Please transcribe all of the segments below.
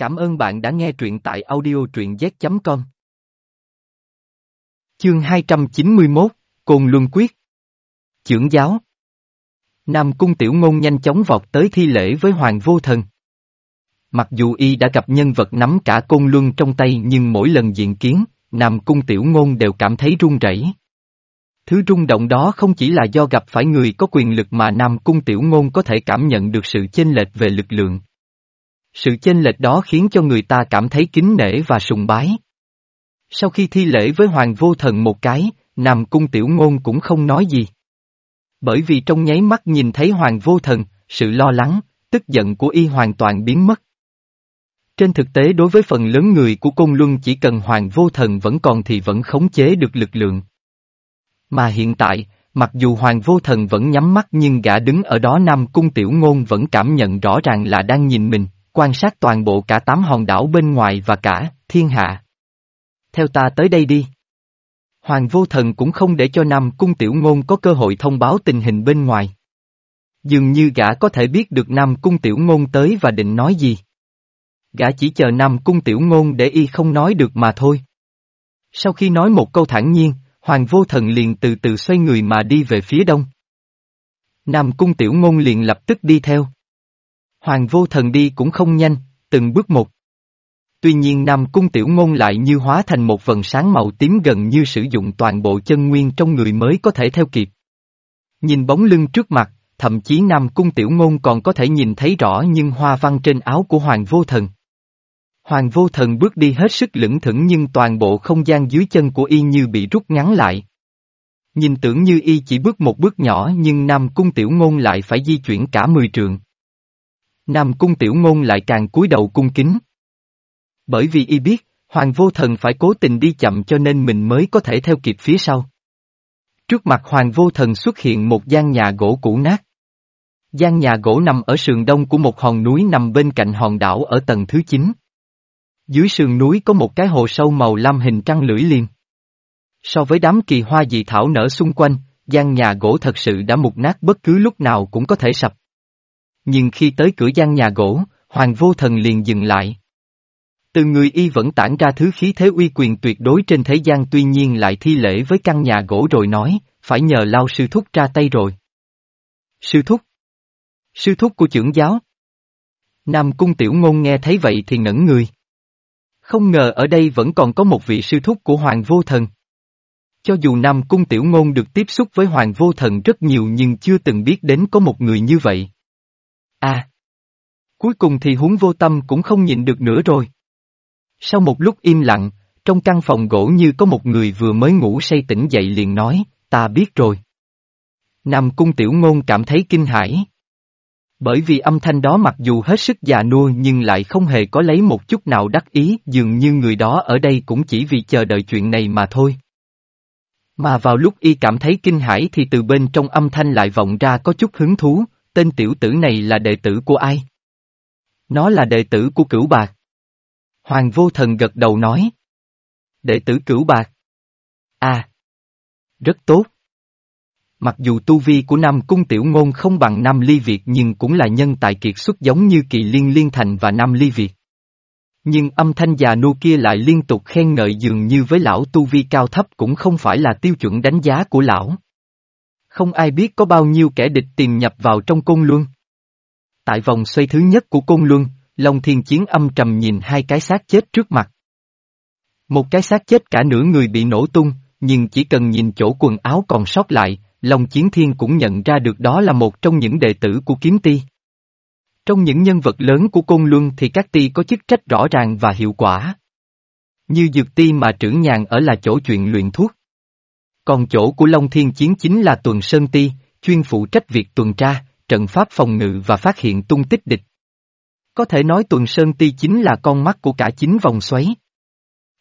Cảm ơn bạn đã nghe truyện tại audio truyện z.com. Chương 291, Cồn Luân Quyết Chưởng giáo Nam Cung Tiểu Ngôn nhanh chóng vọt tới thi lễ với Hoàng Vô Thần. Mặc dù y đã gặp nhân vật nắm cả Côn Luân trong tay nhưng mỗi lần diện kiến, Nam Cung Tiểu Ngôn đều cảm thấy run rẩy. Thứ rung động đó không chỉ là do gặp phải người có quyền lực mà Nam Cung Tiểu Ngôn có thể cảm nhận được sự chênh lệch về lực lượng. Sự chênh lệch đó khiến cho người ta cảm thấy kính nể và sùng bái. Sau khi thi lễ với Hoàng Vô Thần một cái, Nam Cung Tiểu Ngôn cũng không nói gì. Bởi vì trong nháy mắt nhìn thấy Hoàng Vô Thần, sự lo lắng, tức giận của y hoàn toàn biến mất. Trên thực tế đối với phần lớn người của Côn Luân chỉ cần Hoàng Vô Thần vẫn còn thì vẫn khống chế được lực lượng. Mà hiện tại, mặc dù Hoàng Vô Thần vẫn nhắm mắt nhưng gã đứng ở đó Nam Cung Tiểu Ngôn vẫn cảm nhận rõ ràng là đang nhìn mình, quan sát toàn bộ cả tám hòn đảo bên ngoài và cả, thiên hạ. Theo ta tới đây đi. Hoàng Vô Thần cũng không để cho Nam Cung Tiểu Ngôn có cơ hội thông báo tình hình bên ngoài. Dường như gã có thể biết được Nam Cung Tiểu Ngôn tới và định nói gì. Gã chỉ chờ Nam Cung Tiểu Ngôn để y không nói được mà thôi. Sau khi nói một câu thản nhiên, Hoàng Vô Thần liền từ từ xoay người mà đi về phía đông. Nam Cung Tiểu Ngôn liền lập tức đi theo. Hoàng Vô Thần đi cũng không nhanh, từng bước một. Tuy nhiên Nam Cung Tiểu Ngôn lại như hóa thành một vần sáng màu tím gần như sử dụng toàn bộ chân nguyên trong người mới có thể theo kịp. Nhìn bóng lưng trước mặt, thậm chí Nam Cung Tiểu Ngôn còn có thể nhìn thấy rõ nhưng hoa văn trên áo của Hoàng Vô Thần. Hoàng Vô Thần bước đi hết sức lững thững nhưng toàn bộ không gian dưới chân của y như bị rút ngắn lại. Nhìn tưởng như y chỉ bước một bước nhỏ nhưng Nam Cung Tiểu Ngôn lại phải di chuyển cả mười trường. Nam Cung Tiểu Ngôn lại càng cúi đầu cung kính. Bởi vì y biết, Hoàng Vô Thần phải cố tình đi chậm cho nên mình mới có thể theo kịp phía sau. Trước mặt Hoàng Vô Thần xuất hiện một gian nhà gỗ cũ nát. Gian nhà gỗ nằm ở sườn đông của một hòn núi nằm bên cạnh hòn đảo ở tầng thứ 9. Dưới sườn núi có một cái hồ sâu màu lam hình trăng lưỡi liềm. So với đám kỳ hoa dị thảo nở xung quanh, gian nhà gỗ thật sự đã mục nát bất cứ lúc nào cũng có thể sập. Nhưng khi tới cửa gian nhà gỗ, Hoàng Vô Thần liền dừng lại. Từ người y vẫn tản ra thứ khí thế uy quyền tuyệt đối trên thế gian tuy nhiên lại thi lễ với căn nhà gỗ rồi nói, phải nhờ lao sư thúc ra tay rồi. Sư thúc? Sư thúc của trưởng giáo? Nam Cung Tiểu Ngôn nghe thấy vậy thì ngẩn người. Không ngờ ở đây vẫn còn có một vị sư thúc của Hoàng Vô Thần. Cho dù Nam Cung Tiểu Ngôn được tiếp xúc với Hoàng Vô Thần rất nhiều nhưng chưa từng biết đến có một người như vậy. À! Cuối cùng thì huống vô tâm cũng không nhịn được nữa rồi. Sau một lúc im lặng, trong căn phòng gỗ như có một người vừa mới ngủ say tỉnh dậy liền nói, ta biết rồi. Nam Cung Tiểu Ngôn cảm thấy kinh hãi. Bởi vì âm thanh đó mặc dù hết sức già nua nhưng lại không hề có lấy một chút nào đắc ý dường như người đó ở đây cũng chỉ vì chờ đợi chuyện này mà thôi. Mà vào lúc y cảm thấy kinh hãi thì từ bên trong âm thanh lại vọng ra có chút hứng thú, tên tiểu tử này là đệ tử của ai? Nó là đệ tử của cửu bạc. Hoàng vô thần gật đầu nói. Đệ tử cửu bạc. À. Rất tốt. Mặc dù tu vi của Nam Cung Tiểu Ngôn không bằng Nam Ly Việt nhưng cũng là nhân tài kiệt xuất giống như Kỳ Liên Liên Thành và Nam Ly Việt. Nhưng âm thanh già nu kia lại liên tục khen ngợi dường như với lão tu vi cao thấp cũng không phải là tiêu chuẩn đánh giá của lão. Không ai biết có bao nhiêu kẻ địch tìm nhập vào trong côn luân. Tại vòng xoay thứ nhất của côn luân, Long Thiên Chiến âm trầm nhìn hai cái xác chết trước mặt. Một cái xác chết cả nửa người bị nổ tung, nhưng chỉ cần nhìn chỗ quần áo còn sót lại, Long Chiến Thiên cũng nhận ra được đó là một trong những đệ tử của kiếm ti. Trong những nhân vật lớn của Côn Luân thì các ti có chức trách rõ ràng và hiệu quả. Như dược ti mà trưởng nhàn ở là chỗ chuyện luyện thuốc. Còn chỗ của Long Thiên Chiến chính là tuần Sơn Ti, chuyên phụ trách việc tuần tra, trận pháp phòng ngự và phát hiện tung tích địch. Có thể nói tuần Sơn Ti chính là con mắt của cả chính vòng xoáy.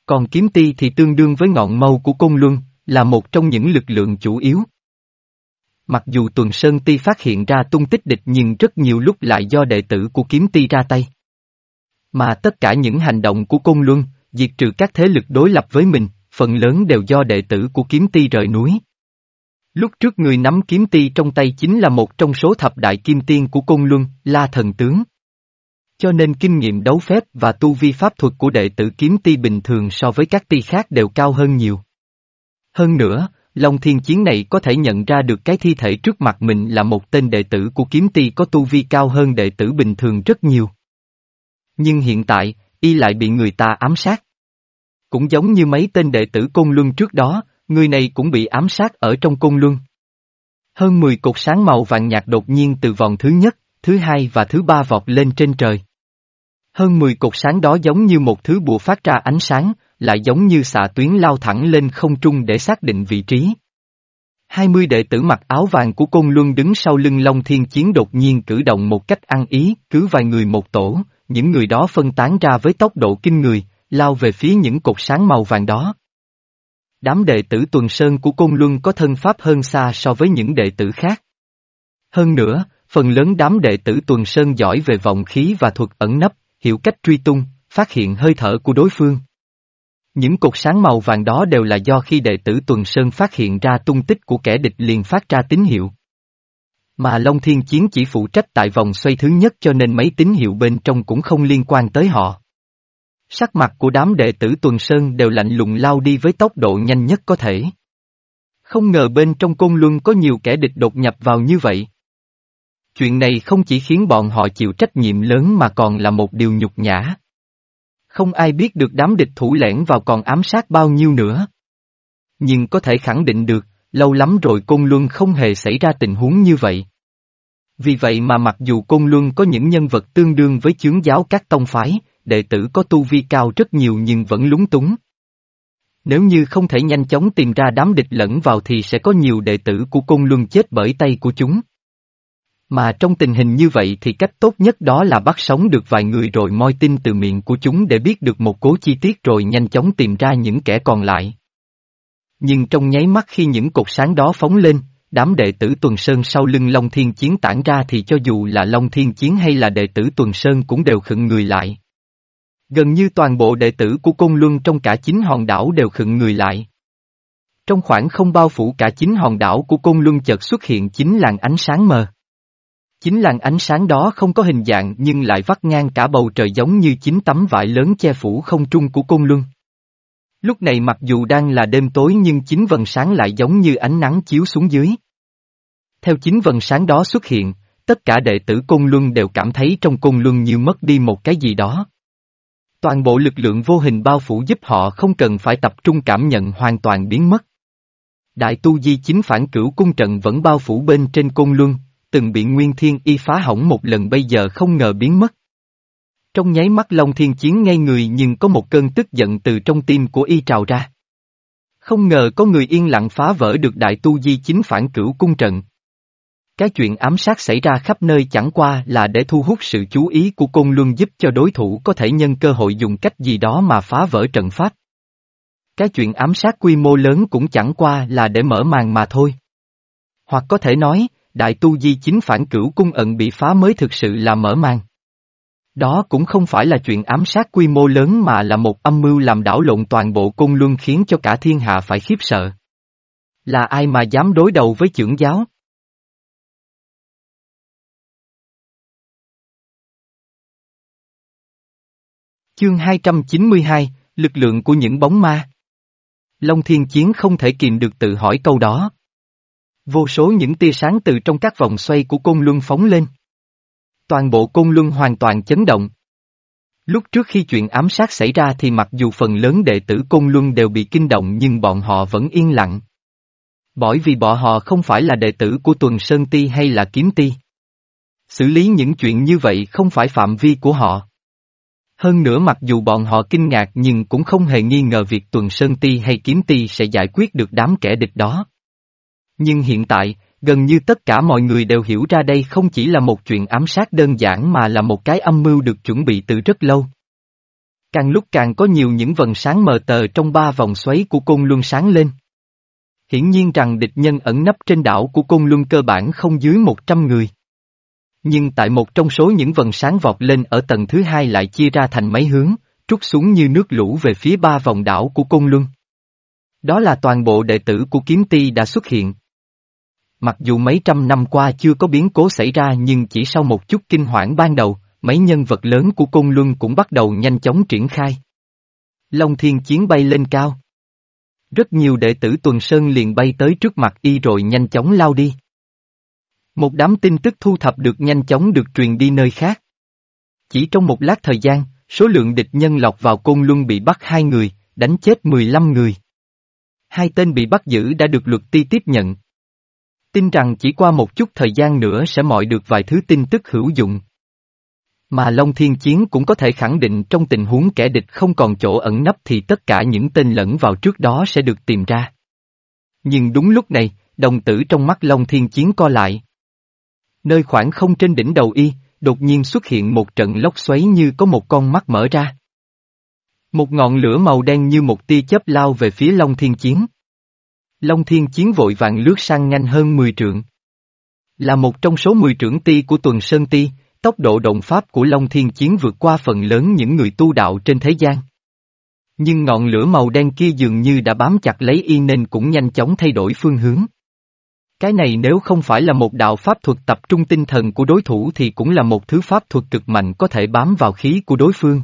Còn kiếm ti thì tương đương với ngọn mâu của công Luân, là một trong những lực lượng chủ yếu. Mặc dù tuần Sơn Ti phát hiện ra tung tích địch nhưng rất nhiều lúc lại do đệ tử của kiếm ti ra tay. Mà tất cả những hành động của công Luân, diệt trừ các thế lực đối lập với mình, phần lớn đều do đệ tử của kiếm ti rời núi. Lúc trước người nắm kiếm ti trong tay chính là một trong số thập đại kim tiên của Côn Luân, La Thần Tướng. Cho nên kinh nghiệm đấu phép và tu vi pháp thuật của đệ tử kiếm ti bình thường so với các ti khác đều cao hơn nhiều. Hơn nữa, Long Thiên Chiến này có thể nhận ra được cái thi thể trước mặt mình là một tên đệ tử của kiếm ti có tu vi cao hơn đệ tử bình thường rất nhiều. Nhưng hiện tại, y lại bị người ta ám sát. Cũng giống như mấy tên đệ tử Côn Luân trước đó, người này cũng bị ám sát ở trong Côn Luân. Hơn 10 cột sáng màu vàng nhạt đột nhiên từ vòng thứ nhất, thứ hai và thứ ba vọt lên trên trời. Hơn 10 cột sáng đó giống như một thứ bùa phát ra ánh sáng, lại giống như xạ tuyến lao thẳng lên không trung để xác định vị trí. 20 đệ tử mặc áo vàng của Côn Luân đứng sau lưng Long Thiên Chiến đột nhiên cử động một cách ăn ý, cứ vài người một tổ, những người đó phân tán ra với tốc độ kinh người, lao về phía những cột sáng màu vàng đó. Đám đệ tử tuần sơn của Côn Luân có thân pháp hơn xa so với những đệ tử khác. Hơn nữa, phần lớn đám đệ tử tuần sơn giỏi về vọng khí và thuật ẩn nấp, hiểu cách truy tung, phát hiện hơi thở của đối phương. Những cột sáng màu vàng đó đều là do khi đệ tử tuần sơn phát hiện ra tung tích của kẻ địch liền phát ra tín hiệu. Mà Long Thiên Chiến chỉ phụ trách tại vòng xoay thứ nhất cho nên mấy tín hiệu bên trong cũng không liên quan tới họ. Sắc mặt của đám đệ tử tuần sơn đều lạnh lùng lao đi với tốc độ nhanh nhất có thể. Không ngờ bên trong côn luân có nhiều kẻ địch đột nhập vào như vậy. Chuyện này không chỉ khiến bọn họ chịu trách nhiệm lớn mà còn là một điều nhục nhã. Không ai biết được đám địch thủ lẻn vào còn ám sát bao nhiêu nữa. Nhưng có thể khẳng định được, lâu lắm rồi Côn Luân không hề xảy ra tình huống như vậy. Vì vậy mà mặc dù Côn Luân có những nhân vật tương đương với chướng giáo các tông phái, đệ tử có tu vi cao rất nhiều nhưng vẫn lúng túng. Nếu như không thể nhanh chóng tìm ra đám địch lẫn vào thì sẽ có nhiều đệ tử của Côn Luân chết bởi tay của chúng. Mà trong tình hình như vậy thì cách tốt nhất đó là bắt sống được vài người rồi moi tin từ miệng của chúng để biết được một cố chi tiết rồi nhanh chóng tìm ra những kẻ còn lại. Nhưng trong nháy mắt khi những cột sáng đó phóng lên, đám đệ tử Tuần Sơn sau lưng Long Thiên Chiến tản ra thì cho dù là Long Thiên Chiến hay là đệ tử Tuần Sơn cũng đều khựng người lại. Gần như toàn bộ đệ tử của Côn Luân trong cả chín hòn đảo đều khựng người lại. Trong khoảng không bao phủ cả chín hòn đảo của Côn Luân chợt xuất hiện chín làn ánh sáng mờ. Chính làn ánh sáng đó không có hình dạng nhưng lại vắt ngang cả bầu trời giống như chín tấm vải lớn che phủ không trung của Côn Luân. Lúc này mặc dù đang là đêm tối nhưng chín vần sáng lại giống như ánh nắng chiếu xuống dưới. Theo chín vần sáng đó xuất hiện, tất cả đệ tử Côn Luân đều cảm thấy trong Côn Luân như mất đi một cái gì đó. Toàn bộ lực lượng vô hình bao phủ giúp họ không cần phải tập trung cảm nhận hoàn toàn biến mất. Đại tu di chính phản cửu cung trận vẫn bao phủ bên trên Côn Luân, từng bị Nguyên Thiên Y phá hỏng một lần bây giờ không ngờ biến mất. Trong nháy mắt Long Thiên Chiến ngay người nhưng có một cơn tức giận từ trong tim của y trào ra. Không ngờ có người yên lặng phá vỡ được đại tu di chính phản cửu cung trận. Cái chuyện ám sát xảy ra khắp nơi chẳng qua là để thu hút sự chú ý của Côn Luân giúp cho đối thủ có thể nhân cơ hội dùng cách gì đó mà phá vỡ trận pháp. Cái chuyện ám sát quy mô lớn cũng chẳng qua là để mở màn mà thôi. Hoặc có thể nói, đại tu di chính phản cửu cung ẩn bị phá mới thực sự là mở màn. Đó cũng không phải là chuyện ám sát quy mô lớn mà là một âm mưu làm đảo lộn toàn bộ cung luân khiến cho cả thiên hạ phải khiếp sợ. Là ai mà dám đối đầu với trưởng giáo? Chương 292, lực lượng của những bóng ma. Long Thiên Chiến không thể kìm được tự hỏi câu đó. Vô số những tia sáng từ trong các vòng xoay của côn luân phóng lên. Toàn bộ côn luân hoàn toàn chấn động. Lúc trước khi chuyện ám sát xảy ra thì mặc dù phần lớn đệ tử côn luân đều bị kinh động nhưng bọn họ vẫn yên lặng. Bởi vì bọn họ không phải là đệ tử của tuần Sơn Ti hay là Kiếm Ti. Xử lý những chuyện như vậy không phải phạm vi của họ. Hơn nữa mặc dù bọn họ kinh ngạc nhưng cũng không hề nghi ngờ việc tuần Sơn Ti hay Kiếm Ti sẽ giải quyết được đám kẻ địch đó. Nhưng hiện tại, gần như tất cả mọi người đều hiểu ra đây không chỉ là một chuyện ám sát đơn giản mà là một cái âm mưu được chuẩn bị từ rất lâu. Càng lúc càng có nhiều những vần sáng mờ tờ trong ba vòng xoáy của côn luân sáng lên. Hiển nhiên rằng địch nhân ẩn nấp trên đảo của côn luân cơ bản không dưới 100 người. Nhưng tại một trong số những vần sáng vọt lên ở tầng thứ hai lại chia ra thành mấy hướng, trút xuống như nước lũ về phía ba vòng đảo của côn luân. Đó là toàn bộ đệ tử của kiếm ti đã xuất hiện. Mặc dù mấy trăm năm qua chưa có biến cố xảy ra nhưng chỉ sau một chút kinh hoảng ban đầu, mấy nhân vật lớn của Côn Luân cũng bắt đầu nhanh chóng triển khai. Long Thiên Chiến bay lên cao. Rất nhiều đệ tử Tuần Sơn liền bay tới trước mặt y rồi nhanh chóng lao đi. Một đám tin tức thu thập được nhanh chóng được truyền đi nơi khác. Chỉ trong một lát thời gian, số lượng địch nhân lọc vào Côn Luân bị bắt hai người, đánh chết 15 người. Hai tên bị bắt giữ đã được luật ti tiếp nhận. Tin rằng chỉ qua một chút thời gian nữa sẽ mọi được vài thứ tin tức hữu dụng. Mà Long Thiên Chiến cũng có thể khẳng định trong tình huống kẻ địch không còn chỗ ẩn nấp thì tất cả những tên lẫn vào trước đó sẽ được tìm ra. Nhưng đúng lúc này, đồng tử trong mắt Long Thiên Chiến co lại. Nơi khoảng không trên đỉnh đầu y, đột nhiên xuất hiện một trận lốc xoáy như có một con mắt mở ra. Một ngọn lửa màu đen như một tia chớp lao về phía Long Thiên Chiến. Long Thiên Chiến vội vàng lướt sang nhanh hơn 10 trượng. Là một trong số 10 trưởng ti của tuần Sơn Ti, tốc độ động pháp của Long Thiên Chiến vượt qua phần lớn những người tu đạo trên thế gian. Nhưng ngọn lửa màu đen kia dường như đã bám chặt lấy y nên cũng nhanh chóng thay đổi phương hướng. Cái này nếu không phải là một đạo pháp thuật tập trung tinh thần của đối thủ thì cũng là một thứ pháp thuật cực mạnh có thể bám vào khí của đối phương.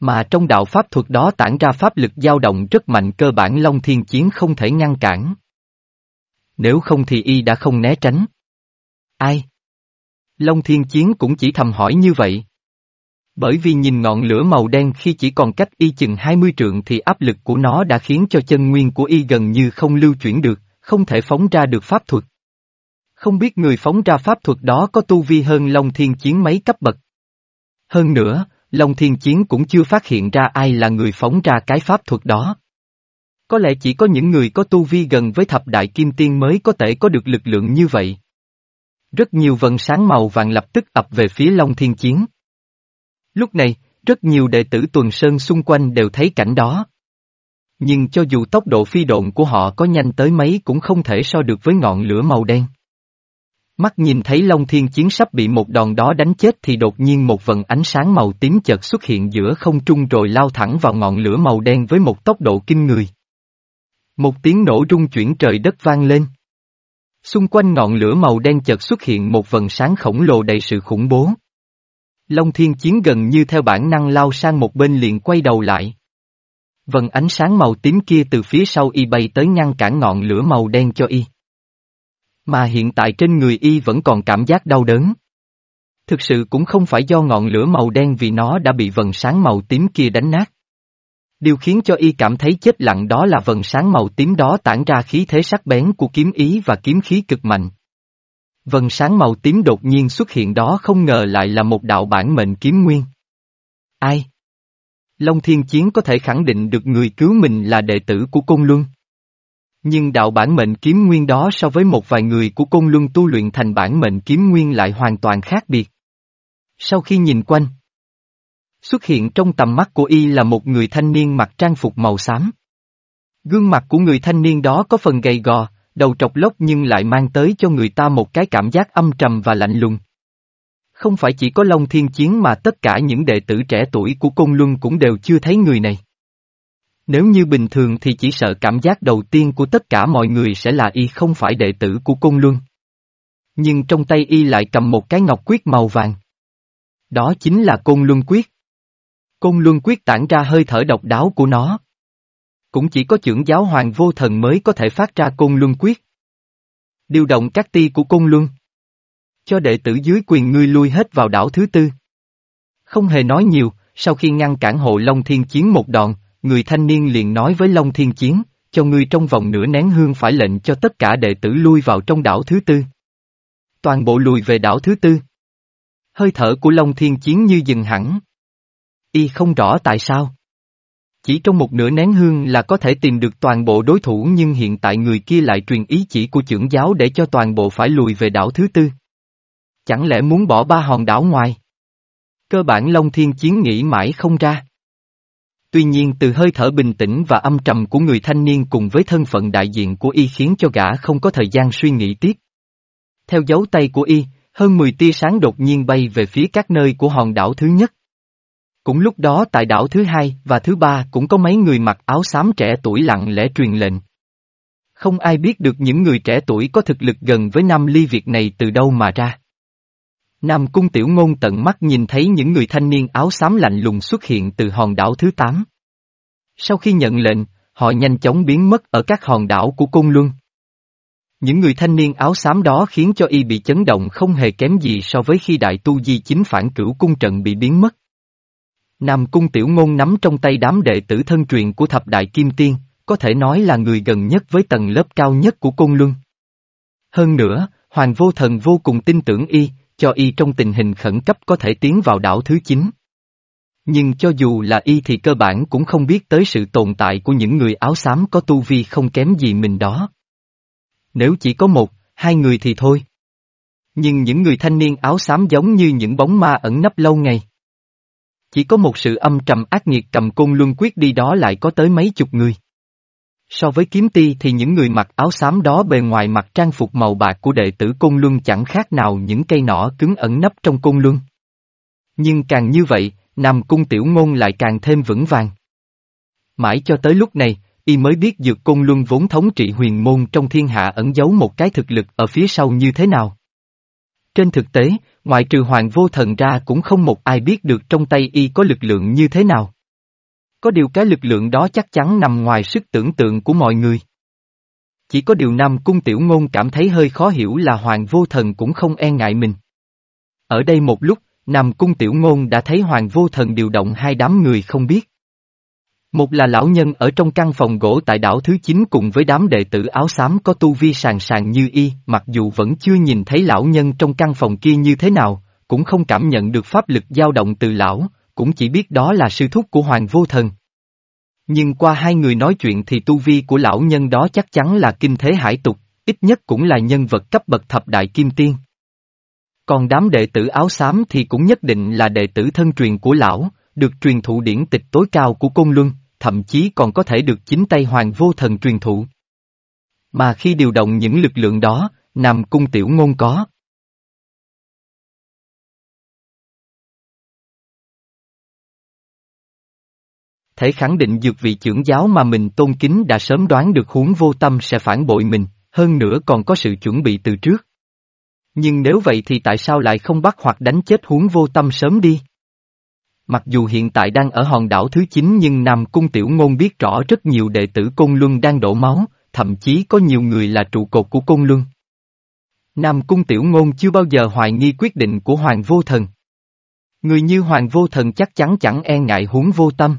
Mà trong đạo pháp thuật đó tản ra pháp lực dao động rất mạnh cơ bản Long Thiên Chiến không thể ngăn cản. Nếu không thì y đã không né tránh. Ai? Long Thiên Chiến cũng chỉ thầm hỏi như vậy. Bởi vì nhìn ngọn lửa màu đen khi chỉ còn cách y chừng 20 trượng thì áp lực của nó đã khiến cho chân nguyên của y gần như không lưu chuyển được, không thể phóng ra được pháp thuật. Không biết người phóng ra pháp thuật đó có tu vi hơn Long Thiên Chiến mấy cấp bậc. Hơn nữa, Long Thiên Chiến cũng chưa phát hiện ra ai là người phóng ra cái pháp thuật đó. Có lẽ chỉ có những người có tu vi gần với thập đại kim tiên mới có thể có được lực lượng như vậy. Rất nhiều vần sáng màu vàng lập tức ập về phía Long Thiên Chiến. Lúc này, rất nhiều đệ tử tuần sơn xung quanh đều thấy cảnh đó. Nhưng cho dù tốc độ phi độn của họ có nhanh tới mấy cũng không thể so được với ngọn lửa màu đen. Mắt nhìn thấy Long Thiên Chiến sắp bị một đòn đó đánh chết thì đột nhiên một vần ánh sáng màu tím chợt xuất hiện giữa không trung rồi lao thẳng vào ngọn lửa màu đen với một tốc độ kinh người. Một tiếng nổ rung chuyển trời đất vang lên. Xung quanh ngọn lửa màu đen chợt xuất hiện một vần sáng khổng lồ đầy sự khủng bố. Long Thiên Chiến gần như theo bản năng lao sang một bên liền quay đầu lại. Vần ánh sáng màu tím kia từ phía sau y bay tới ngăn cản ngọn lửa màu đen cho y. Mà hiện tại trên người y vẫn còn cảm giác đau đớn. Thực sự cũng không phải do ngọn lửa màu đen vì nó đã bị vần sáng màu tím kia đánh nát. Điều khiến cho y cảm thấy chết lặng đó là vần sáng màu tím đó tản ra khí thế sắc bén của kiếm ý và kiếm khí cực mạnh. Vần sáng màu tím đột nhiên xuất hiện đó không ngờ lại là một đạo bản mệnh kiếm nguyên. Ai? Long Thiên Chiến có thể khẳng định được người cứu mình là đệ tử của Côn Luân. Nhưng đạo bản mệnh kiếm nguyên đó so với một vài người của Côn Luân tu luyện thành bản mệnh kiếm nguyên lại hoàn toàn khác biệt. Sau khi nhìn quanh, xuất hiện trong tầm mắt của y là một người thanh niên mặc trang phục màu xám. Gương mặt của người thanh niên đó có phần gầy gò, đầu trọc lóc nhưng lại mang tới cho người ta một cái cảm giác âm trầm và lạnh lùng. Không phải chỉ có Long Thiên Chiến mà tất cả những đệ tử trẻ tuổi của Côn Luân cũng đều chưa thấy người này. Nếu như bình thường thì chỉ sợ cảm giác đầu tiên của tất cả mọi người sẽ là y không phải đệ tử của Côn Luân. Nhưng trong tay y lại cầm một cái ngọc quyết màu vàng. Đó chính là Côn Luân Quyết. Côn Luân Quyết tản ra hơi thở độc đáo của nó. Cũng chỉ có trưởng giáo hoàng vô thần mới có thể phát ra Côn Luân Quyết. Điều động các ti của Côn Luân. Cho đệ tử dưới quyền ngươi lui hết vào đảo thứ tư. Không hề nói nhiều, sau khi ngăn cản hộ Long Thiên Chiến một đòn, người thanh niên liền nói với Long Thiên Chiến, cho ngươi trong vòng nửa nén hương phải lệnh cho tất cả đệ tử lui vào trong đảo thứ tư. Toàn bộ lùi về đảo thứ tư. Hơi thở của Long Thiên Chiến như dừng hẳn. Y không rõ tại sao. Chỉ trong một nửa nén hương là có thể tìm được toàn bộ đối thủ nhưng hiện tại người kia lại truyền ý chỉ của trưởng giáo để cho toàn bộ phải lùi về đảo thứ tư. Chẳng lẽ muốn bỏ ba hòn đảo ngoài? Cơ bản Long Thiên Chiến nghĩ mãi không ra. Tuy nhiên từ hơi thở bình tĩnh và âm trầm của người thanh niên cùng với thân phận đại diện của y khiến cho gã không có thời gian suy nghĩ tiếp. Theo dấu tay của y, hơn 10 tia sáng đột nhiên bay về phía các nơi của hòn đảo thứ nhất. Cũng lúc đó tại đảo thứ hai và thứ ba cũng có mấy người mặc áo xám trẻ tuổi lặng lẽ truyền lệnh. Không ai biết được những người trẻ tuổi có thực lực gần với năm ly Việt này từ đâu mà ra. Nam Cung Tiểu Ngôn tận mắt nhìn thấy những người thanh niên áo xám lạnh lùng xuất hiện từ hòn đảo thứ 8. Sau khi nhận lệnh, họ nhanh chóng biến mất ở các hòn đảo của Côn Luân. Những người thanh niên áo xám đó khiến cho y bị chấn động không hề kém gì so với khi đại tu di chính phản cửu cung trận bị biến mất. Nam Cung Tiểu Ngôn nắm trong tay đám đệ tử thân truyền của thập đại kim tiên, có thể nói là người gần nhất với tầng lớp cao nhất của Côn Luân. Hơn nữa, Hoàng Vô Thần vô cùng tin tưởng y, cho y trong tình hình khẩn cấp có thể tiến vào đảo thứ 9. Nhưng cho dù là y thì cơ bản cũng không biết tới sự tồn tại của những người áo xám có tu vi không kém gì mình đó. Nếu chỉ có một, hai người thì thôi. Nhưng những người thanh niên áo xám giống như những bóng ma ẩn nấp lâu ngày. Chỉ có một sự âm trầm ác nghiệt cầm côn luân quyết đi đó lại có tới mấy chục người. So với kiếm ti thì những người mặc áo xám đó bề ngoài mặc trang phục màu bạc của đệ tử Côn Luân chẳng khác nào những cây nỏ cứng ẩn nấp trong Côn Luân. Nhưng càng như vậy, Nam Cung Tiểu Ngôn lại càng thêm vững vàng. Mãi cho tới lúc này, y mới biết dược Côn Luân vốn thống trị huyền môn trong thiên hạ ẩn giấu một cái thực lực ở phía sau như thế nào. Trên thực tế, ngoại trừ hoàng vô thần ra cũng không một ai biết được trong tay y có lực lượng như thế nào. Có điều cái lực lượng đó chắc chắn nằm ngoài sức tưởng tượng của mọi người. Chỉ có điều Nam Cung Tiểu Ngôn cảm thấy hơi khó hiểu là Hoàng Vô Thần cũng không e ngại mình. Ở đây một lúc, Nam Cung Tiểu Ngôn đã thấy Hoàng Vô Thần điều động hai đám người không biết. Một là lão nhân ở trong căn phòng gỗ tại đảo thứ 9 cùng với đám đệ tử áo xám có tu vi sàng sàng như y, mặc dù vẫn chưa nhìn thấy lão nhân trong căn phòng kia như thế nào, cũng không cảm nhận được pháp lực dao động từ lão, cũng chỉ biết đó là sư thúc của Hoàng Vô Thần. Nhưng qua hai người nói chuyện thì tu vi của lão nhân đó chắc chắn là kinh thế hải tục, ít nhất cũng là nhân vật cấp bậc thập đại kim tiên. Còn đám đệ tử áo xám thì cũng nhất định là đệ tử thân truyền của lão, được truyền thụ điển tịch tối cao của Côn Luân, thậm chí còn có thể được chính tay Hoàng Vô Thần truyền thụ. Mà khi điều động những lực lượng đó, Nam Cung Tiểu Ngôn có. Thể khẳng định dược vị trưởng giáo mà mình tôn kính đã sớm đoán được huống vô tâm sẽ phản bội mình, hơn nữa còn có sự chuẩn bị từ trước. Nhưng nếu vậy thì tại sao lại không bắt hoặc đánh chết huống vô tâm sớm đi? Mặc dù hiện tại đang ở hòn đảo thứ 9 nhưng Nam Cung Tiểu Ngôn biết rõ rất nhiều đệ tử Côn Luân đang đổ máu, thậm chí có nhiều người là trụ cột của Côn Luân. Nam Cung Tiểu Ngôn chưa bao giờ hoài nghi quyết định của Hoàng Vô Thần. Người như Hoàng Vô Thần chắc chắn chẳng e ngại huống vô tâm.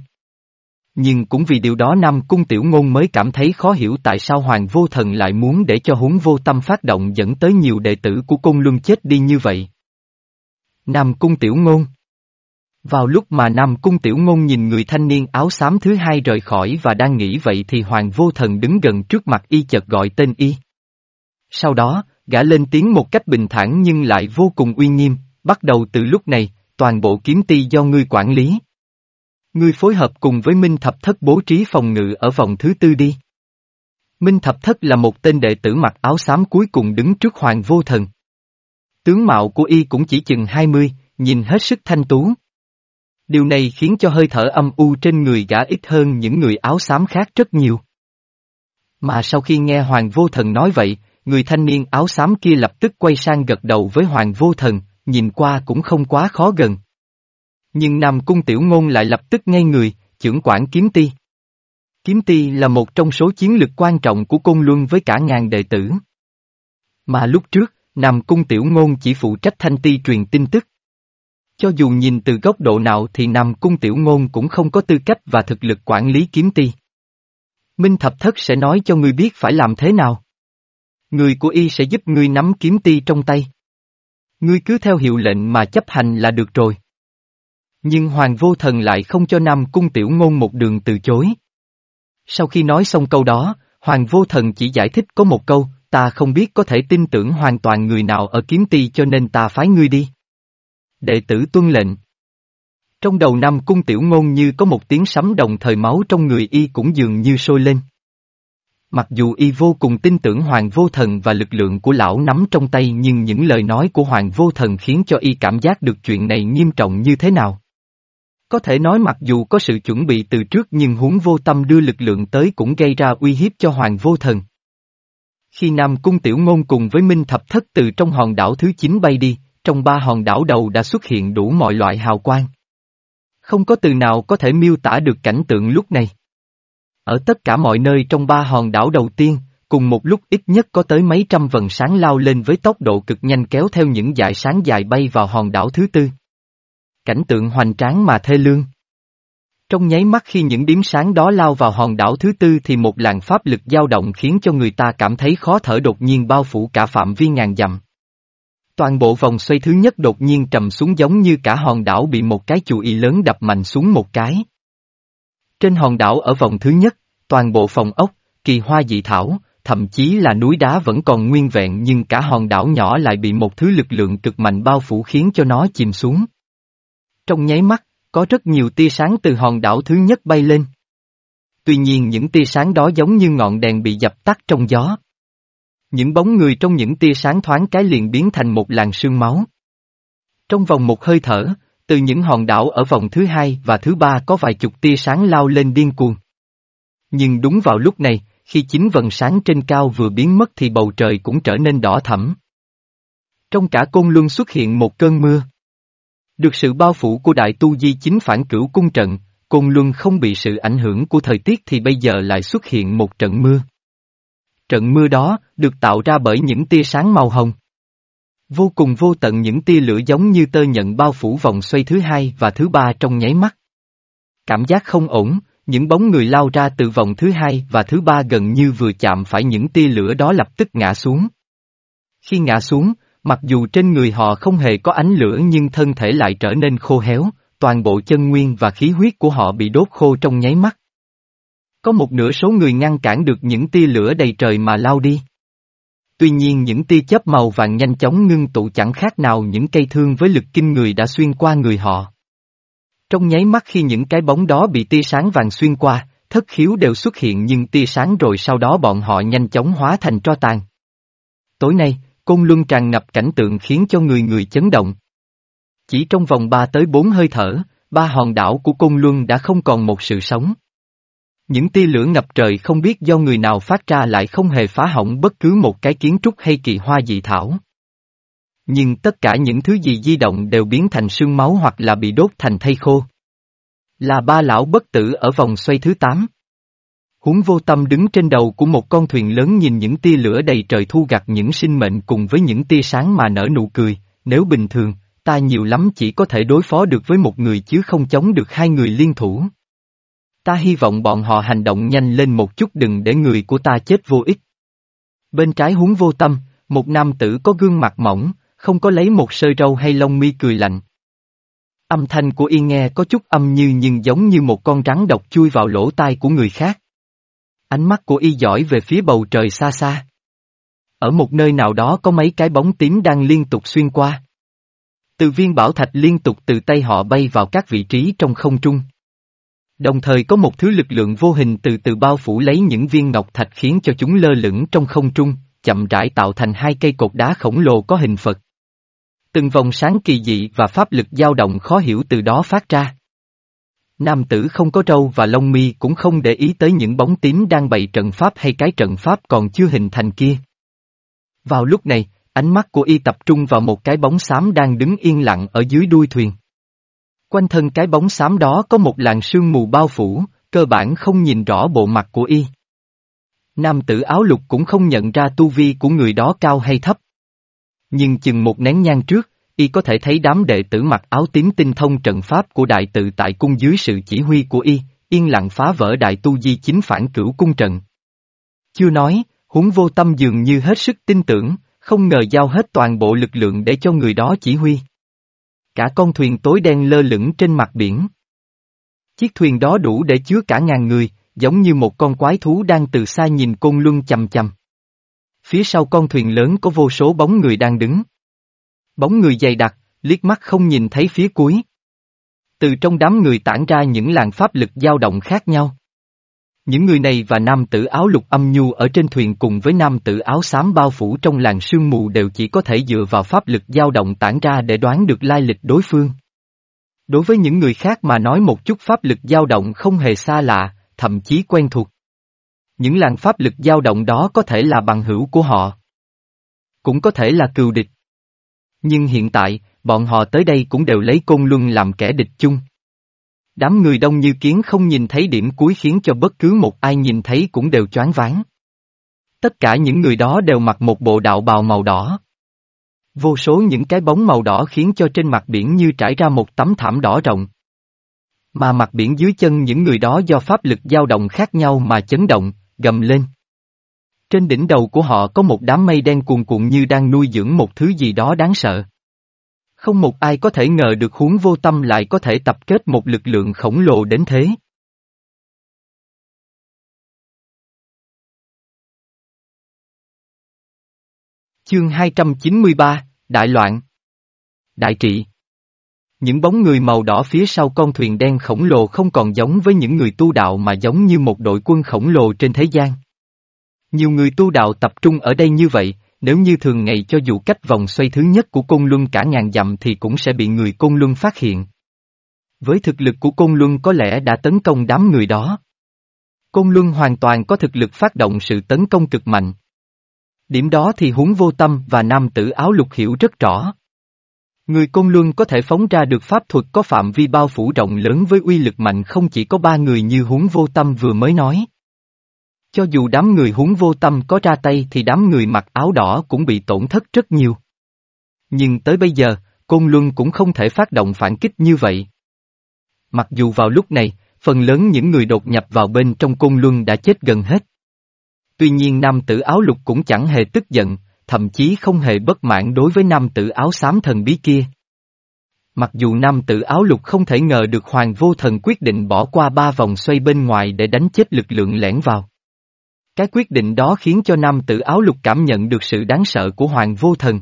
Nhưng cũng vì điều đó Nam Cung Tiểu Ngôn mới cảm thấy khó hiểu tại sao Hoàng Vô Thần lại muốn để cho huống vô tâm phát động dẫn tới nhiều đệ tử của Côn Luân chết đi như vậy. Nam Cung Tiểu Ngôn Vào lúc mà Nam Cung Tiểu Ngôn nhìn người thanh niên áo xám thứ hai rời khỏi và đang nghĩ vậy thì Hoàng Vô Thần đứng gần trước mặt y chợt gọi tên y. Sau đó, gã lên tiếng một cách bình thản nhưng lại vô cùng uy nghiêm, bắt đầu từ lúc này, toàn bộ kiếm ti do ngươi quản lý. Ngươi phối hợp cùng với Minh Thập Thất bố trí phòng ngự ở vòng thứ tư đi. Minh Thập Thất là một tên đệ tử mặc áo xám cuối cùng đứng trước Hoàng Vô Thần. Tướng mạo của y cũng chỉ chừng 20, nhìn hết sức thanh tú. Điều này khiến cho hơi thở âm u trên người gã ít hơn những người áo xám khác rất nhiều. Mà sau khi nghe Hoàng Vô Thần nói vậy, người thanh niên áo xám kia lập tức quay sang gật đầu với Hoàng Vô Thần, nhìn qua cũng không quá khó gần. Nhưng Nam Cung Tiểu Ngôn lại lập tức ngay người, trưởng quản kiếm ti. Kiếm ti là một trong số chiến lược quan trọng của Côn Luân với cả ngàn đệ tử. Mà lúc trước, Nam Cung Tiểu Ngôn chỉ phụ trách thanh ti truyền tin tức. Cho dù nhìn từ góc độ nào thì Nam Cung Tiểu Ngôn cũng không có tư cách và thực lực quản lý kiếm ti. Minh Thập Thất sẽ nói cho ngươi biết phải làm thế nào. Người của y sẽ giúp ngươi nắm kiếm ti trong tay. Ngươi cứ theo hiệu lệnh mà chấp hành là được rồi. Nhưng Hoàng Vô Thần lại không cho Nam Cung Tiểu Ngôn một đường từ chối. Sau khi nói xong câu đó, Hoàng Vô Thần chỉ giải thích có một câu, ta không biết có thể tin tưởng hoàn toàn người nào ở kiếm ti cho nên ta phái ngươi đi. Đệ tử tuân lệnh. Trong đầu Nam Cung Tiểu Ngôn như có một tiếng sấm đồng thời máu trong người y cũng dường như sôi lên. Mặc dù y vô cùng tin tưởng Hoàng Vô Thần và lực lượng của lão nắm trong tay nhưng những lời nói của Hoàng Vô Thần khiến cho y cảm giác được chuyện này nghiêm trọng như thế nào. Có thể nói mặc dù có sự chuẩn bị từ trước nhưng huống vô tâm đưa lực lượng tới cũng gây ra uy hiếp cho Hoàng Vô Thần. Khi Nam Cung Tiểu Ngôn cùng với Minh Thập Thất từ trong hòn đảo thứ 9 bay đi, trong ba hòn đảo đầu đã xuất hiện đủ mọi loại hào quang. Không có từ nào có thể miêu tả được cảnh tượng lúc này. Ở tất cả mọi nơi trong ba hòn đảo đầu tiên, cùng một lúc ít nhất có tới mấy trăm vần sáng lao lên với tốc độ cực nhanh kéo theo những dải sáng dài bay vào hòn đảo thứ tư. Cảnh tượng hoành tráng mà thê lương. Trong nháy mắt khi những điểm sáng đó lao vào hòn đảo thứ tư thì một làn pháp lực dao động khiến cho người ta cảm thấy khó thở đột nhiên bao phủ cả phạm vi ngàn dặm. Toàn bộ vòng xoay thứ nhất đột nhiên trầm xuống giống như cả hòn đảo bị một cái chù y lớn đập mạnh xuống một cái. Trên hòn đảo ở vòng thứ nhất, toàn bộ phòng ốc, kỳ hoa dị thảo, thậm chí là núi đá vẫn còn nguyên vẹn nhưng cả hòn đảo nhỏ lại bị một thứ lực lượng cực mạnh bao phủ khiến cho nó chìm xuống. Trong nháy mắt, có rất nhiều tia sáng từ hòn đảo thứ nhất bay lên. Tuy nhiên những tia sáng đó giống như ngọn đèn bị dập tắt trong gió. Những bóng người trong những tia sáng thoáng cái liền biến thành một làn sương máu. Trong vòng một hơi thở, từ những hòn đảo ở vòng thứ hai và thứ ba có vài chục tia sáng lao lên điên cuồng. Nhưng đúng vào lúc này, khi chính vần sáng trên cao vừa biến mất thì bầu trời cũng trở nên đỏ thẫm. Trong cả côn luân xuất hiện một cơn mưa. Được sự bao phủ của đại tu di chính phản cửu cung trận, côn luân không bị sự ảnh hưởng của thời tiết thì bây giờ lại xuất hiện một trận mưa. Trận mưa đó được tạo ra bởi những tia sáng màu hồng. Vô cùng vô tận những tia lửa giống như tơ nhận bao phủ vòng xoay thứ hai và thứ ba trong nháy mắt. Cảm giác không ổn, những bóng người lao ra từ vòng thứ hai và thứ ba gần như vừa chạm phải những tia lửa đó lập tức ngã xuống. Khi ngã xuống, mặc dù trên người họ không hề có ánh lửa nhưng thân thể lại trở nên khô héo, toàn bộ chân nguyên và khí huyết của họ bị đốt khô trong nháy mắt. Có một nửa số người ngăn cản được những tia lửa đầy trời mà lao đi. Tuy nhiên những tia chớp màu vàng nhanh chóng ngưng tụ chẳng khác nào những cây thương với lực kinh người đã xuyên qua người họ. Trong nháy mắt khi những cái bóng đó bị tia sáng vàng xuyên qua, thất khiếu đều xuất hiện nhưng tia sáng rồi sau đó bọn họ nhanh chóng hóa thành tro tàn. Tối nay, Côn Luân tràn ngập cảnh tượng khiến cho người người chấn động. Chỉ trong vòng 3 tới 4 hơi thở, ba hòn đảo của Côn Luân đã không còn một sự sống. Những tia lửa ngập trời không biết do người nào phát ra lại không hề phá hỏng bất cứ một cái kiến trúc hay kỳ hoa dị thảo. Nhưng tất cả những thứ gì di động đều biến thành sương máu hoặc là bị đốt thành thây khô. Là ba lão bất tử ở vòng xoay thứ 8. Huống vô tâm đứng trên đầu của một con thuyền lớn nhìn những tia lửa đầy trời thu gặt những sinh mệnh cùng với những tia sáng mà nở nụ cười, nếu bình thường, ta nhiều lắm chỉ có thể đối phó được với một người chứ không chống được hai người liên thủ. Ta hy vọng bọn họ hành động nhanh lên một chút đừng để người của ta chết vô ích. Bên trái huống vô tâm, một nam tử có gương mặt mỏng, không có lấy một sợi râu hay lông mi cười lạnh. Âm thanh của y nghe có chút âm như nhưng giống như một con rắn độc chui vào lỗ tai của người khác. Ánh mắt của y dõi về phía bầu trời xa xa. Ở một nơi nào đó có mấy cái bóng tím đang liên tục xuyên qua. Từ viên bảo thạch liên tục từ tay họ bay vào các vị trí trong không trung. Đồng thời có một thứ lực lượng vô hình từ từ bao phủ lấy những viên ngọc thạch khiến cho chúng lơ lửng trong không trung, chậm rãi tạo thành hai cây cột đá khổng lồ có hình Phật. Từng vòng sáng kỳ dị và pháp lực dao động khó hiểu từ đó phát ra. Nam tử không có trâu và lông mi cũng không để ý tới những bóng tím đang bày trận pháp hay cái trận pháp còn chưa hình thành kia. Vào lúc này, ánh mắt của y tập trung vào một cái bóng xám đang đứng yên lặng ở dưới đuôi thuyền. Quanh thân cái bóng xám đó có một làn sương mù bao phủ, cơ bản không nhìn rõ bộ mặt của y. Nam tử áo lục cũng không nhận ra tu vi của người đó cao hay thấp. Nhưng chừng một nén nhang trước, y có thể thấy đám đệ tử mặc áo tím tinh thông trận pháp của đại tự tại cung dưới sự chỉ huy của y, yên lặng phá vỡ đại tu di chính phản cửu cung trận. Chưa nói, huống vô tâm dường như hết sức tin tưởng, không ngờ giao hết toàn bộ lực lượng để cho người đó chỉ huy. Cả con thuyền tối đen lơ lửng trên mặt biển. Chiếc thuyền đó đủ để chứa cả ngàn người, giống như một con quái thú đang từ xa nhìn côn luân chầm chầm. Phía sau con thuyền lớn có vô số bóng người đang đứng. Bóng người dày đặc, liếc mắt không nhìn thấy phía cuối. Từ trong đám người tản ra những làn pháp lực dao động khác nhau. Những người này và nam tử áo lục âm nhu ở trên thuyền cùng với nam tử áo xám bao phủ trong làn sương mù đều chỉ có thể dựa vào pháp lực dao động tản ra để đoán được lai lịch đối phương. Đối với những người khác mà nói một chút pháp lực dao động không hề xa lạ, thậm chí quen thuộc. Những làn pháp lực dao động đó có thể là bằng hữu của họ. Cũng có thể là cừu địch. Nhưng hiện tại, bọn họ tới đây cũng đều lấy Côn Luân làm kẻ địch chung. Đám người đông như kiến không nhìn thấy điểm cuối khiến cho bất cứ một ai nhìn thấy cũng đều choáng váng. Tất cả những người đó đều mặc một bộ đạo bào màu đỏ. Vô số những cái bóng màu đỏ khiến cho trên mặt biển như trải ra một tấm thảm đỏ rộng. Mà mặt biển dưới chân những người đó do pháp lực dao động khác nhau mà chấn động, gầm lên. Trên đỉnh đầu của họ có một đám mây đen cuồn cuộn như đang nuôi dưỡng một thứ gì đó đáng sợ. Không một ai có thể ngờ được huống vô tâm lại có thể tập kết một lực lượng khổng lồ đến thế. Chương 293, Đại loạn Đại trị Những bóng người màu đỏ phía sau con thuyền đen khổng lồ không còn giống với những người tu đạo mà giống như một đội quân khổng lồ trên thế gian. Nhiều người tu đạo tập trung ở đây như vậy, nếu như thường ngày cho dù cách vòng xoay thứ nhất của Côn Luân cả ngàn dặm thì cũng sẽ bị người Côn Luân phát hiện. Với thực lực của Côn Luân có lẽ đã tấn công đám người đó. Côn Luân hoàn toàn có thực lực phát động sự tấn công cực mạnh. Điểm đó thì huống vô tâm và nam tử áo lục hiểu rất rõ. Người Côn Luân có thể phóng ra được pháp thuật có phạm vi bao phủ rộng lớn với uy lực mạnh không chỉ có ba người như huống vô tâm vừa mới nói. Cho dù đám người huống vô tâm có ra tay thì đám người mặc áo đỏ cũng bị tổn thất rất nhiều. Nhưng tới bây giờ, Côn Luân cũng không thể phát động phản kích như vậy. Mặc dù vào lúc này, phần lớn những người đột nhập vào bên trong Côn Luân đã chết gần hết. Tuy nhiên nam tử áo lục cũng chẳng hề tức giận, thậm chí không hề bất mãn đối với nam tử áo xám thần bí kia. Mặc dù nam tử áo lục không thể ngờ được hoàng vô thần quyết định bỏ qua ba vòng xoay bên ngoài để đánh chết lực lượng lẻn vào. Cái quyết định đó khiến cho nam tử áo lục cảm nhận được sự đáng sợ của Hoàng Vô Thần.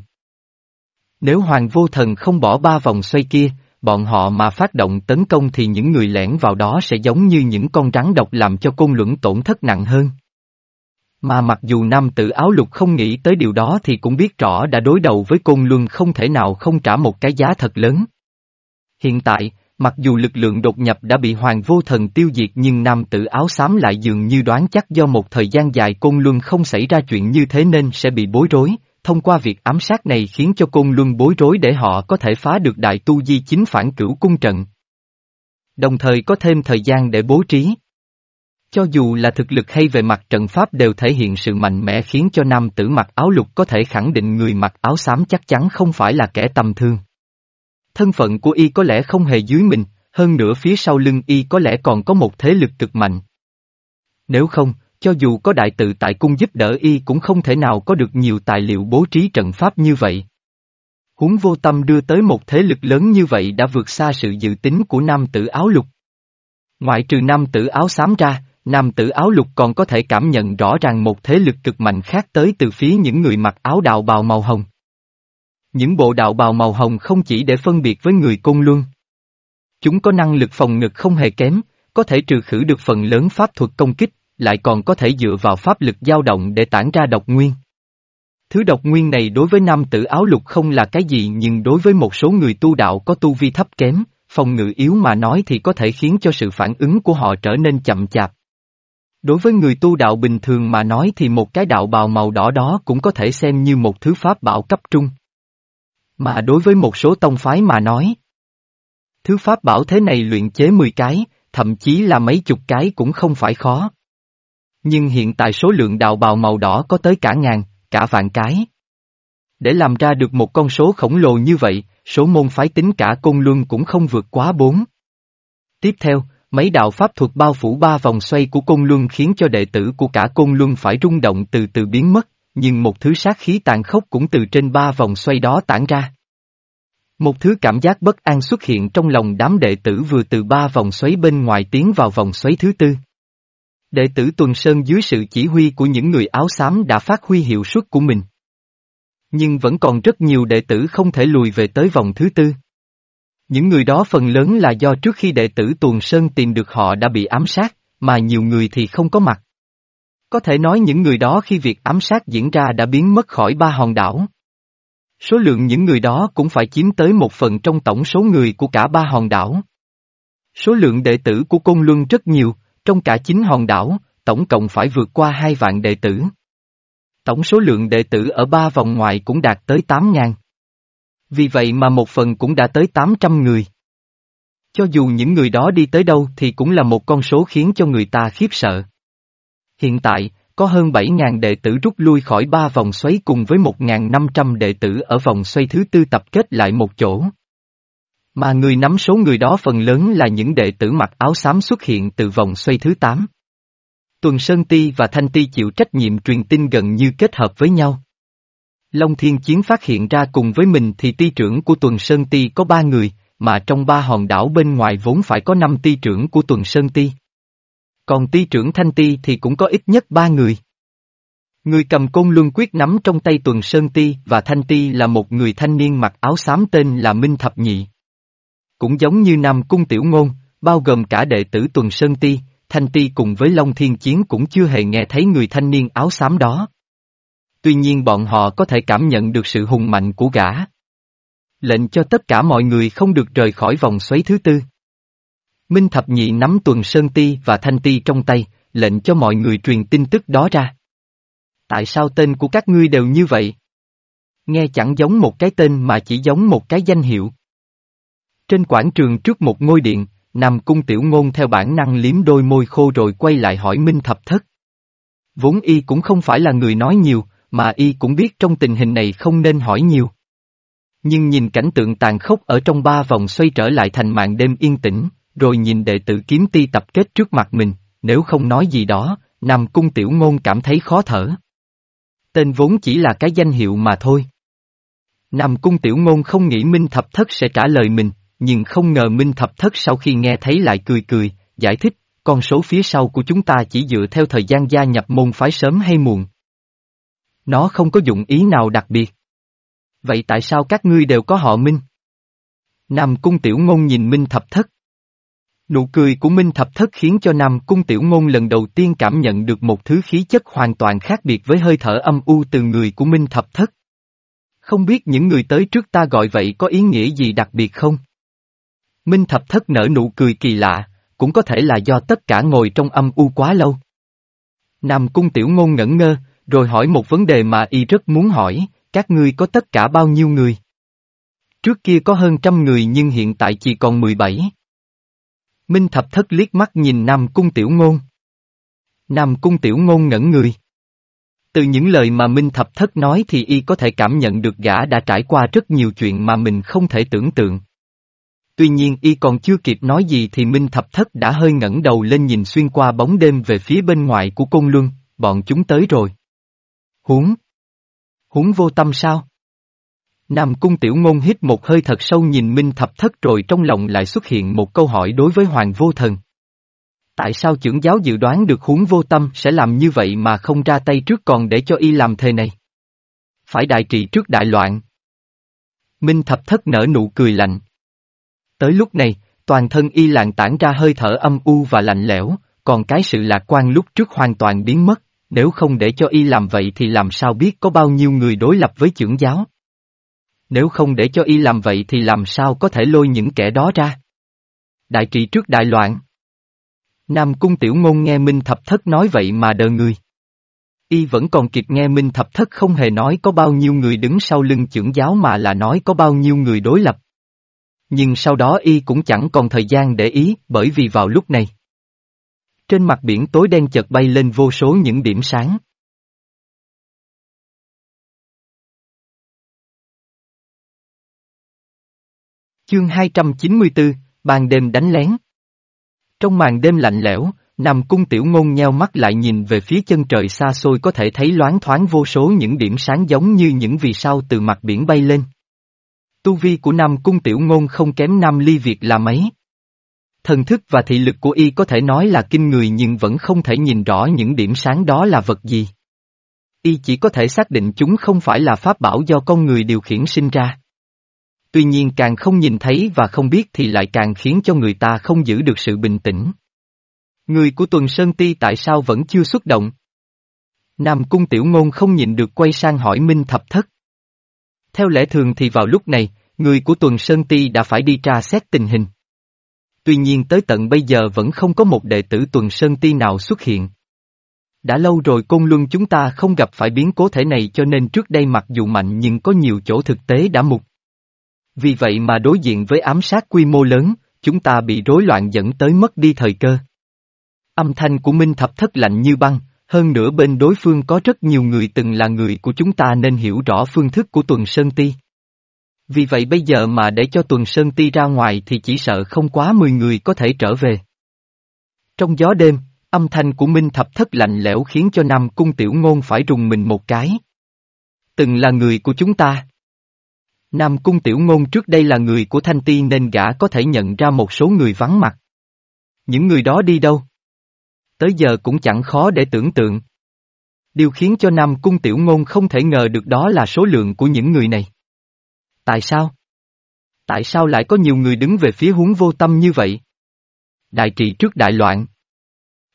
Nếu Hoàng Vô Thần không bỏ ba vòng xoay kia, bọn họ mà phát động tấn công thì những người lẻn vào đó sẽ giống như những con rắn độc làm cho côn luận tổn thất nặng hơn. Mà mặc dù nam tử áo lục không nghĩ tới điều đó thì cũng biết rõ đã đối đầu với côn luân không thể nào không trả một cái giá thật lớn. Hiện tại, Mặc dù lực lượng đột nhập đã bị hoàng vô thần tiêu diệt nhưng nam tử áo xám lại dường như đoán chắc do một thời gian dài côn luân không xảy ra chuyện như thế nên sẽ bị bối rối, thông qua việc ám sát này khiến cho côn luân bối rối để họ có thể phá được đại tu di chính phản cửu cung trận. Đồng thời có thêm thời gian để bố trí. Cho dù là thực lực hay về mặt trận pháp đều thể hiện sự mạnh mẽ khiến cho nam tử mặc áo lục có thể khẳng định người mặc áo xám chắc chắn không phải là kẻ tầm thường. Thân phận của y có lẽ không hề dưới mình, hơn nữa phía sau lưng y có lẽ còn có một thế lực cực mạnh. Nếu không, cho dù có đại tự tại cung giúp đỡ y cũng không thể nào có được nhiều tài liệu bố trí trận pháp như vậy. Huống vô tâm đưa tới một thế lực lớn như vậy đã vượt xa sự dự tính của nam tử áo lục. Ngoại trừ nam tử áo xám ra, nam tử áo lục còn có thể cảm nhận rõ ràng một thế lực cực mạnh khác tới từ phía những người mặc áo đạo bào màu hồng. Những bộ đạo bào màu hồng không chỉ để phân biệt với người côn luân. Chúng có năng lực phòng ngực không hề kém, có thể trừ khử được phần lớn pháp thuật công kích, lại còn có thể dựa vào pháp lực dao động để tản ra độc nguyên. Thứ độc nguyên này đối với nam tử áo lục không là cái gì nhưng đối với một số người tu đạo có tu vi thấp kém, phòng ngự yếu mà nói thì có thể khiến cho sự phản ứng của họ trở nên chậm chạp. Đối với người tu đạo bình thường mà nói thì một cái đạo bào màu đỏ đó cũng có thể xem như một thứ pháp bảo cấp trung. Mà đối với một số tông phái mà nói, thứ pháp bảo thế này luyện chế 10 cái, thậm chí là mấy chục cái cũng không phải khó. Nhưng hiện tại số lượng đạo bào màu đỏ có tới cả ngàn, cả vạn cái. Để làm ra được một con số khổng lồ như vậy, số môn phái tính cả côn luân cũng không vượt quá bốn. Tiếp theo, mấy đạo pháp thuật bao phủ ba vòng xoay của côn luân khiến cho đệ tử của cả côn luân phải rung động từ từ biến mất, nhưng một thứ sát khí tàn khốc cũng từ trên ba vòng xoay đó tản ra. Một thứ cảm giác bất an xuất hiện trong lòng đám đệ tử vừa từ ba vòng xoáy bên ngoài tiến vào vòng xoáy thứ tư. Đệ tử Tuần Sơn dưới sự chỉ huy của những người áo xám đã phát huy hiệu suất của mình. Nhưng vẫn còn rất nhiều đệ tử không thể lùi về tới vòng thứ tư. Những người đó phần lớn là do trước khi đệ tử Tuần Sơn tìm được họ đã bị ám sát, mà nhiều người thì không có mặt. Có thể nói những người đó khi việc ám sát diễn ra đã biến mất khỏi ba hòn đảo. Số lượng những người đó cũng phải chiếm tới một phần trong tổng số người của cả ba hòn đảo. Số lượng đệ tử của Côn Luân rất nhiều, trong cả chín hòn đảo, tổng cộng phải vượt qua hai vạn đệ tử. Tổng số lượng đệ tử ở ba vòng ngoài cũng đạt tới tám ngàn. Vì vậy mà một phần cũng đã tới 800 người. Cho dù những người đó đi tới đâu thì cũng là một con số khiến cho người ta khiếp sợ. Hiện tại, có hơn 7.000 đệ tử rút lui khỏi ba vòng xoáy cùng với 1.500 đệ tử ở vòng xoay thứ tư tập kết lại một chỗ. Mà người nắm số người đó phần lớn là những đệ tử mặc áo xám xuất hiện từ vòng xoay thứ 8. Tuần Sơn Ti và Thanh Ti chịu trách nhiệm truyền tin gần như kết hợp với nhau. Long Thiên Chiến phát hiện ra cùng với mình thì ti trưởng của Tuần Sơn Ti có ba người, mà trong ba hòn đảo bên ngoài vốn phải có năm ti trưởng của Tuần Sơn Ti. Còn ti trưởng Thanh Ti thì cũng có ít nhất ba người. Người cầm côn luân quyết nắm trong tay Tuần Sơn Ti và Thanh Ti là một người thanh niên mặc áo xám tên là Minh Thập Nhị. Cũng giống như Nam Cung Tiểu Ngôn, bao gồm cả đệ tử Tuần Sơn Ti, Thanh Ti cùng với Long Thiên Chiến cũng chưa hề nghe thấy người thanh niên áo xám đó. Tuy nhiên bọn họ có thể cảm nhận được sự hùng mạnh của gã. Lệnh cho tất cả mọi người không được rời khỏi vòng xoáy thứ tư. Minh Thập Nhị nắm Tuần Sơn Ti và Thanh Ti trong tay, lệnh cho mọi người truyền tin tức đó ra. Tại sao tên của các ngươi đều như vậy? Nghe chẳng giống một cái tên mà chỉ giống một cái danh hiệu. Trên quảng trường trước một ngôi điện, Nam Cung Tiểu Ngôn theo bản năng liếm đôi môi khô rồi quay lại hỏi Minh Thập Thất. Vốn y cũng không phải là người nói nhiều, mà y cũng biết trong tình hình này không nên hỏi nhiều. Nhưng nhìn cảnh tượng tàn khốc ở trong ba vòng xoay trở lại thành màn đêm yên tĩnh, rồi nhìn đệ tử kiếm ti tập kết trước mặt mình, nếu không nói gì đó, Nam Cung Tiểu Ngôn cảm thấy khó thở. Tên vốn chỉ là cái danh hiệu mà thôi. Nam Cung Tiểu Ngôn không nghĩ Minh Thập Thất sẽ trả lời mình, nhưng không ngờ Minh Thập Thất sau khi nghe thấy lại cười cười, giải thích, con số phía sau của chúng ta chỉ dựa theo thời gian gia nhập môn phái sớm hay muộn. Nó không có dụng ý nào đặc biệt. Vậy tại sao các ngươi đều có họ Minh? Nam Cung Tiểu Ngôn nhìn Minh Thập Thất. Nụ cười của Minh Thập Thất khiến cho Nam Cung Tiểu Ngôn lần đầu tiên cảm nhận được một thứ khí chất hoàn toàn khác biệt với hơi thở âm u từ người của Minh Thập Thất. Không biết những người tới trước ta gọi vậy có ý nghĩa gì đặc biệt không? Minh Thập Thất nở nụ cười kỳ lạ, cũng có thể là do tất cả ngồi trong âm u quá lâu. Nam Cung Tiểu Ngôn ngẩn ngơ, rồi hỏi một vấn đề mà y rất muốn hỏi, các ngươi có tất cả bao nhiêu người? Trước kia có hơn trăm người nhưng hiện tại chỉ còn 17. Minh Thập Thất liếc mắt nhìn Nam Cung Tiểu Ngôn. Nam Cung Tiểu Ngôn ngẩn người. Từ những lời mà Minh Thập Thất nói thì y có thể cảm nhận được gã đã trải qua rất nhiều chuyện mà mình không thể tưởng tượng. Tuy nhiên y còn chưa kịp nói gì thì Minh Thập Thất đã hơi ngẩng đầu lên nhìn xuyên qua bóng đêm về phía bên ngoài của Côn Luân, bọn chúng tới rồi. Huống. Huống vô tâm sao? Nam Cung Tiểu Ngôn hít một hơi thật sâu nhìn Minh Thập Thất rồi trong lòng lại xuất hiện một câu hỏi đối với Hoàng Vô Thần. Tại sao trưởng giáo dự đoán được huống vô tâm sẽ làm như vậy mà không ra tay trước còn để cho y làm thế này? Phải đại trị trước đại loạn. Minh Thập Thất nở nụ cười lạnh. Tới lúc này, toàn thân y lạng tản ra hơi thở âm u và lạnh lẽo, còn cái sự lạc quan lúc trước hoàn toàn biến mất, nếu không để cho y làm vậy thì làm sao biết có bao nhiêu người đối lập với trưởng giáo. Nếu không để cho y làm vậy thì làm sao có thể lôi những kẻ đó ra. Đại trị trước đại loạn. Nam Cung Tiểu Ngôn nghe Minh Thập Thất nói vậy mà đờ người. Y vẫn còn kịp nghe Minh Thập Thất không hề nói có bao nhiêu người đứng sau lưng trưởng giáo mà là nói có bao nhiêu người đối lập. Nhưng sau đó y cũng chẳng còn thời gian để ý bởi vì vào lúc này. Trên mặt biển tối đen chợt bay lên vô số những điểm sáng. Chương 294, bàn đêm đánh lén. Trong màn đêm lạnh lẽo, Nam Cung Tiểu Ngôn nheo mắt lại nhìn về phía chân trời xa xôi có thể thấy loáng thoáng vô số những điểm sáng giống như những vì sao từ mặt biển bay lên. Tu vi của Nam Cung Tiểu Ngôn không kém Nam Ly Việt là mấy. Thần thức và thị lực của y có thể nói là kinh người nhưng vẫn không thể nhìn rõ những điểm sáng đó là vật gì. Y chỉ có thể xác định chúng không phải là pháp bảo do con người điều khiển sinh ra. Tuy nhiên càng không nhìn thấy và không biết thì lại càng khiến cho người ta không giữ được sự bình tĩnh. Người của Tuần Sơn Ti tại sao vẫn chưa xuất động? Nam Cung Tiểu Ngôn không nhịn được quay sang hỏi Minh Thập Thất. Theo lẽ thường thì vào lúc này, người của Tuần Sơn Ti đã phải đi tra xét tình hình. Tuy nhiên tới tận bây giờ vẫn không có một đệ tử Tuần Sơn Ti nào xuất hiện. Đã lâu rồi Côn Luân chúng ta không gặp phải biến cố thể này cho nên trước đây mặc dù mạnh nhưng có nhiều chỗ thực tế đã mục. Vì vậy mà đối diện với ám sát quy mô lớn, chúng ta bị rối loạn dẫn tới mất đi thời cơ. Âm thanh của Minh Thập Thất lạnh như băng, hơn nữa bên đối phương có rất nhiều người từng là người của chúng ta nên hiểu rõ phương thức của Tuần Sơn Ti. Vì vậy bây giờ mà để cho Tuần Sơn Ti ra ngoài thì chỉ sợ không quá 10 người có thể trở về. Trong gió đêm, âm thanh của Minh Thập Thất lạnh lẽo khiến cho Nam Cung Tiểu Ngôn phải rùng mình một cái. Từng là người của chúng ta. Nam Cung Tiểu Ngôn trước đây là người của Thanh Ti nên gã có thể nhận ra một số người vắng mặt. Những người đó đi đâu? Tới giờ cũng chẳng khó để tưởng tượng. Điều khiến cho Nam Cung Tiểu Ngôn không thể ngờ được đó là số lượng của những người này. Tại sao? Tại sao lại có nhiều người đứng về phía huống vô tâm như vậy? Đại trị trước đại loạn.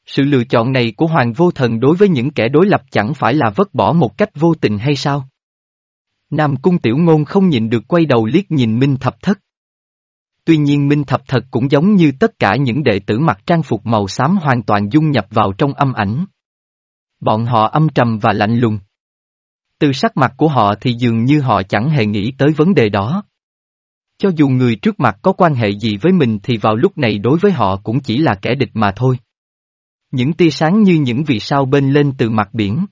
Sự lựa chọn này của Hoàng Vô Thần đối với những kẻ đối lập chẳng phải là vứt bỏ một cách vô tình hay sao? Nam Cung Tiểu Ngôn không nhịn được quay đầu liếc nhìn Minh Thập Thất. Tuy nhiên Minh Thập Thật cũng giống như tất cả những đệ tử mặc trang phục màu xám hoàn toàn dung nhập vào trong âm ảnh. Bọn họ âm trầm và lạnh lùng. Từ sắc mặt của họ thì dường như họ chẳng hề nghĩ tới vấn đề đó. Cho dù người trước mặt có quan hệ gì với mình thì vào lúc này đối với họ cũng chỉ là kẻ địch mà thôi. Những tia sáng như những vì sao bên lên từ mặt biển.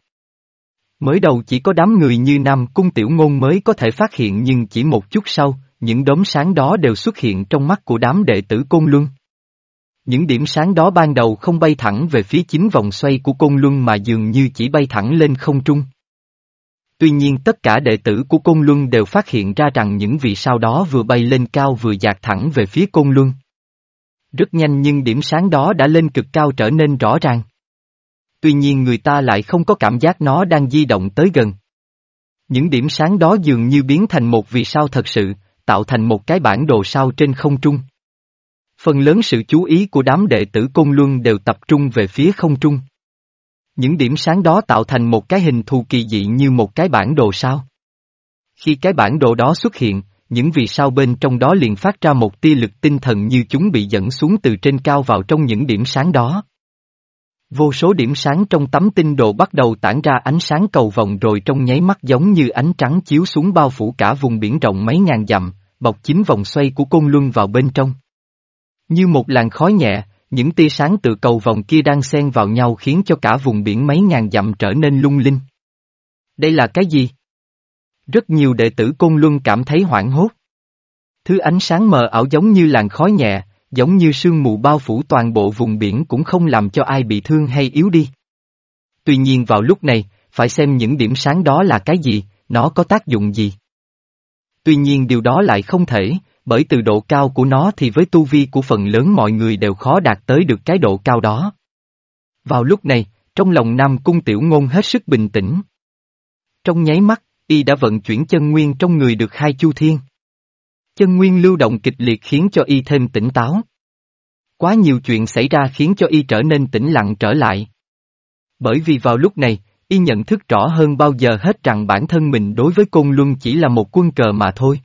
Mới đầu chỉ có đám người như Nam Cung Tiểu Ngôn mới có thể phát hiện nhưng chỉ một chút sau, những đốm sáng đó đều xuất hiện trong mắt của đám đệ tử Côn Luân. Những điểm sáng đó ban đầu không bay thẳng về phía chính vòng xoay của Côn Luân mà dường như chỉ bay thẳng lên không trung. Tuy nhiên tất cả đệ tử của Côn Luân đều phát hiện ra rằng những vì sao đó vừa bay lên cao vừa dạt thẳng về phía Côn Luân. Rất nhanh nhưng điểm sáng đó đã lên cực cao trở nên rõ ràng. Tuy nhiên người ta lại không có cảm giác nó đang di động tới gần. Những điểm sáng đó dường như biến thành một vì sao thật sự, tạo thành một cái bản đồ sao trên không trung. Phần lớn sự chú ý của đám đệ tử Côn Luân đều tập trung về phía không trung. Những điểm sáng đó tạo thành một cái hình thù kỳ dị như một cái bản đồ sao. Khi cái bản đồ đó xuất hiện, những vì sao bên trong đó liền phát ra một tia lực tinh thần như chúng bị dẫn xuống từ trên cao vào trong những điểm sáng đó. Vô số điểm sáng trong tấm tinh đồ bắt đầu tản ra ánh sáng cầu vòng rồi trong nháy mắt giống như ánh trắng chiếu xuống bao phủ cả vùng biển rộng mấy ngàn dặm, bọc chính vòng xoay của côn luân vào bên trong. Như một làn khói nhẹ, những tia sáng từ cầu vòng kia đang xen vào nhau khiến cho cả vùng biển mấy ngàn dặm trở nên lung linh. Đây là cái gì? Rất nhiều đệ tử côn luân cảm thấy hoảng hốt. Thứ ánh sáng mờ ảo giống như làn khói nhẹ, giống như sương mù bao phủ toàn bộ vùng biển cũng không làm cho ai bị thương hay yếu đi. Tuy nhiên vào lúc này, phải xem những điểm sáng đó là cái gì, nó có tác dụng gì. Tuy nhiên điều đó lại không thể, bởi từ độ cao của nó thì với tu vi của phần lớn mọi người đều khó đạt tới được cái độ cao đó. Vào lúc này, trong lòng Nam Cung Tiểu Ngôn hết sức bình tĩnh. Trong nháy mắt, y đã vận chuyển chân nguyên trong người được hai chu thiên. Chân nguyên lưu động kịch liệt khiến cho y thêm tỉnh táo. Quá nhiều chuyện xảy ra khiến cho y trở nên tĩnh lặng trở lại. Bởi vì vào lúc này, y nhận thức rõ hơn bao giờ hết rằng bản thân mình đối với Côn Luân chỉ là một quân cờ mà thôi.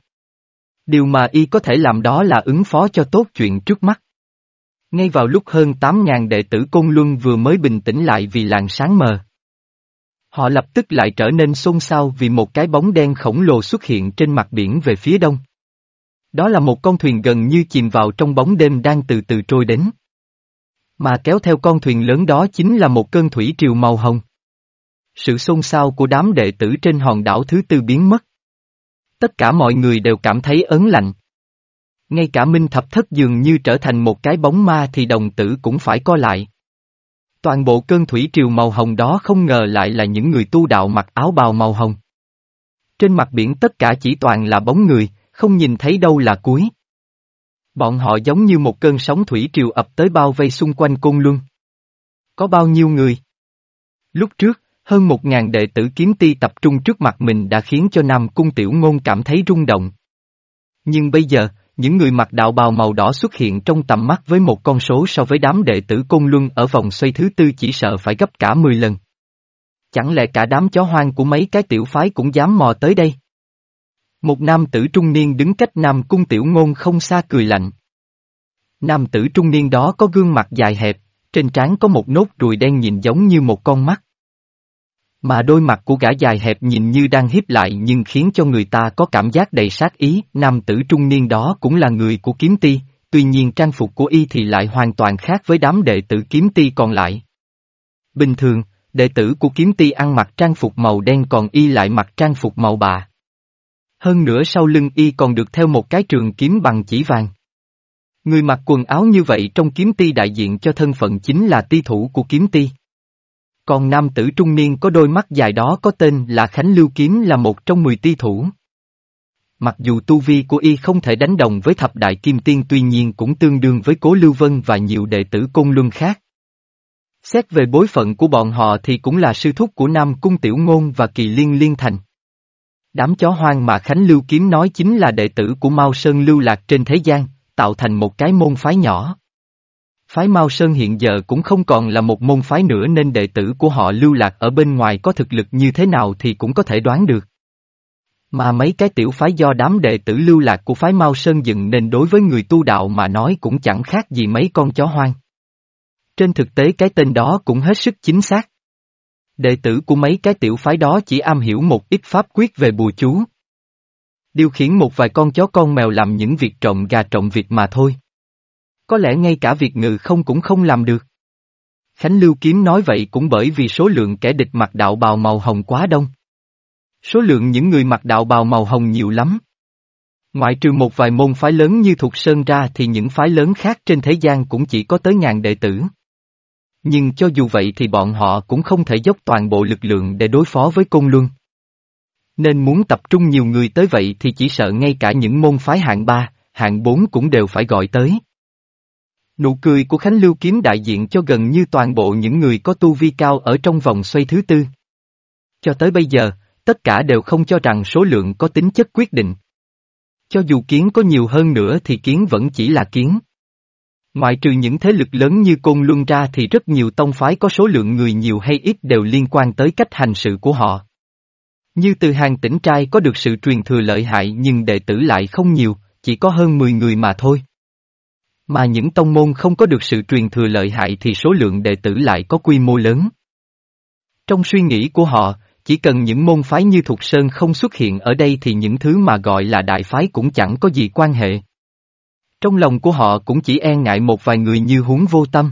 Điều mà y có thể làm đó là ứng phó cho tốt chuyện trước mắt. Ngay vào lúc hơn 8.000 đệ tử Côn Luân vừa mới bình tĩnh lại vì làn sáng mờ. Họ lập tức lại trở nên xôn xao vì một cái bóng đen khổng lồ xuất hiện trên mặt biển về phía đông. Đó là một con thuyền gần như chìm vào trong bóng đêm đang từ từ trôi đến. Mà kéo theo con thuyền lớn đó chính là một cơn thủy triều màu hồng. Sự xôn xao của đám đệ tử trên hòn đảo thứ tư biến mất. Tất cả mọi người đều cảm thấy ớn lạnh. Ngay cả Minh Thập Thất dường như trở thành một cái bóng ma thì đồng tử cũng phải co lại. Toàn bộ cơn thủy triều màu hồng đó không ngờ lại là những người tu đạo mặc áo bào màu hồng. Trên mặt biển tất cả chỉ toàn là bóng người, không nhìn thấy đâu là cuối. Bọn họ giống như một cơn sóng thủy triều ập tới bao vây xung quanh côn luân. Có bao nhiêu người? Lúc trước, hơn một ngàn đệ tử kiếm ti tập trung trước mặt mình đã khiến cho Nam Cung Tiểu Ngôn cảm thấy rung động. Nhưng bây giờ, những người mặc đạo bào màu đỏ xuất hiện trong tầm mắt với một con số so với đám đệ tử Côn Luân ở vòng xoay thứ tư chỉ sợ phải gấp cả 10 lần. Chẳng lẽ cả đám chó hoang của mấy cái tiểu phái cũng dám mò tới đây? Một nam tử trung niên đứng cách Nam Cung Tiểu Ngôn không xa cười lạnh. Nam tử trung niên đó có gương mặt dài hẹp, trên trán có một nốt ruồi đen nhìn giống như một con mắt. Mà đôi mặt của gã dài hẹp nhìn như đang hiếp lại nhưng khiến cho người ta có cảm giác đầy sát ý, nam tử trung niên đó cũng là người của kiếm ti, tuy nhiên trang phục của y thì lại hoàn toàn khác với đám đệ tử kiếm ti còn lại. Bình thường, đệ tử của kiếm ti ăn mặc trang phục màu đen còn y lại mặc trang phục màu bạc. Hơn nữa sau lưng y còn được theo một cái trường kiếm bằng chỉ vàng. Người mặc quần áo như vậy trong kiếm ti đại diện cho thân phận chính là ti thủ của kiếm ti. Còn nam tử trung niên có đôi mắt dài đó có tên là Khánh Lưu Kiếm là một trong mười ti thủ. Mặc dù tu vi của y không thể đánh đồng với thập đại kim tiên tuy nhiên cũng tương đương với cố Lưu Vân và nhiều đệ tử côn luân khác. Xét về bối phận của bọn họ thì cũng là sư thúc của Nam Cung Tiểu Ngôn và Kỳ Liên Liên Thành. Đám chó hoang mà Khánh Lưu Kiếm nói chính là đệ tử của Mao Sơn lưu lạc trên thế gian, tạo thành một cái môn phái nhỏ. Phái Mao Sơn hiện giờ cũng không còn là một môn phái nữa nên đệ tử của họ lưu lạc ở bên ngoài có thực lực như thế nào thì cũng có thể đoán được. Mà mấy cái tiểu phái do đám đệ tử lưu lạc của phái Mao Sơn dựng nên đối với người tu đạo mà nói cũng chẳng khác gì mấy con chó hoang. Trên thực tế cái tên đó cũng hết sức chính xác. Đệ tử của mấy cái tiểu phái đó chỉ am hiểu một ít pháp quyết về bùa chú. Điều khiển một vài con chó con mèo làm những việc trộm gà trộm việc mà thôi. Có lẽ ngay cả việc ngự không cũng không làm được. Khánh Lưu Kiếm nói vậy cũng bởi vì số lượng kẻ địch mặc đạo bào màu hồng quá đông. Số lượng những người mặc đạo bào màu hồng nhiều lắm. Ngoại trừ một vài môn phái lớn như Thục Sơn ra thì những phái lớn khác trên thế gian cũng chỉ có tới ngàn đệ tử. Nhưng cho dù vậy thì bọn họ cũng không thể dốc toàn bộ lực lượng để đối phó với Côn Luân. Nên muốn tập trung nhiều người tới vậy thì chỉ sợ ngay cả những môn phái hạng 3, hạng 4 cũng đều phải gọi tới. Nụ cười của Khánh Lưu Kiếm đại diện cho gần như toàn bộ những người có tu vi cao ở trong vòng xoay thứ tư. Cho tới bây giờ, tất cả đều không cho rằng số lượng có tính chất quyết định. Cho dù kiến có nhiều hơn nữa thì kiến vẫn chỉ là kiến. Ngoại trừ những thế lực lớn như Côn Luân ra thì rất nhiều tông phái có số lượng người nhiều hay ít đều liên quan tới cách hành sự của họ. Như từ hàng tỉnh trai có được sự truyền thừa lợi hại nhưng đệ tử lại không nhiều, chỉ có hơn 10 người mà thôi. Mà những tông môn không có được sự truyền thừa lợi hại thì số lượng đệ tử lại có quy mô lớn. Trong suy nghĩ của họ, chỉ cần những môn phái như Thục Sơn không xuất hiện ở đây thì những thứ mà gọi là đại phái cũng chẳng có gì quan hệ. Trong lòng của họ cũng chỉ e ngại một vài người như huống vô tâm.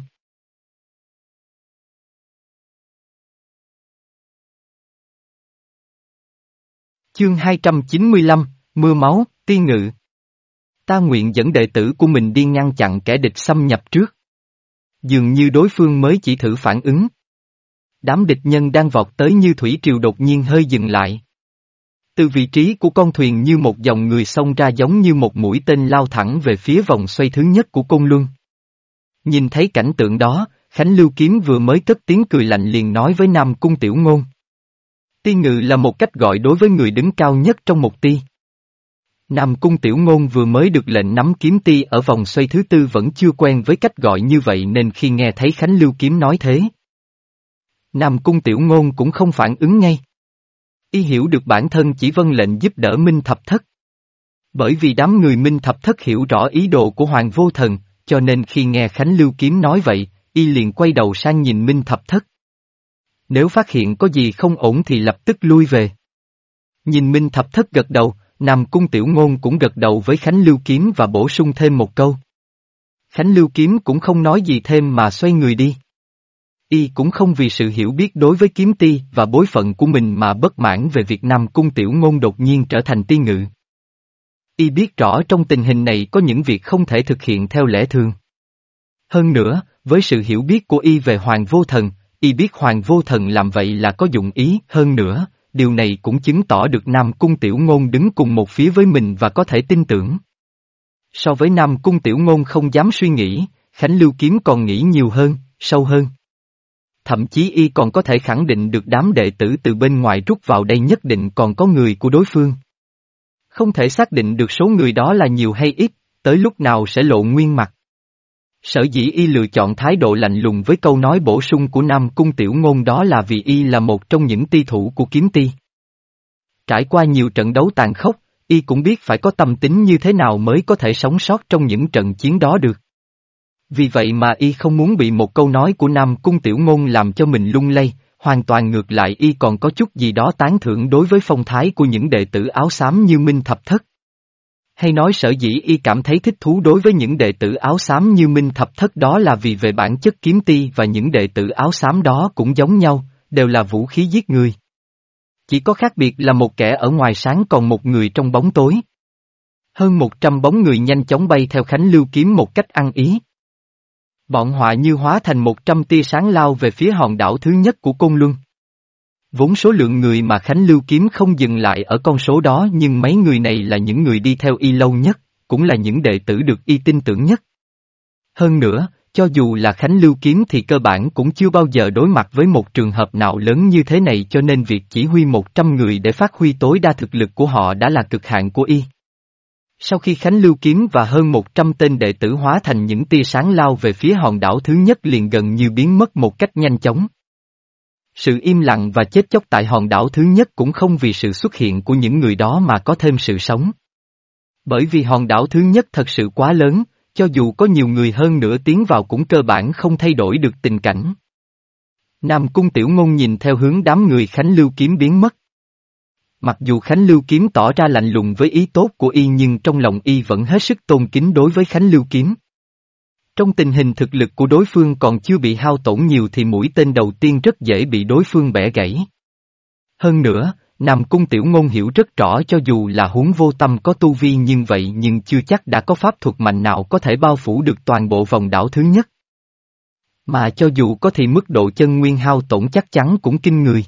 Chương 295, Mưa máu, tiên ngự. Ta nguyện dẫn đệ tử của mình đi ngăn chặn kẻ địch xâm nhập trước. Dường như đối phương mới chỉ thử phản ứng. Đám địch nhân đang vọt tới như thủy triều đột nhiên hơi dừng lại. Từ vị trí của con thuyền như một dòng người xông ra giống như một mũi tên lao thẳng về phía vòng xoay thứ nhất của cung luân. Nhìn thấy cảnh tượng đó, Khánh Lưu Kiếm vừa mới cất tiếng cười lạnh liền nói với Nam Cung Tiểu Ngôn. Ti ngự là một cách gọi đối với người đứng cao nhất trong một ti. Nam Cung Tiểu Ngôn vừa mới được lệnh nắm kiếm ti ở vòng xoay thứ tư vẫn chưa quen với cách gọi như vậy nên khi nghe thấy Khánh Lưu Kiếm nói thế. Nam Cung Tiểu Ngôn cũng không phản ứng ngay. Y hiểu được bản thân chỉ vâng lệnh giúp đỡ Minh Thập Thất. Bởi vì đám người Minh Thập Thất hiểu rõ ý đồ của Hoàng Vô Thần, cho nên khi nghe Khánh Lưu Kiếm nói vậy, Y liền quay đầu sang nhìn Minh Thập Thất. Nếu phát hiện có gì không ổn thì lập tức lui về. Nhìn Minh Thập Thất gật đầu, Nam Cung Tiểu Ngôn cũng gật đầu với Khánh Lưu Kiếm và bổ sung thêm một câu. Khánh Lưu Kiếm cũng không nói gì thêm mà xoay người đi. Y cũng không vì sự hiểu biết đối với kiếm ti và bối phận của mình mà bất mãn về việc Nam Cung Tiểu Ngôn đột nhiên trở thành ti ngự. Y biết rõ trong tình hình này có những việc không thể thực hiện theo lẽ thường. Hơn nữa, với sự hiểu biết của Y về Hoàng Vô Thần, Y biết Hoàng Vô Thần làm vậy là có dụng ý, hơn nữa, điều này cũng chứng tỏ được Nam Cung Tiểu Ngôn đứng cùng một phía với mình và có thể tin tưởng. So với Nam Cung Tiểu Ngôn không dám suy nghĩ, Khánh Lưu Kiếm còn nghĩ nhiều hơn, sâu hơn. Thậm chí y còn có thể khẳng định được đám đệ tử từ bên ngoài rút vào đây nhất định còn có người của đối phương. Không thể xác định được số người đó là nhiều hay ít, tới lúc nào sẽ lộ nguyên mặt. Sở dĩ y lựa chọn thái độ lạnh lùng với câu nói bổ sung của Nam Cung Tiểu Ngôn đó là vì y là một trong những ti thủ của kiếm ti. Trải qua nhiều trận đấu tàn khốc, y cũng biết phải có tâm tính như thế nào mới có thể sống sót trong những trận chiến đó được. Vì vậy mà y không muốn bị một câu nói của Nam Cung Tiểu Ngôn làm cho mình lung lay, hoàn toàn ngược lại y còn có chút gì đó tán thưởng đối với phong thái của những đệ tử áo xám như Minh Thập Thất. Hay nói sở dĩ y cảm thấy thích thú đối với những đệ tử áo xám như Minh Thập Thất đó là vì về bản chất kiếm ti và những đệ tử áo xám đó cũng giống nhau, đều là vũ khí giết người. Chỉ có khác biệt là một kẻ ở ngoài sáng còn một người trong bóng tối. Hơn một trăm bóng người nhanh chóng bay theo Khánh Lưu kiếm một cách ăn ý. Bọn họa như hóa thành một trăm tia sáng lao về phía hòn đảo thứ nhất của Côn Luân. Vốn số lượng người mà Khánh Lưu kiếm không dừng lại ở con số đó nhưng mấy người này là những người đi theo y lâu nhất, cũng là những đệ tử được y tin tưởng nhất. Hơn nữa, cho dù là Khánh Lưu kiếm thì cơ bản cũng chưa bao giờ đối mặt với một trường hợp nào lớn như thế này cho nên việc chỉ huy 100 người để phát huy tối đa thực lực của họ đã là cực hạn của y. Sau khi Khánh Lưu Kiếm và hơn 100 tên đệ tử hóa thành những tia sáng lao về phía hòn đảo thứ nhất liền gần như biến mất một cách nhanh chóng. Sự im lặng và chết chóc tại hòn đảo thứ nhất cũng không vì sự xuất hiện của những người đó mà có thêm sự sống. Bởi vì hòn đảo thứ nhất thật sự quá lớn, cho dù có nhiều người hơn nữa tiến vào cũng cơ bản không thay đổi được tình cảnh. Nam Cung Tiểu Ngôn nhìn theo hướng đám người Khánh Lưu Kiếm biến mất. Mặc dù Khánh Lưu Kiếm tỏ ra lạnh lùng với ý tốt của y nhưng trong lòng y vẫn hết sức tôn kính đối với Khánh Lưu Kiếm. Trong tình hình thực lực của đối phương còn chưa bị hao tổn nhiều thì mũi tên đầu tiên rất dễ bị đối phương bẻ gãy. Hơn nữa, Nam Cung Tiểu Ngôn hiểu rất rõ cho dù là huống vô tâm có tu vi nhưng vậy nhưng chưa chắc đã có pháp thuật mạnh nào có thể bao phủ được toàn bộ vòng đảo thứ nhất. Mà cho dù có thì mức độ chân nguyên hao tổn chắc chắn cũng kinh người.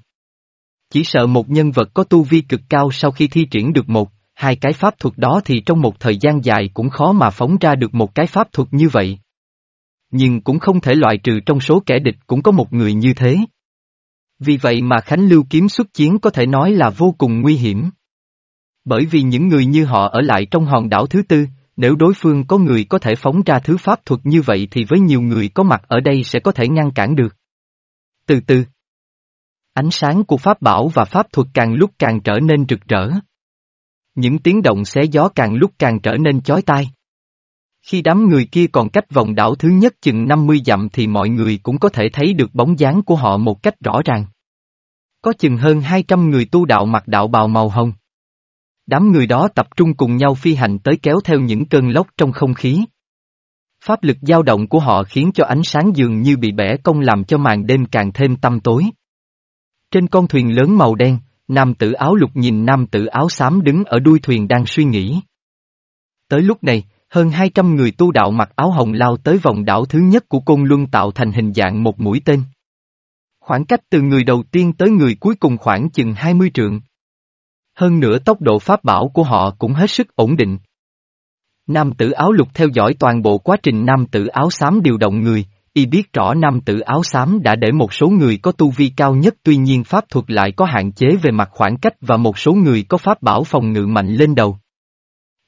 Chỉ sợ một nhân vật có tu vi cực cao sau khi thi triển được một, hai cái pháp thuật đó thì trong một thời gian dài cũng khó mà phóng ra được một cái pháp thuật như vậy. Nhưng cũng không thể loại trừ trong số kẻ địch cũng có một người như thế. Vì vậy mà Khánh Lưu kiếm xuất chiến có thể nói là vô cùng nguy hiểm. Bởi vì những người như họ ở lại trong hòn đảo thứ tư, nếu đối phương có người có thể phóng ra thứ pháp thuật như vậy thì với nhiều người có mặt ở đây sẽ có thể ngăn cản được. Từ từ. Ánh sáng của pháp bảo và pháp thuật càng lúc càng trở nên rực rỡ. Những tiếng động xé gió càng lúc càng trở nên chói tai. Khi đám người kia còn cách vòng đảo thứ nhất chừng 50 dặm thì mọi người cũng có thể thấy được bóng dáng của họ một cách rõ ràng. Có chừng hơn 200 người tu đạo mặc đạo bào màu hồng. Đám người đó tập trung cùng nhau phi hành tới kéo theo những cơn lốc trong không khí. Pháp lực dao động của họ khiến cho ánh sáng dường như bị bẻ cong làm cho màn đêm càng thêm tăm tối. Trên con thuyền lớn màu đen, nam tử áo lục nhìn nam tử áo xám đứng ở đuôi thuyền đang suy nghĩ. Tới lúc này, hơn 200 người tu đạo mặc áo hồng lao tới vòng đảo thứ nhất của Côn Luân tạo thành hình dạng một mũi tên. Khoảng cách từ người đầu tiên tới người cuối cùng khoảng chừng 20 trượng. Hơn nữa tốc độ pháp bảo của họ cũng hết sức ổn định. Nam tử áo lục theo dõi toàn bộ quá trình nam tử áo xám điều động người, y biết rõ nam tử áo xám đã để một số người có tu vi cao nhất tuy nhiên pháp thuật lại có hạn chế về mặt khoảng cách và một số người có pháp bảo phòng ngự mạnh lên đầu.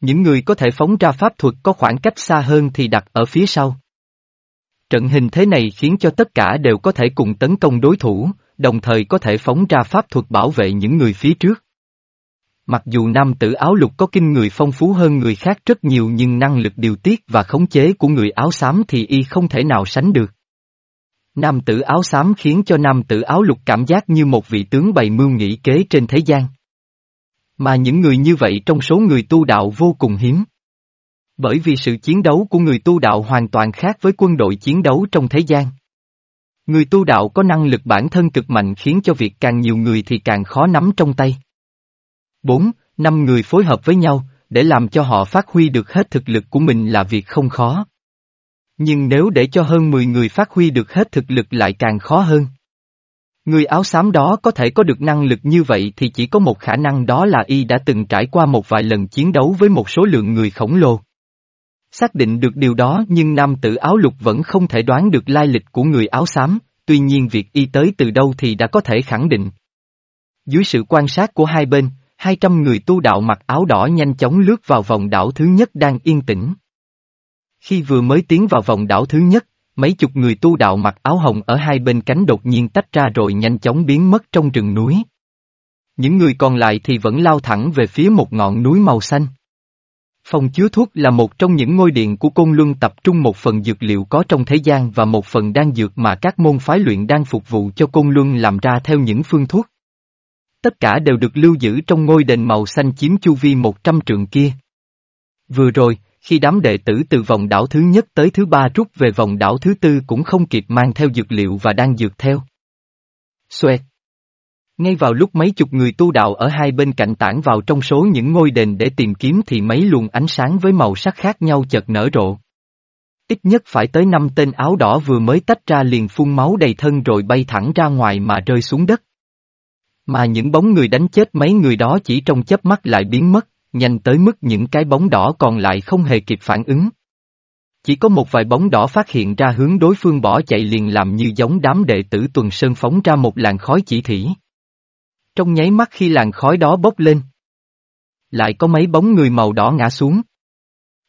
Những người có thể phóng ra pháp thuật có khoảng cách xa hơn thì đặt ở phía sau. Trận hình thế này khiến cho tất cả đều có thể cùng tấn công đối thủ, đồng thời có thể phóng ra pháp thuật bảo vệ những người phía trước. Mặc dù nam tử áo lục có kinh người phong phú hơn người khác rất nhiều nhưng năng lực điều tiết và khống chế của người áo xám thì y không thể nào sánh được. Nam tử áo xám khiến cho nam tử áo lục cảm giác như một vị tướng bày mưu nghĩ kế trên thế gian. Mà những người như vậy trong số người tu đạo vô cùng hiếm. Bởi vì sự chiến đấu của người tu đạo hoàn toàn khác với quân đội chiến đấu trong thế gian. Người tu đạo có năng lực bản thân cực mạnh khiến cho việc càng nhiều người thì càng khó nắm trong tay. 4. Năm người phối hợp với nhau, để làm cho họ phát huy được hết thực lực của mình là việc không khó. Nhưng nếu để cho hơn 10 người phát huy được hết thực lực lại càng khó hơn. Người áo xám đó có thể có được năng lực như vậy thì chỉ có một khả năng đó là y đã từng trải qua một vài lần chiến đấu với một số lượng người khổng lồ. Xác định được điều đó nhưng nam tử áo lục vẫn không thể đoán được lai lịch của người áo xám, tuy nhiên việc y tới từ đâu thì đã có thể khẳng định. Dưới sự quan sát của hai bên, 200 người tu đạo mặc áo đỏ nhanh chóng lướt vào vòng đảo thứ nhất đang yên tĩnh. Khi vừa mới tiến vào vòng đảo thứ nhất, mấy chục người tu đạo mặc áo hồng ở hai bên cánh đột nhiên tách ra rồi nhanh chóng biến mất trong rừng núi. Những người còn lại thì vẫn lao thẳng về phía một ngọn núi màu xanh. Phòng chứa thuốc là một trong những ngôi điện của Côn Luân tập trung một phần dược liệu có trong thế gian và một phần đan dược mà các môn phái luyện đang phục vụ cho Côn Luân làm ra theo những phương thuốc. Tất cả đều được lưu giữ trong ngôi đền màu xanh chiếm chu vi 100 trượng kia. Vừa rồi, khi đám đệ tử từ vòng đảo thứ nhất tới thứ ba rút về vòng đảo thứ tư cũng không kịp mang theo dược liệu và đang dược theo. Xoẹt. Ngay vào lúc mấy chục người tu đạo ở hai bên cạnh tản vào trong số những ngôi đền để tìm kiếm thì mấy luồng ánh sáng với màu sắc khác nhau chợt nở rộ. Ít nhất phải tới năm tên áo đỏ vừa mới tách ra liền phun máu đầy thân rồi bay thẳng ra ngoài mà rơi xuống đất. Mà những bóng người đánh chết mấy người đó chỉ trong chớp mắt lại biến mất, nhanh tới mức những cái bóng đỏ còn lại không hề kịp phản ứng. Chỉ có một vài bóng đỏ phát hiện ra hướng đối phương bỏ chạy liền làm như giống đám đệ tử tuần sơn phóng ra một làn khói chỉ thỉ. Trong nháy mắt khi làn khói đó bốc lên, lại có mấy bóng người màu đỏ ngã xuống.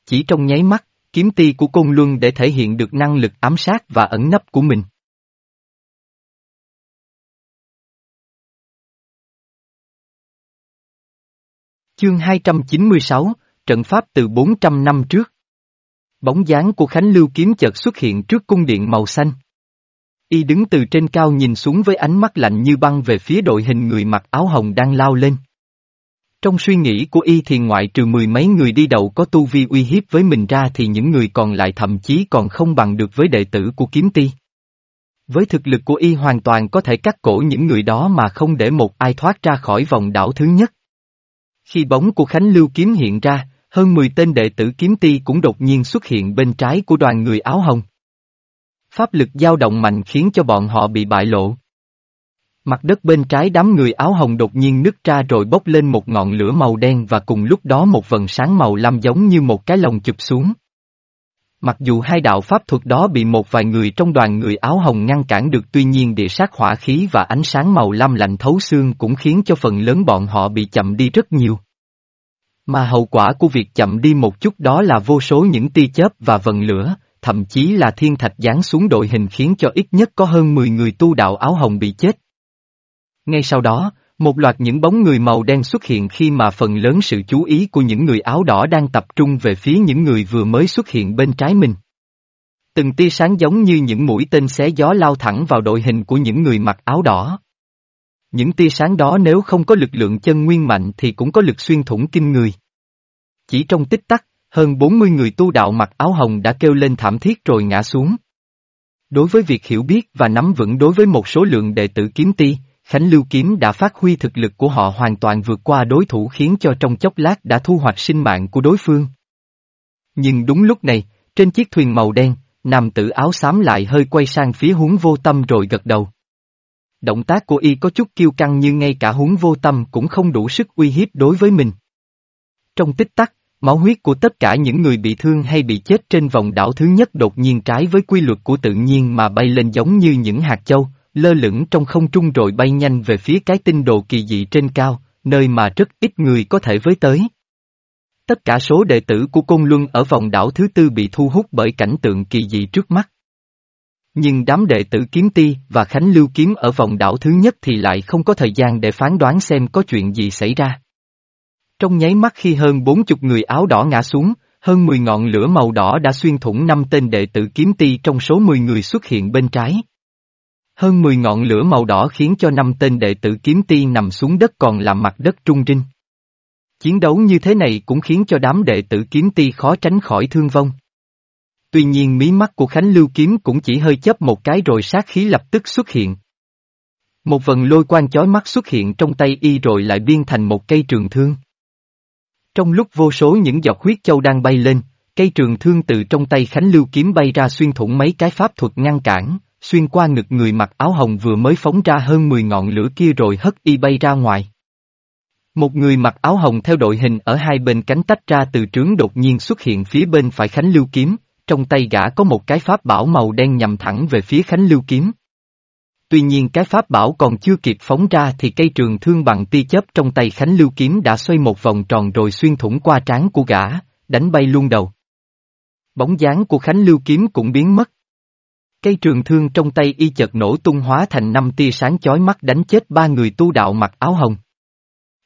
Chỉ trong nháy mắt, kiếm ti của Côn Luân để thể hiện được năng lực ám sát và ẩn nấp của mình. Chương 296, Trận Pháp từ 400 năm trước. Bóng dáng của Khánh Lưu kiếm chợt xuất hiện trước cung điện màu xanh. Y đứng từ trên cao nhìn xuống với ánh mắt lạnh như băng về phía đội hình người mặc áo hồng đang lao lên. Trong suy nghĩ của Y thì ngoại trừ mười mấy người đi đầu có tu vi uy hiếp với mình ra thì những người còn lại thậm chí còn không bằng được với đệ tử của kiếm ti. Với thực lực của Y hoàn toàn có thể cắt cổ những người đó mà không để một ai thoát ra khỏi vòng đảo thứ nhất. Khi bóng của Khánh Lưu kiếm hiện ra, hơn 10 tên đệ tử kiếm ti cũng đột nhiên xuất hiện bên trái của đoàn người áo hồng. Pháp lực dao động mạnh khiến cho bọn họ bị bại lộ. Mặt đất bên trái đám người áo hồng đột nhiên nứt ra rồi bốc lên một ngọn lửa màu đen và cùng lúc đó một vần sáng màu lam giống như một cái lồng chụp xuống. Mặc dù hai đạo pháp thuật đó bị một vài người trong đoàn người áo hồng ngăn cản được tuy nhiên địa sát hỏa khí và ánh sáng màu lam lạnh thấu xương cũng khiến cho phần lớn bọn họ bị chậm đi rất nhiều. Mà hậu quả của việc chậm đi một chút đó là vô số những tia chớp và vần lửa, thậm chí là thiên thạch giáng xuống đội hình khiến cho ít nhất có hơn 10 người tu đạo áo hồng bị chết. Ngay sau đó, một loạt những bóng người màu đen xuất hiện khi mà phần lớn sự chú ý của những người áo đỏ đang tập trung về phía những người vừa mới xuất hiện bên trái mình. Từng tia sáng giống như những mũi tên xé gió lao thẳng vào đội hình của những người mặc áo đỏ. Những tia sáng đó nếu không có lực lượng chân nguyên mạnh thì cũng có lực xuyên thủng kinh người. Chỉ trong tích tắc, hơn 40 người tu đạo mặc áo hồng đã kêu lên thảm thiết rồi ngã xuống. Đối với việc hiểu biết và nắm vững đối với một số lượng đệ tử kiếm ti, Khánh Lưu Kiếm đã phát huy thực lực của họ hoàn toàn vượt qua đối thủ khiến cho trong chốc lát đã thu hoạch sinh mạng của đối phương. Nhưng đúng lúc này, trên chiếc thuyền màu đen, nam tử áo xám lại hơi quay sang phía huống vô tâm rồi gật đầu. Động tác của y có chút kiêu căng như ngay cả huống vô tâm cũng không đủ sức uy hiếp đối với mình. Trong tích tắc, máu huyết của tất cả những người bị thương hay bị chết trên vòng đảo thứ nhất đột nhiên trái với quy luật của tự nhiên mà bay lên giống như những hạt châu, lơ lửng trong không trung rồi bay nhanh về phía cái tinh đồ kỳ dị trên cao, nơi mà rất ít người có thể với tới. Tất cả số đệ tử của Côn Luân ở vòng đảo thứ tư bị thu hút bởi cảnh tượng kỳ dị trước mắt. Nhưng đám đệ tử kiếm ti và Khánh Lưu kiếm ở vòng đảo thứ nhất thì lại không có thời gian để phán đoán xem có chuyện gì xảy ra. Trong nháy mắt khi hơn bốn chục người áo đỏ ngã xuống, hơn 10 ngọn lửa màu đỏ đã xuyên thủng năm tên đệ tử kiếm ti trong số 10 người xuất hiện bên trái. Hơn 10 ngọn lửa màu đỏ khiến cho năm tên đệ tử kiếm ti nằm xuống đất còn làm mặt đất trung rinh. Chiến đấu như thế này cũng khiến cho đám đệ tử kiếm ti khó tránh khỏi thương vong. Tuy nhiên mí mắt của Khánh Lưu Kiếm cũng chỉ hơi chấp một cái rồi sát khí lập tức xuất hiện. Một vần lôi quang chói mắt xuất hiện trong tay y rồi lại biên thành một cây trường thương. Trong lúc vô số những giọt huyết châu đang bay lên, cây trường thương từ trong tay Khánh Lưu Kiếm bay ra xuyên thủng mấy cái pháp thuật ngăn cản, xuyên qua ngực người mặc áo hồng vừa mới phóng ra hơn 10 ngọn lửa kia rồi hất y bay ra ngoài. Một người mặc áo hồng theo đội hình ở hai bên cánh tách ra từ trướng đột nhiên xuất hiện phía bên phải Khánh Lưu Kiếm, trong tay gã có một cái pháp bảo màu đen nhằm thẳng về phía Khánh Lưu Kiếm. Tuy nhiên cái pháp bảo còn chưa kịp phóng ra thì cây trường thương bằng tia chớp trong tay Khánh Lưu Kiếm đã xoay một vòng tròn rồi xuyên thủng qua trán của gã, đánh bay luôn đầu. Bóng dáng của Khánh Lưu Kiếm cũng biến mất. Cây trường thương trong tay y chợt nổ tung hóa thành năm tia sáng chói mắt đánh chết ba người tu đạo mặc áo hồng.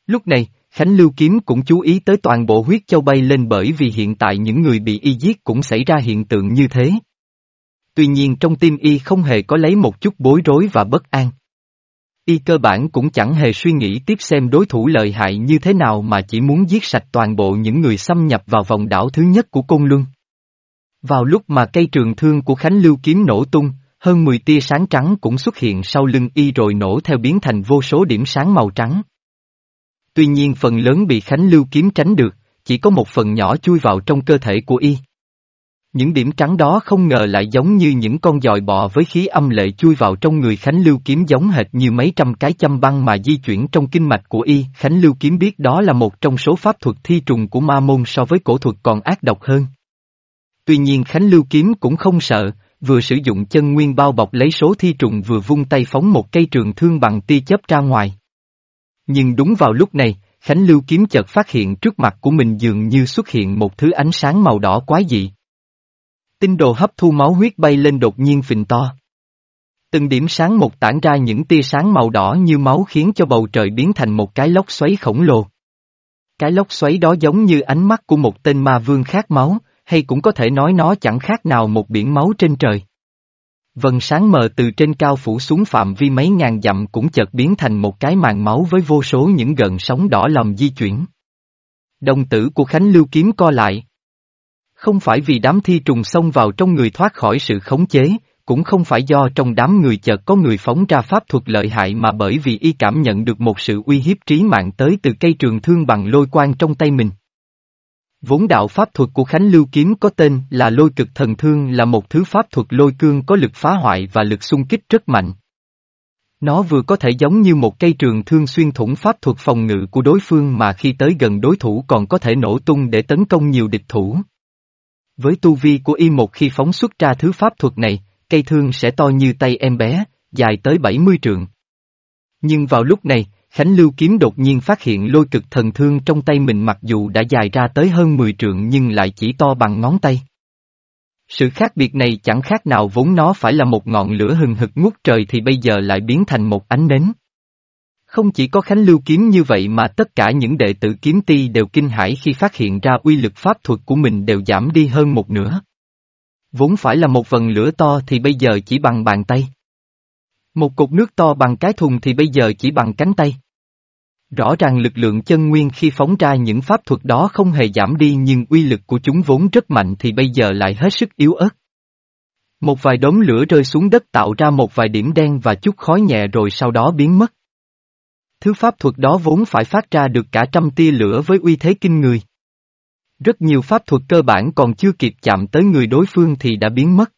Lúc này, Khánh Lưu Kiếm cũng chú ý tới toàn bộ huyết châu bay lên bởi vì hiện tại những người bị y giết cũng xảy ra hiện tượng như thế. Tuy nhiên trong tim y không hề có lấy một chút bối rối và bất an. Y cơ bản cũng chẳng hề suy nghĩ tiếp xem đối thủ lợi hại như thế nào mà chỉ muốn giết sạch toàn bộ những người xâm nhập vào vòng đảo thứ nhất của Côn Luân. Vào lúc mà cây trường thương của Khánh Lưu Kiếm nổ tung, hơn 10 tia sáng trắng cũng xuất hiện sau lưng y rồi nổ theo biến thành vô số điểm sáng màu trắng. Tuy nhiên phần lớn bị Khánh Lưu Kiếm tránh được, chỉ có một phần nhỏ chui vào trong cơ thể của y. Những điểm trắng đó không ngờ lại giống như những con dòi bò với khí âm lệ chui vào trong người Khánh Lưu Kiếm giống hệt như mấy trăm cái châm băng mà di chuyển trong kinh mạch của y. Khánh Lưu Kiếm biết đó là một trong số pháp thuật thi trùng của ma môn so với cổ thuật còn ác độc hơn. Tuy nhiên Khánh Lưu Kiếm cũng không sợ, vừa sử dụng chân nguyên bao bọc lấy số thi trùng vừa vung tay phóng một cây trường thương bằng tia chớp ra ngoài. Nhưng đúng vào lúc này, Khánh Lưu Kiếm chợt phát hiện trước mặt của mình dường như xuất hiện một thứ ánh sáng màu đỏ quái dị. Tinh đồ hấp thu máu huyết bay lên đột nhiên phình to. Từng điểm sáng một tản ra những tia sáng màu đỏ như máu khiến cho bầu trời biến thành một cái lốc xoáy khổng lồ. Cái lốc xoáy đó giống như ánh mắt của một tên ma vương khát máu, hay cũng có thể nói nó chẳng khác nào một biển máu trên trời. Vần sáng mờ từ trên cao phủ xuống phạm vi mấy ngàn dặm cũng chợt biến thành một cái màn máu với vô số những gần sóng đỏ lòng di chuyển. Đồng tử của Khánh Lưu Kiếm co lại. Không phải vì đám thi trùng xông vào trong người thoát khỏi sự khống chế, cũng không phải do trong đám người chợt có người phóng ra pháp thuật lợi hại mà bởi vì y cảm nhận được một sự uy hiếp trí mạng tới từ cây trường thương bằng lôi quang trong tay mình. Vốn đạo pháp thuật của Khánh Lưu Kiếm có tên là lôi cực thần thương là một thứ pháp thuật lôi cương có lực phá hoại và lực xung kích rất mạnh. Nó vừa có thể giống như một cây trường thương xuyên thủng pháp thuật phòng ngự của đối phương mà khi tới gần đối thủ còn có thể nổ tung để tấn công nhiều địch thủ. Với tu vi của y một khi phóng xuất ra thứ pháp thuật này, cây thương sẽ to như tay em bé, dài tới 70 trượng. Nhưng vào lúc này, Khánh Lưu Kiếm đột nhiên phát hiện lôi cực thần thương trong tay mình mặc dù đã dài ra tới hơn 10 trượng nhưng lại chỉ to bằng ngón tay. Sự khác biệt này chẳng khác nào vốn nó phải là một ngọn lửa hừng hực ngút trời thì bây giờ lại biến thành một ánh nến. Không chỉ có Khánh Lưu Kiếm như vậy mà tất cả những đệ tử kiếm ti đều kinh hãi khi phát hiện ra uy lực pháp thuật của mình đều giảm đi hơn một nửa. Vốn phải là một vần lửa to thì bây giờ chỉ bằng bàn tay. Một cục nước to bằng cái thùng thì bây giờ chỉ bằng cánh tay. Rõ ràng lực lượng chân nguyên khi phóng ra những pháp thuật đó không hề giảm đi, nhưng uy lực của chúng vốn rất mạnh thì bây giờ lại hết sức yếu ớt. Một vài đốm lửa rơi xuống đất tạo ra một vài điểm đen và chút khói nhẹ rồi sau đó biến mất. Thứ pháp thuật đó vốn phải phát ra được cả trăm tia lửa với uy thế kinh người. Rất nhiều pháp thuật cơ bản còn chưa kịp chạm tới người đối phương thì đã biến mất.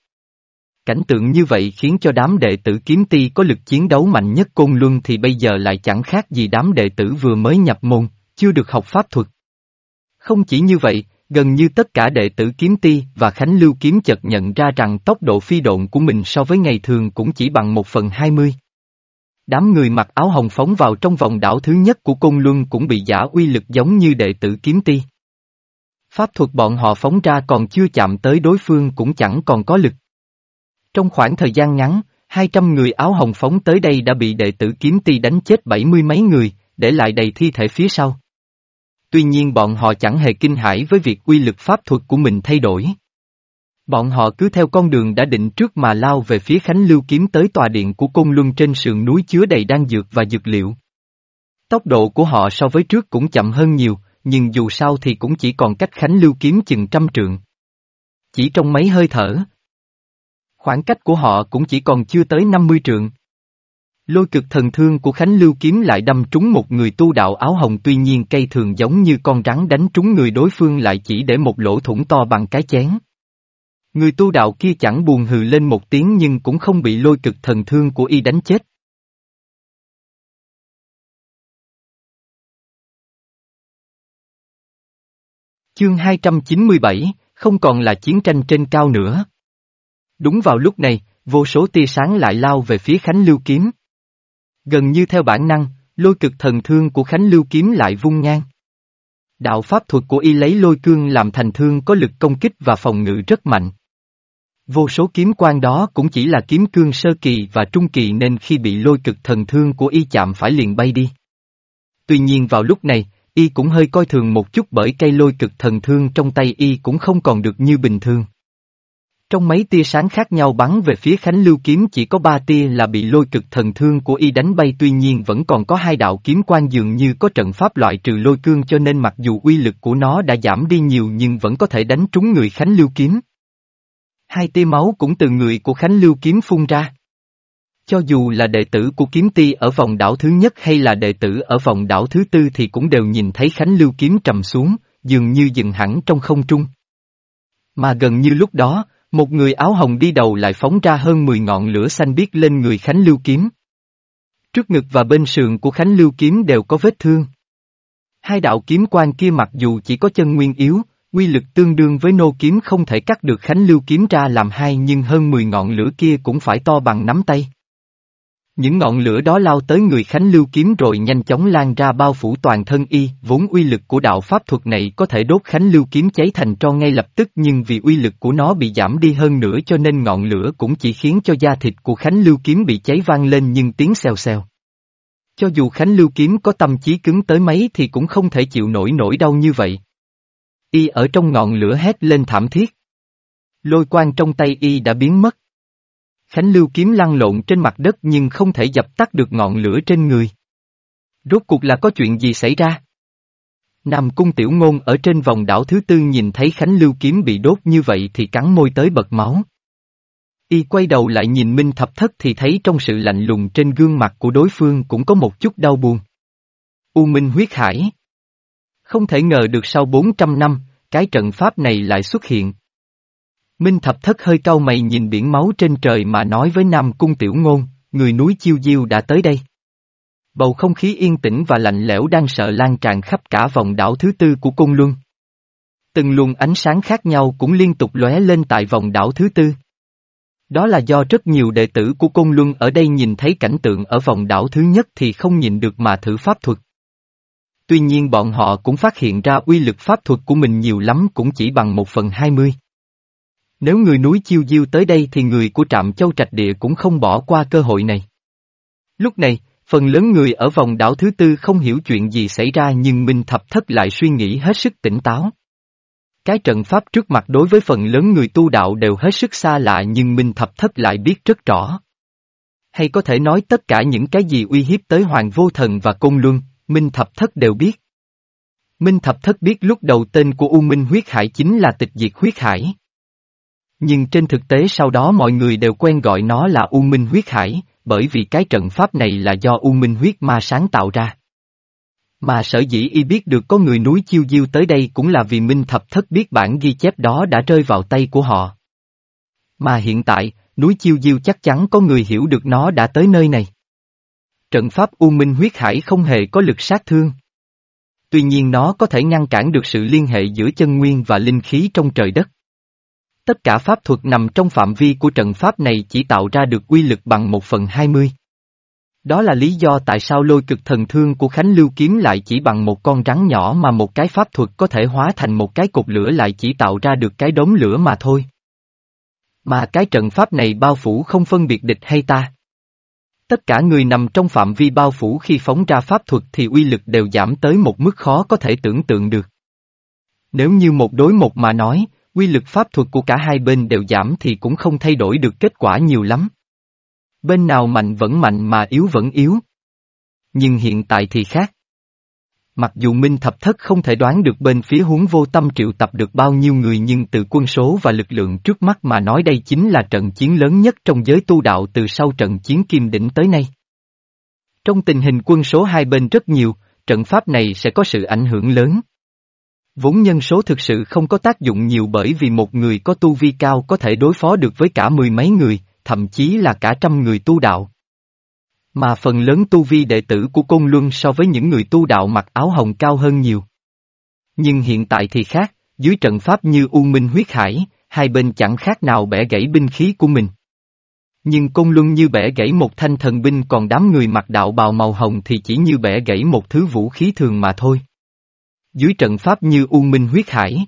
Cảnh tượng như vậy khiến cho đám đệ tử kiếm ti có lực chiến đấu mạnh nhất côn luân thì bây giờ lại chẳng khác gì đám đệ tử vừa mới nhập môn, chưa được học pháp thuật. Không chỉ như vậy, gần như tất cả đệ tử kiếm ti và Khánh Lưu kiếm chợt nhận ra rằng tốc độ phi độn của mình so với ngày thường cũng chỉ bằng một phần hai mươi. Đám người mặc áo hồng phóng vào trong vòng đảo thứ nhất của Côn Luân cũng bị giả uy lực giống như đệ tử kiếm ti. Pháp thuật bọn họ phóng ra còn chưa chạm tới đối phương cũng chẳng còn có lực. Trong khoảng thời gian ngắn, 200 người áo hồng phóng tới đây đã bị đệ tử kiếm ti đánh chết bảy mươi mấy người, để lại đầy thi thể phía sau. Tuy nhiên bọn họ chẳng hề kinh hãi với việc quy lực pháp thuật của mình thay đổi. Bọn họ cứ theo con đường đã định trước mà lao về phía Khánh Lưu kiếm tới tòa điện của Côn Luân trên sườn núi chứa đầy đan dược và dược liệu. Tốc độ của họ so với trước cũng chậm hơn nhiều, nhưng dù sao thì cũng chỉ còn cách Khánh Lưu kiếm chừng trăm trượng. Chỉ trong mấy hơi thở, Khoảng cách của họ cũng chỉ còn chưa tới 50 trượng. Lôi cực thần thương của Khánh Lưu kiếm lại đâm trúng một người tu đạo áo hồng tuy nhiên cây thường giống như con rắn đánh trúng người đối phương lại chỉ để một lỗ thủng to bằng cái chén. Người tu đạo kia chẳng buồn hừ lên một tiếng nhưng cũng không bị lôi cực thần thương của y đánh chết. Chương 297, không còn là chiến tranh trên cao nữa. Đúng vào lúc này, vô số tia sáng lại lao về phía Khánh Lưu Kiếm. Gần như theo bản năng, lôi cực thần thương của Khánh Lưu Kiếm lại vung ngang. Đạo pháp thuật của y lấy lôi cương làm thành thương có lực công kích và phòng ngự rất mạnh. Vô số kiếm quan đó cũng chỉ là kiếm cương sơ kỳ và trung kỳ nên khi bị lôi cực thần thương của y chạm phải liền bay đi. Tuy nhiên vào lúc này, y cũng hơi coi thường một chút bởi cây lôi cực thần thương trong tay y cũng không còn được như bình thường. Trong mấy tia sáng khác nhau bắn về phía Khánh Lưu kiếm chỉ có ba tia là bị lôi cực thần thương của y đánh bay tuy nhiên vẫn còn có hai đạo kiếm quan dường như có trận pháp loại trừ lôi cương cho nên mặc dù uy lực của nó đã giảm đi nhiều nhưng vẫn có thể đánh trúng người Khánh Lưu kiếm. Hai tia máu cũng từ người của Khánh Lưu kiếm phun ra. Cho dù là đệ tử của kiếm ti ở vòng đảo thứ nhất hay là đệ tử ở vòng đảo thứ tư thì cũng đều nhìn thấy Khánh Lưu kiếm trầm xuống, dường như dừng hẳn trong không trung. Mà gần như lúc đó, một người áo hồng đi đầu lại phóng ra hơn 10 ngọn lửa xanh biếc lên người Khánh Lưu Kiếm. Trước ngực và bên sườn của Khánh Lưu Kiếm đều có vết thương. Hai đạo kiếm quan kia mặc dù chỉ có chân nguyên yếu, quy lực tương đương với nô kiếm không thể cắt được Khánh Lưu Kiếm ra làm hai nhưng hơn 10 ngọn lửa kia cũng phải to bằng nắm tay. Những ngọn lửa đó lao tới người Khánh Lưu kiếm rồi nhanh chóng lan ra bao phủ toàn thân y, vốn uy lực của đạo pháp thuật này có thể đốt Khánh Lưu kiếm cháy thành tro ngay lập tức nhưng vì uy lực của nó bị giảm đi hơn nữa cho nên ngọn lửa cũng chỉ khiến cho da thịt của Khánh Lưu kiếm bị cháy vang lên nhưng tiếng xèo xèo. Cho dù Khánh Lưu kiếm có tâm trí cứng tới mấy thì cũng không thể chịu nổi nỗi đau như vậy. Y ở trong ngọn lửa hét lên thảm thiết. Lôi quang trong tay y đã biến mất. Khánh Lưu kiếm lăn lộn trên mặt đất nhưng không thể dập tắt được ngọn lửa trên người. Rốt cuộc là có chuyện gì xảy ra? Nam Cung Tiểu Ngôn ở trên vòng đảo thứ tư nhìn thấy Khánh Lưu kiếm bị đốt như vậy thì cắn môi tới bật máu. Y quay đầu lại nhìn Minh Thập Thất thì thấy trong sự lạnh lùng trên gương mặt của đối phương cũng có một chút đau buồn. U Minh huyết hải. Không thể ngờ được sau 400 năm, cái trận pháp này lại xuất hiện. Minh thập thất hơi cau mày nhìn biển máu trên trời mà nói với Nam Cung Tiểu Ngôn, người núi Chiêu Diêu đã tới đây. Bầu không khí yên tĩnh và lạnh lẽo đang sợ lan tràn khắp cả vòng đảo thứ tư của cung luân. Từng luồng ánh sáng khác nhau cũng liên tục lóe lên tại vòng đảo thứ tư. Đó là do rất nhiều đệ tử của cung luân ở đây nhìn thấy cảnh tượng ở vòng đảo thứ nhất thì không nhìn được mà thử pháp thuật. Tuy nhiên bọn họ cũng phát hiện ra uy lực pháp thuật của mình nhiều lắm cũng chỉ bằng một phần hai mươi. Nếu người núi chiêu diêu tới đây thì người của trạm châu trạch địa cũng không bỏ qua cơ hội này. Lúc này, phần lớn người ở vòng đảo thứ tư không hiểu chuyện gì xảy ra nhưng Minh Thập Thất lại suy nghĩ hết sức tỉnh táo. Cái trận pháp trước mặt đối với phần lớn người tu đạo đều hết sức xa lạ nhưng Minh Thập Thất lại biết rất rõ. Hay có thể nói tất cả những cái gì uy hiếp tới Hoàng Vô Thần và Côn Luân, Minh Thập Thất đều biết. Minh Thập Thất biết lúc đầu tên của U Minh huyết hải chính là tịch diệt huyết hải. Nhưng trên thực tế sau đó mọi người đều quen gọi nó là U Minh huyết hải, bởi vì cái trận pháp này là do U Minh huyết ma sáng tạo ra. Mà sở dĩ y biết được có người núi chiêu diêu tới đây cũng là vì Minh Thập Thất biết bản ghi chép đó đã rơi vào tay của họ. Mà hiện tại, núi chiêu diêu chắc chắn có người hiểu được nó đã tới nơi này. Trận pháp U Minh huyết hải không hề có lực sát thương. Tuy nhiên nó có thể ngăn cản được sự liên hệ giữa chân nguyên và linh khí trong trời đất. Tất cả pháp thuật nằm trong phạm vi của trận pháp này chỉ tạo ra được uy lực bằng một phần hai mươi. Đó là lý do tại sao lôi cực thần thương của Khánh Lưu Kiếm lại chỉ bằng một con rắn nhỏ mà một cái pháp thuật có thể hóa thành một cái cục lửa lại chỉ tạo ra được cái đống lửa mà thôi. Mà cái trận pháp này bao phủ không phân biệt địch hay ta. Tất cả người nằm trong phạm vi bao phủ khi phóng ra pháp thuật thì uy lực đều giảm tới một mức khó có thể tưởng tượng được. Nếu như một đối một mà nói, quy lực pháp thuật của cả hai bên đều giảm thì cũng không thay đổi được kết quả nhiều lắm. Bên nào mạnh vẫn mạnh mà yếu vẫn yếu. Nhưng hiện tại thì khác. Mặc dù Minh Thập Thất không thể đoán được bên phía huống vô tâm triệu tập được bao nhiêu người nhưng từ quân số và lực lượng trước mắt mà nói đây chính là trận chiến lớn nhất trong giới tu đạo từ sau trận chiến Kim Đỉnh tới nay. Trong tình hình quân số hai bên rất nhiều, trận pháp này sẽ có sự ảnh hưởng lớn. Vốn nhân số thực sự không có tác dụng nhiều bởi vì một người có tu vi cao có thể đối phó được với cả mười mấy người, thậm chí là cả trăm người tu đạo. Mà phần lớn tu vi đệ tử của Côn Luân so với những người tu đạo mặc áo hồng cao hơn nhiều. Nhưng hiện tại thì khác, dưới trận pháp như U Minh huyết hải, hai bên chẳng khác nào bẻ gãy binh khí của mình. Nhưng Côn Luân như bẻ gãy một thanh thần binh còn đám người mặc đạo bào màu hồng thì chỉ như bẻ gãy một thứ vũ khí thường mà thôi dưới trận pháp như U Minh huyết hải.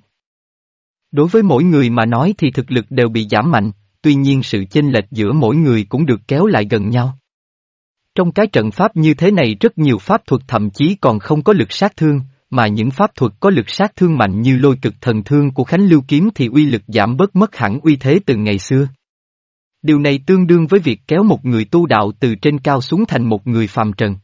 Đối với mỗi người mà nói thì thực lực đều bị giảm mạnh, tuy nhiên sự chênh lệch giữa mỗi người cũng được kéo lại gần nhau. Trong cái trận pháp như thế này rất nhiều pháp thuật thậm chí còn không có lực sát thương, mà những pháp thuật có lực sát thương mạnh như lôi cực thần thương của Khánh Lưu Kiếm thì uy lực giảm bớt mất hẳn uy thế từ ngày xưa. Điều này tương đương với việc kéo một người tu đạo từ trên cao xuống thành một người phàm trần.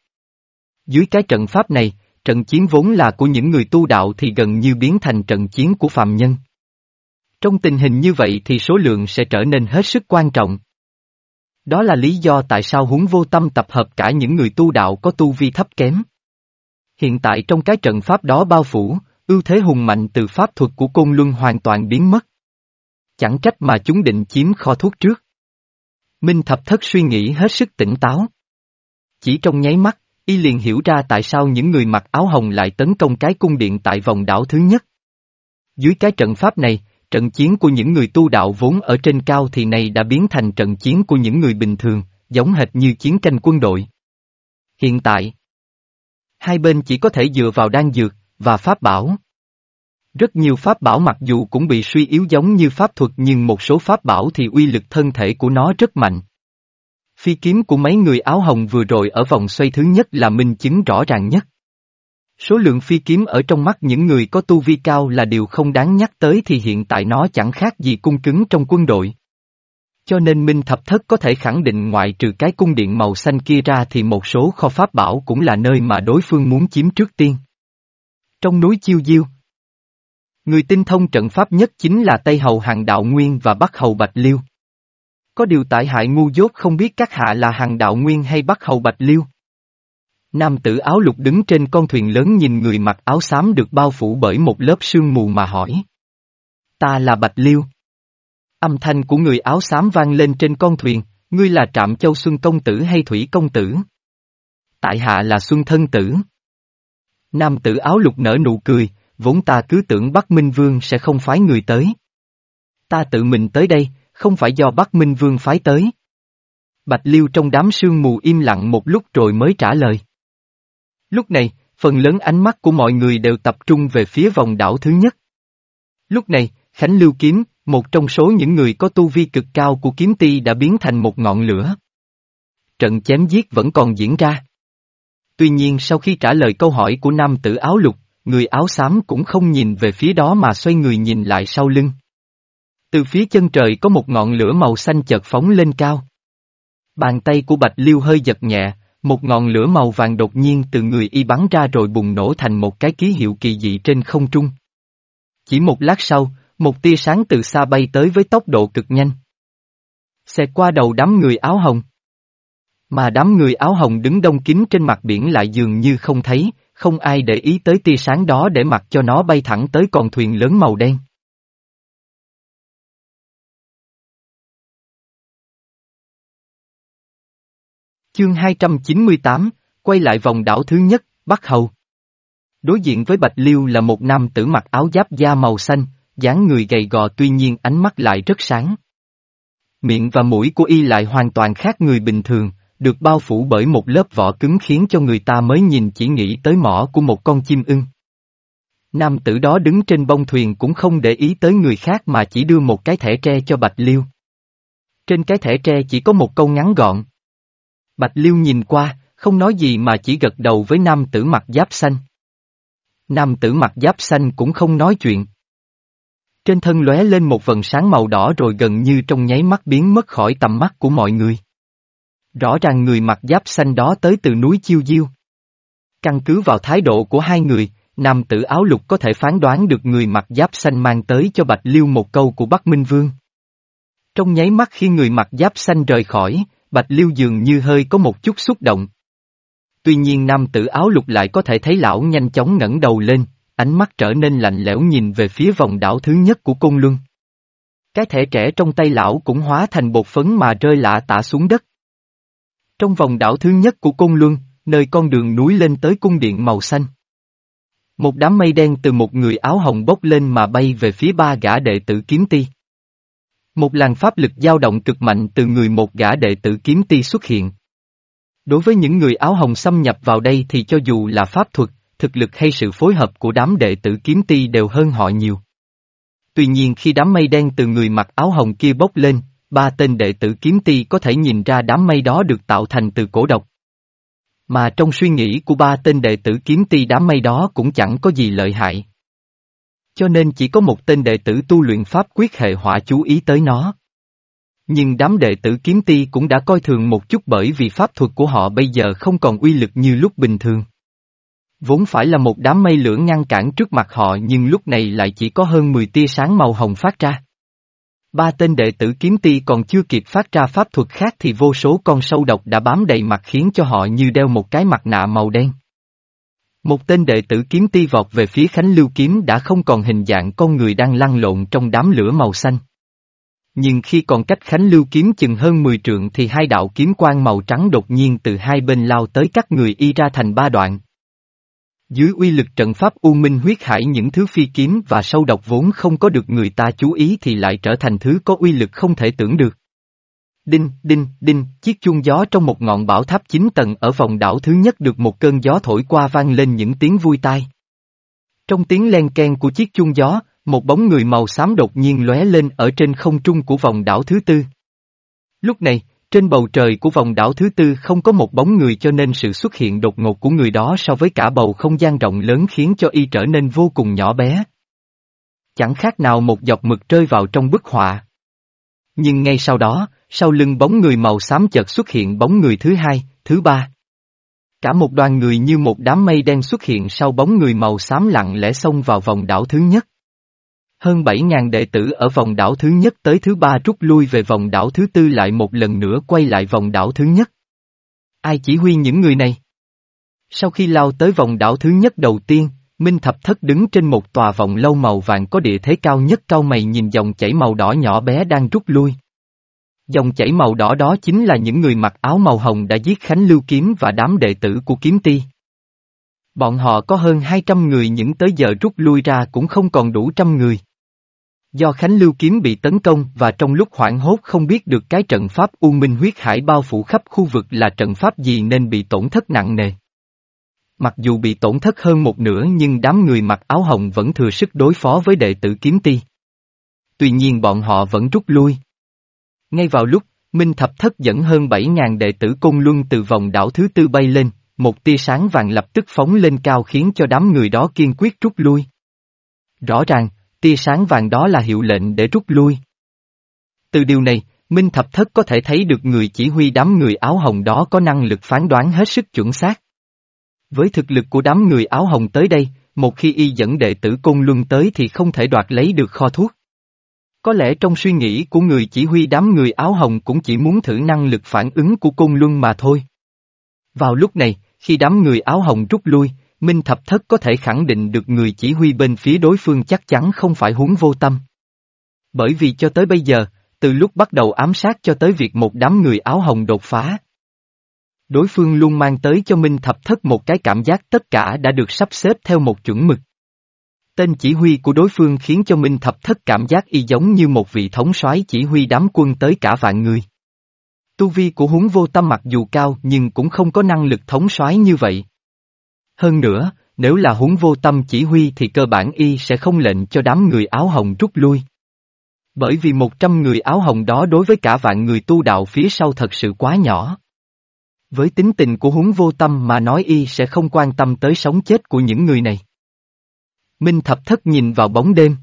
Dưới cái trận pháp này, trận chiến vốn là của những người tu đạo thì gần như biến thành trận chiến của phàm nhân. Trong tình hình như vậy thì số lượng sẽ trở nên hết sức quan trọng. Đó là lý do tại sao huống vô tâm tập hợp cả những người tu đạo có tu vi thấp kém. Hiện tại trong cái trận pháp đó bao phủ, ưu thế hùng mạnh từ pháp thuật của Côn Luân hoàn toàn biến mất. Chẳng trách mà chúng định chiếm kho thuốc trước. Minh Thập Thất suy nghĩ hết sức tỉnh táo. Chỉ trong nháy mắt, y liền hiểu ra tại sao những người mặc áo hồng lại tấn công cái cung điện tại vòng đảo thứ nhất. Dưới cái trận pháp này, trận chiến của những người tu đạo vốn ở trên cao thì này đã biến thành trận chiến của những người bình thường, giống hệt như chiến tranh quân đội. Hiện tại, hai bên chỉ có thể dựa vào đan dược, và pháp bảo. Rất nhiều pháp bảo mặc dù cũng bị suy yếu giống như pháp thuật nhưng một số pháp bảo thì uy lực thân thể của nó rất mạnh. Phi kiếm của mấy người áo hồng vừa rồi ở vòng xoay thứ nhất là minh chứng rõ ràng nhất. Số lượng phi kiếm ở trong mắt những người có tu vi cao là điều không đáng nhắc tới thì hiện tại nó chẳng khác gì cung cứng trong quân đội. Cho nên Minh Thập Thất có thể khẳng định ngoại trừ cái cung điện màu xanh kia ra thì một số kho pháp bảo cũng là nơi mà đối phương muốn chiếm trước tiên. Trong núi Chiêu Diêu, người tinh thông trận pháp nhất chính là Tây Hầu Hàng Đạo Nguyên và Bắc Hầu Bạch Liêu. Có điều tại hại ngu dốt không biết các hạ là Hàng Đạo Nguyên hay Bắc Hầu Bạch Liêu. Nam tử áo lục đứng trên con thuyền lớn nhìn người mặc áo xám được bao phủ bởi một lớp sương mù mà hỏi. Ta là Bạch Liêu. Âm thanh của người áo xám vang lên trên con thuyền, ngươi là Trạm Châu Xuân Công Tử hay Thủy Công Tử? Tại hạ là Xuân Thân Tử. Nam tử áo lục nở nụ cười, vốn ta cứ tưởng Bắc Minh Vương sẽ không phái người tới. Ta tự mình tới đây, không phải do Bắc Minh Vương phái tới. Bạch Liêu trong đám sương mù im lặng một lúc rồi mới trả lời. Lúc này, phần lớn ánh mắt của mọi người đều tập trung về phía vòng đảo thứ nhất. Lúc này, Khánh Lưu Kiếm, một trong số những người có tu vi cực cao của kiếm ti đã biến thành một ngọn lửa. Trận chém giết vẫn còn diễn ra. Tuy nhiên sau khi trả lời câu hỏi của nam tử áo lục, người áo xám cũng không nhìn về phía đó mà xoay người nhìn lại sau lưng. Từ phía chân trời có một ngọn lửa màu xanh chợt phóng lên cao. Bàn tay của Bạch Liêu hơi giật nhẹ, một ngọn lửa màu vàng đột nhiên từ người y bắn ra rồi bùng nổ thành một cái ký hiệu kỳ dị trên không trung. Chỉ một lát sau, một tia sáng từ xa bay tới với tốc độ cực nhanh. Xẹt qua đầu đám người áo hồng. Mà đám người áo hồng đứng đông kín trên mặt biển lại dường như không thấy, không ai để ý tới tia sáng đó để mặc cho nó bay thẳng tới con thuyền lớn màu đen. Chương 298, quay lại vòng đảo thứ nhất, Bắc Hầu. Đối diện với Bạch Liêu là một nam tử mặc áo giáp da màu xanh, dáng người gầy gò tuy nhiên ánh mắt lại rất sáng. Miệng và mũi của y lại hoàn toàn khác người bình thường, được bao phủ bởi một lớp vỏ cứng khiến cho người ta mới nhìn chỉ nghĩ tới mỏ của một con chim ưng. Nam tử đó đứng trên bông thuyền cũng không để ý tới người khác mà chỉ đưa một cái thẻ tre cho Bạch Liêu. Trên cái thẻ tre chỉ có một câu ngắn gọn. Bạch Liêu nhìn qua, không nói gì mà chỉ gật đầu với nam tử mặt giáp xanh. Nam tử mặt giáp xanh cũng không nói chuyện. Trên thân lóe lên một vần sáng màu đỏ rồi gần như trong nháy mắt biến mất khỏi tầm mắt của mọi người. Rõ ràng người mặt giáp xanh đó tới từ núi Chiêu Diêu. Căn cứ vào thái độ của hai người, nam tử áo lục có thể phán đoán được người mặt giáp xanh mang tới cho Bạch Liêu một câu của Bắc Minh Vương. Trong nháy mắt khi người mặt giáp xanh rời khỏi, Bạch Liêu dường như hơi có một chút xúc động. Tuy nhiên nam tử áo lục lại có thể thấy lão nhanh chóng ngẩng đầu lên, ánh mắt trở nên lạnh lẽo nhìn về phía vòng đảo thứ nhất của Côn Luân. Cái thẻ trẻ trong tay lão cũng hóa thành bột phấn mà rơi lạ tả xuống đất. Trong vòng đảo thứ nhất của Côn Luân, nơi con đường núi lên tới cung điện màu xanh. Một đám mây đen từ một người áo hồng bốc lên mà bay về phía ba gã đệ tử kiếm ti. Một làn pháp lực dao động cực mạnh từ người một gã đệ tử kiếm ti xuất hiện. Đối với những người áo hồng xâm nhập vào đây thì cho dù là pháp thuật, thực lực hay sự phối hợp của đám đệ tử kiếm ti đều hơn họ nhiều. Tuy nhiên khi đám mây đen từ người mặc áo hồng kia bốc lên, ba tên đệ tử kiếm ti có thể nhìn ra đám mây đó được tạo thành từ cổ độc. Mà trong suy nghĩ của ba tên đệ tử kiếm ti đám mây đó cũng chẳng có gì lợi hại. Cho nên chỉ có một tên đệ tử tu luyện pháp quyết hệ hỏa chú ý tới nó. Nhưng đám đệ tử kiếm ti cũng đã coi thường một chút bởi vì pháp thuật của họ bây giờ không còn uy lực như lúc bình thường. Vốn phải là một đám mây lửa ngăn cản trước mặt họ nhưng lúc này lại chỉ có hơn 10 tia sáng màu hồng phát ra. Ba tên đệ tử kiếm ti còn chưa kịp phát ra pháp thuật khác thì vô số con sâu độc đã bám đầy mặt khiến cho họ như đeo một cái mặt nạ màu đen. Một tên đệ tử kiếm ti vọt về phía Khánh Lưu Kiếm đã không còn hình dạng con người đang lăn lộn trong đám lửa màu xanh. Nhưng khi còn cách Khánh Lưu Kiếm chừng hơn 10 trượng thì hai đạo kiếm quang màu trắng đột nhiên từ hai bên lao tới cắt người y ra thành ba đoạn. Dưới uy lực trận pháp U Minh huyết hải những thứ phi kiếm và sâu độc vốn không có được người ta chú ý thì lại trở thành thứ có uy lực không thể tưởng được. Đinh, đinh, đinh, chiếc chuông gió trong một ngọn bảo tháp chín tầng ở vòng đảo thứ nhất được một cơn gió thổi qua vang lên những tiếng vui tai. Trong tiếng len ken của chiếc chuông gió, một bóng người màu xám đột nhiên lóe lên ở trên không trung của vòng đảo thứ tư. Lúc này, trên bầu trời của vòng đảo thứ tư không có một bóng người cho nên sự xuất hiện đột ngột của người đó so với cả bầu không gian rộng lớn khiến cho y trở nên vô cùng nhỏ bé. Chẳng khác nào một giọt mực rơi vào trong bức họa. Nhưng ngay sau đó, sau lưng bóng người màu xám chợt xuất hiện bóng người thứ hai, thứ ba. Cả một đoàn người như một đám mây đen xuất hiện sau bóng người màu xám lặng lẽ xông vào vòng đảo thứ nhất. Hơn 7.000 đệ tử ở vòng đảo thứ nhất tới thứ ba rút lui về vòng đảo thứ tư lại một lần nữa quay lại vòng đảo thứ nhất. Ai chỉ huy những người này? Sau khi lao tới vòng đảo thứ nhất đầu tiên, Minh Thập Thất đứng trên một tòa vòng lâu màu vàng có địa thế cao nhất cao mày nhìn dòng chảy màu đỏ nhỏ bé đang rút lui. Dòng chảy màu đỏ đó chính là những người mặc áo màu hồng đã giết Khánh Lưu Kiếm và đám đệ tử của Kiếm Ti. Bọn họ có hơn 200 người những tới giờ rút lui ra cũng không còn đủ trăm người. Do Khánh Lưu Kiếm bị tấn công và trong lúc hoảng hốt không biết được cái trận pháp U Minh huyết hải bao phủ khắp khu vực là trận pháp gì nên bị tổn thất nặng nề. Mặc dù bị tổn thất hơn một nửa nhưng đám người mặc áo hồng vẫn thừa sức đối phó với đệ tử kiếm ti. Tuy nhiên bọn họ vẫn rút lui. Ngay vào lúc, Minh Thập Thất dẫn hơn 7.000 đệ tử Côn Luân từ vòng đảo thứ tư bay lên, một tia sáng vàng lập tức phóng lên cao khiến cho đám người đó kiên quyết rút lui. Rõ ràng, tia sáng vàng đó là hiệu lệnh để rút lui. Từ điều này, Minh Thập Thất có thể thấy được người chỉ huy đám người áo hồng đó có năng lực phán đoán hết sức chuẩn xác. Với thực lực của đám người áo hồng tới đây, một khi y dẫn đệ tử Côn Luân tới thì không thể đoạt lấy được kho thuốc. Có lẽ trong suy nghĩ của người chỉ huy đám người áo hồng cũng chỉ muốn thử năng lực phản ứng của Côn Luân mà thôi. Vào lúc này, khi đám người áo hồng rút lui, Minh Thập Thất có thể khẳng định được người chỉ huy bên phía đối phương chắc chắn không phải huống vô tâm. Bởi vì cho tới bây giờ, từ lúc bắt đầu ám sát cho tới việc một đám người áo hồng đột phá. Đối phương luôn mang tới cho Minh Thập Thất một cái cảm giác tất cả đã được sắp xếp theo một chuẩn mực. Tên chỉ huy của đối phương khiến cho Minh Thập Thất cảm giác y giống như một vị thống soái chỉ huy đám quân tới cả vạn người. Tu vi của huống vô tâm mặc dù cao nhưng cũng không có năng lực thống soái như vậy. Hơn nữa, nếu là huống vô tâm chỉ huy thì cơ bản y sẽ không lệnh cho đám người áo hồng rút lui. Bởi vì một trăm người áo hồng đó đối với cả vạn người tu đạo phía sau thật sự quá nhỏ. Với tính tình của huống vô tâm mà nói y sẽ không quan tâm tới sống chết của những người này. Minh thập thất nhìn vào bóng đêm.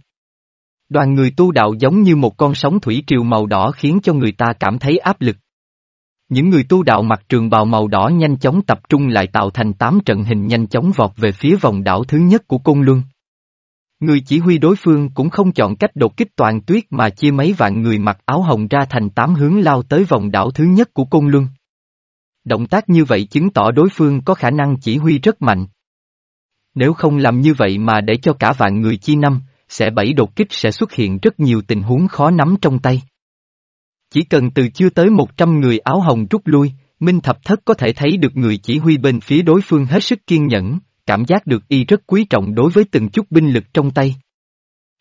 Đoàn người tu đạo giống như một con sóng thủy triều màu đỏ khiến cho người ta cảm thấy áp lực. Những người tu đạo mặc trường bào màu đỏ nhanh chóng tập trung lại tạo thành tám trận hình nhanh chóng vọt về phía vòng đảo thứ nhất của Côn Luân. Người chỉ huy đối phương cũng không chọn cách đột kích toàn tuyết mà chia mấy vạn người mặc áo hồng ra thành tám hướng lao tới vòng đảo thứ nhất của Côn Luân. Động tác như vậy chứng tỏ đối phương có khả năng chỉ huy rất mạnh. Nếu không làm như vậy mà để cho cả vạn người chi năm, sẽ bảy đột kích sẽ xuất hiện rất nhiều tình huống khó nắm trong tay. Chỉ cần từ chưa tới 100 người áo hồng rút lui, Minh Thập Thất có thể thấy được người chỉ huy bên phía đối phương hết sức kiên nhẫn, cảm giác được y rất quý trọng đối với từng chút binh lực trong tay.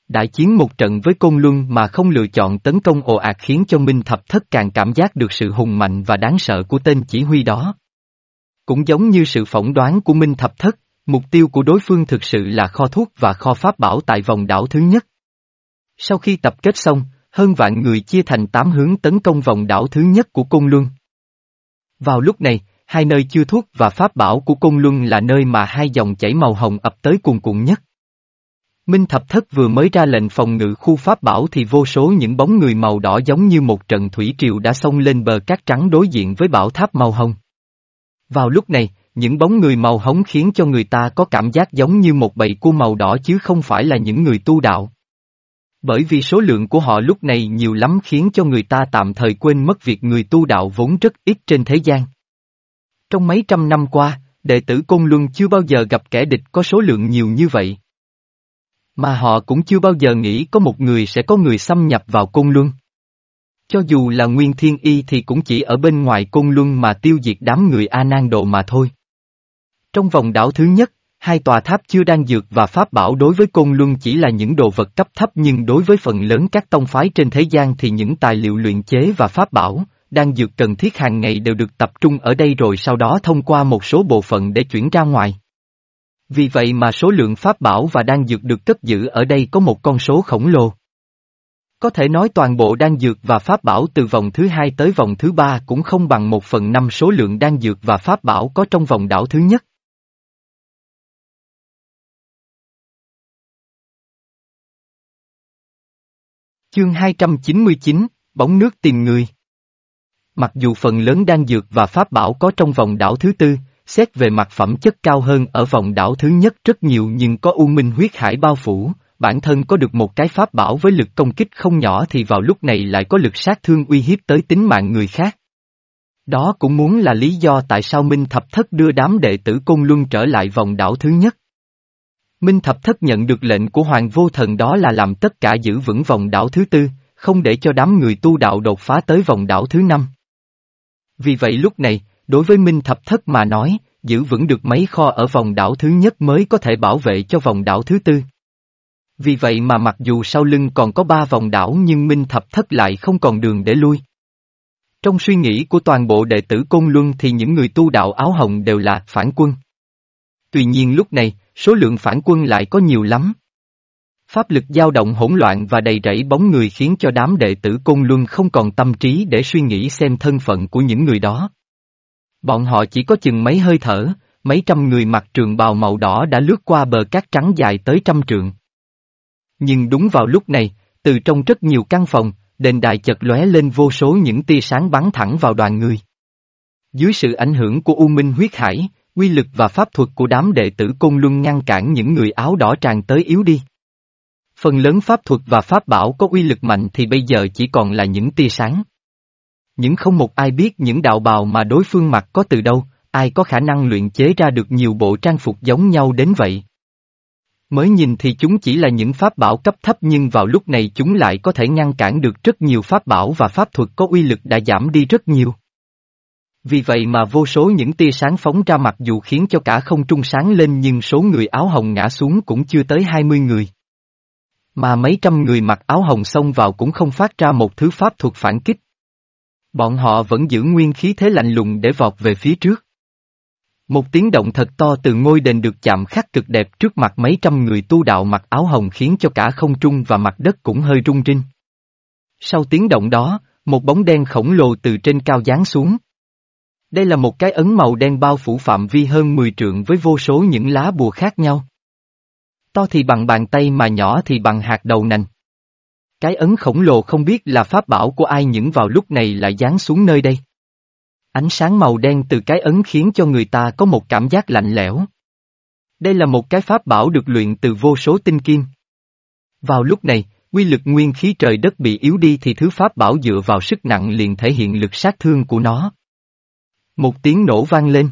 Đại chiến một trận với Côn Luân mà không lựa chọn tấn công ồ ạt khiến cho Minh Thập Thất càng cảm giác được sự hùng mạnh và đáng sợ của tên chỉ huy đó. Cũng giống như sự phỏng đoán của Minh Thập Thất, mục tiêu của đối phương thực sự là kho thuốc và kho pháp bảo tại vòng đảo thứ nhất. Sau khi tập kết xong, hơn vạn người chia thành tám hướng tấn công vòng đảo thứ nhất của Côn Luân. Vào lúc này, hai nơi chưa thuốc và pháp bảo của Côn Luân là nơi mà hai dòng chảy màu hồng ập tới cuồn cuộn nhất. Minh Thập Thất vừa mới ra lệnh phòng ngự khu pháp bảo thì vô số những bóng người màu đỏ giống như một trận thủy triều đã xông lên bờ cát trắng đối diện với bảo tháp màu hồng. Vào lúc này, những bóng người màu hồng khiến cho người ta có cảm giác giống như một bầy cua màu đỏ chứ không phải là những người tu đạo. Bởi vì số lượng của họ lúc này nhiều lắm khiến cho người ta tạm thời quên mất việc người tu đạo vốn rất ít trên thế gian. Trong mấy trăm năm qua, đệ tử Côn Luân chưa bao giờ gặp kẻ địch có số lượng nhiều như vậy. Mà họ cũng chưa bao giờ nghĩ có một người sẽ có người xâm nhập vào Côn Luân. Cho dù là Nguyên Thiên Y thì cũng chỉ ở bên ngoài Côn Luân mà tiêu diệt đám người A Nan Độ mà thôi. Trong vòng đảo thứ nhất, hai tòa tháp chưa đan dược và pháp bảo đối với Côn Luân chỉ là những đồ vật cấp thấp nhưng đối với phần lớn các tông phái trên thế gian thì những tài liệu luyện chế và pháp bảo, đan dược cần thiết hàng ngày đều được tập trung ở đây rồi sau đó thông qua một số bộ phận để chuyển ra ngoài. Vì vậy mà số lượng pháp bảo và đan dược được cất giữ ở đây có một con số khổng lồ. Có thể nói toàn bộ đan dược và pháp bảo từ vòng thứ hai tới vòng thứ ba cũng không bằng một phần năm số lượng đan dược và pháp bảo có trong vòng đảo thứ nhất. Chương 299, Bóng nước tìm người Mặc dù phần lớn đan dược và pháp bảo có trong vòng đảo thứ tư, xét về mặt phẩm chất cao hơn ở vòng đảo thứ nhất rất nhiều nhưng có u minh huyết hải bao phủ, bản thân có được một cái pháp bảo với lực công kích không nhỏ thì vào lúc này lại có lực sát thương uy hiếp tới tính mạng người khác. Đó cũng muốn là lý do tại sao Minh Thập Thất đưa đám đệ tử Côn Luân trở lại vòng đảo thứ nhất. Minh Thập Thất nhận được lệnh của Hoàng Vô Thần đó là làm tất cả giữ vững vòng đảo thứ tư, không để cho đám người tu đạo đột phá tới vòng đảo thứ năm. Vì vậy lúc này, đối với Minh Thập Thất mà nói, giữ vững được mấy kho ở vòng đảo thứ nhất mới có thể bảo vệ cho vòng đảo thứ tư. Vì vậy mà mặc dù sau lưng còn có ba vòng đảo nhưng Minh Thập Thất lại không còn đường để lui. Trong suy nghĩ của toàn bộ đệ tử Côn Luân thì những người tu đạo áo hồng đều là phản quân. Tuy nhiên lúc này, số lượng phản quân lại có nhiều lắm. Pháp lực dao động hỗn loạn và đầy rẫy bóng người khiến cho đám đệ tử Côn Luân không còn tâm trí để suy nghĩ xem thân phận của những người đó. Bọn họ chỉ có chừng mấy hơi thở, mấy trăm người mặc trường bào màu đỏ đã lướt qua bờ cát trắng dài tới trăm trượng. Nhưng đúng vào lúc này, từ trong rất nhiều căn phòng, đền đài chật lóe lên vô số những tia sáng bắn thẳng vào đoàn người. Dưới sự ảnh hưởng của U Minh huyết hải, quy lực và pháp thuật của đám đệ tử Côn Luân ngăn cản những người áo đỏ tràn tới yếu đi. Phần lớn pháp thuật và pháp bảo có uy lực mạnh thì bây giờ chỉ còn là những tia sáng. Những không một ai biết những đạo bào mà đối phương mặc có từ đâu, ai có khả năng luyện chế ra được nhiều bộ trang phục giống nhau đến vậy. Mới nhìn thì chúng chỉ là những pháp bảo cấp thấp nhưng vào lúc này chúng lại có thể ngăn cản được rất nhiều pháp bảo và pháp thuật có uy lực đã giảm đi rất nhiều. Vì vậy mà vô số những tia sáng phóng ra mặc dù khiến cho cả không trung sáng lên nhưng số người áo hồng ngã xuống cũng chưa tới 20 người. Mà mấy trăm người mặc áo hồng xông vào cũng không phát ra một thứ pháp thuật phản kích. Bọn họ vẫn giữ nguyên khí thế lạnh lùng để vọt về phía trước. Một tiếng động thật to từ ngôi đền được chạm khắc cực đẹp trước mặt mấy trăm người tu đạo mặc áo hồng khiến cho cả không trung và mặt đất cũng hơi rung rinh. Sau tiếng động đó, một bóng đen khổng lồ từ trên cao giáng xuống. Đây là một cái ấn màu đen bao phủ phạm vi hơn 10 trượng với vô số những lá bùa khác nhau. To thì bằng bàn tay mà nhỏ thì bằng hạt đầu nành. Cái ấn khổng lồ không biết là pháp bảo của ai những vào lúc này lại giáng xuống nơi đây. Ánh sáng màu đen từ cái ấn khiến cho người ta có một cảm giác lạnh lẽo. Đây là một cái pháp bảo được luyện từ vô số tinh kim. Vào lúc này, quy lực nguyên khí trời đất bị yếu đi thì thứ pháp bảo dựa vào sức nặng liền thể hiện lực sát thương của nó. Một tiếng nổ vang lên.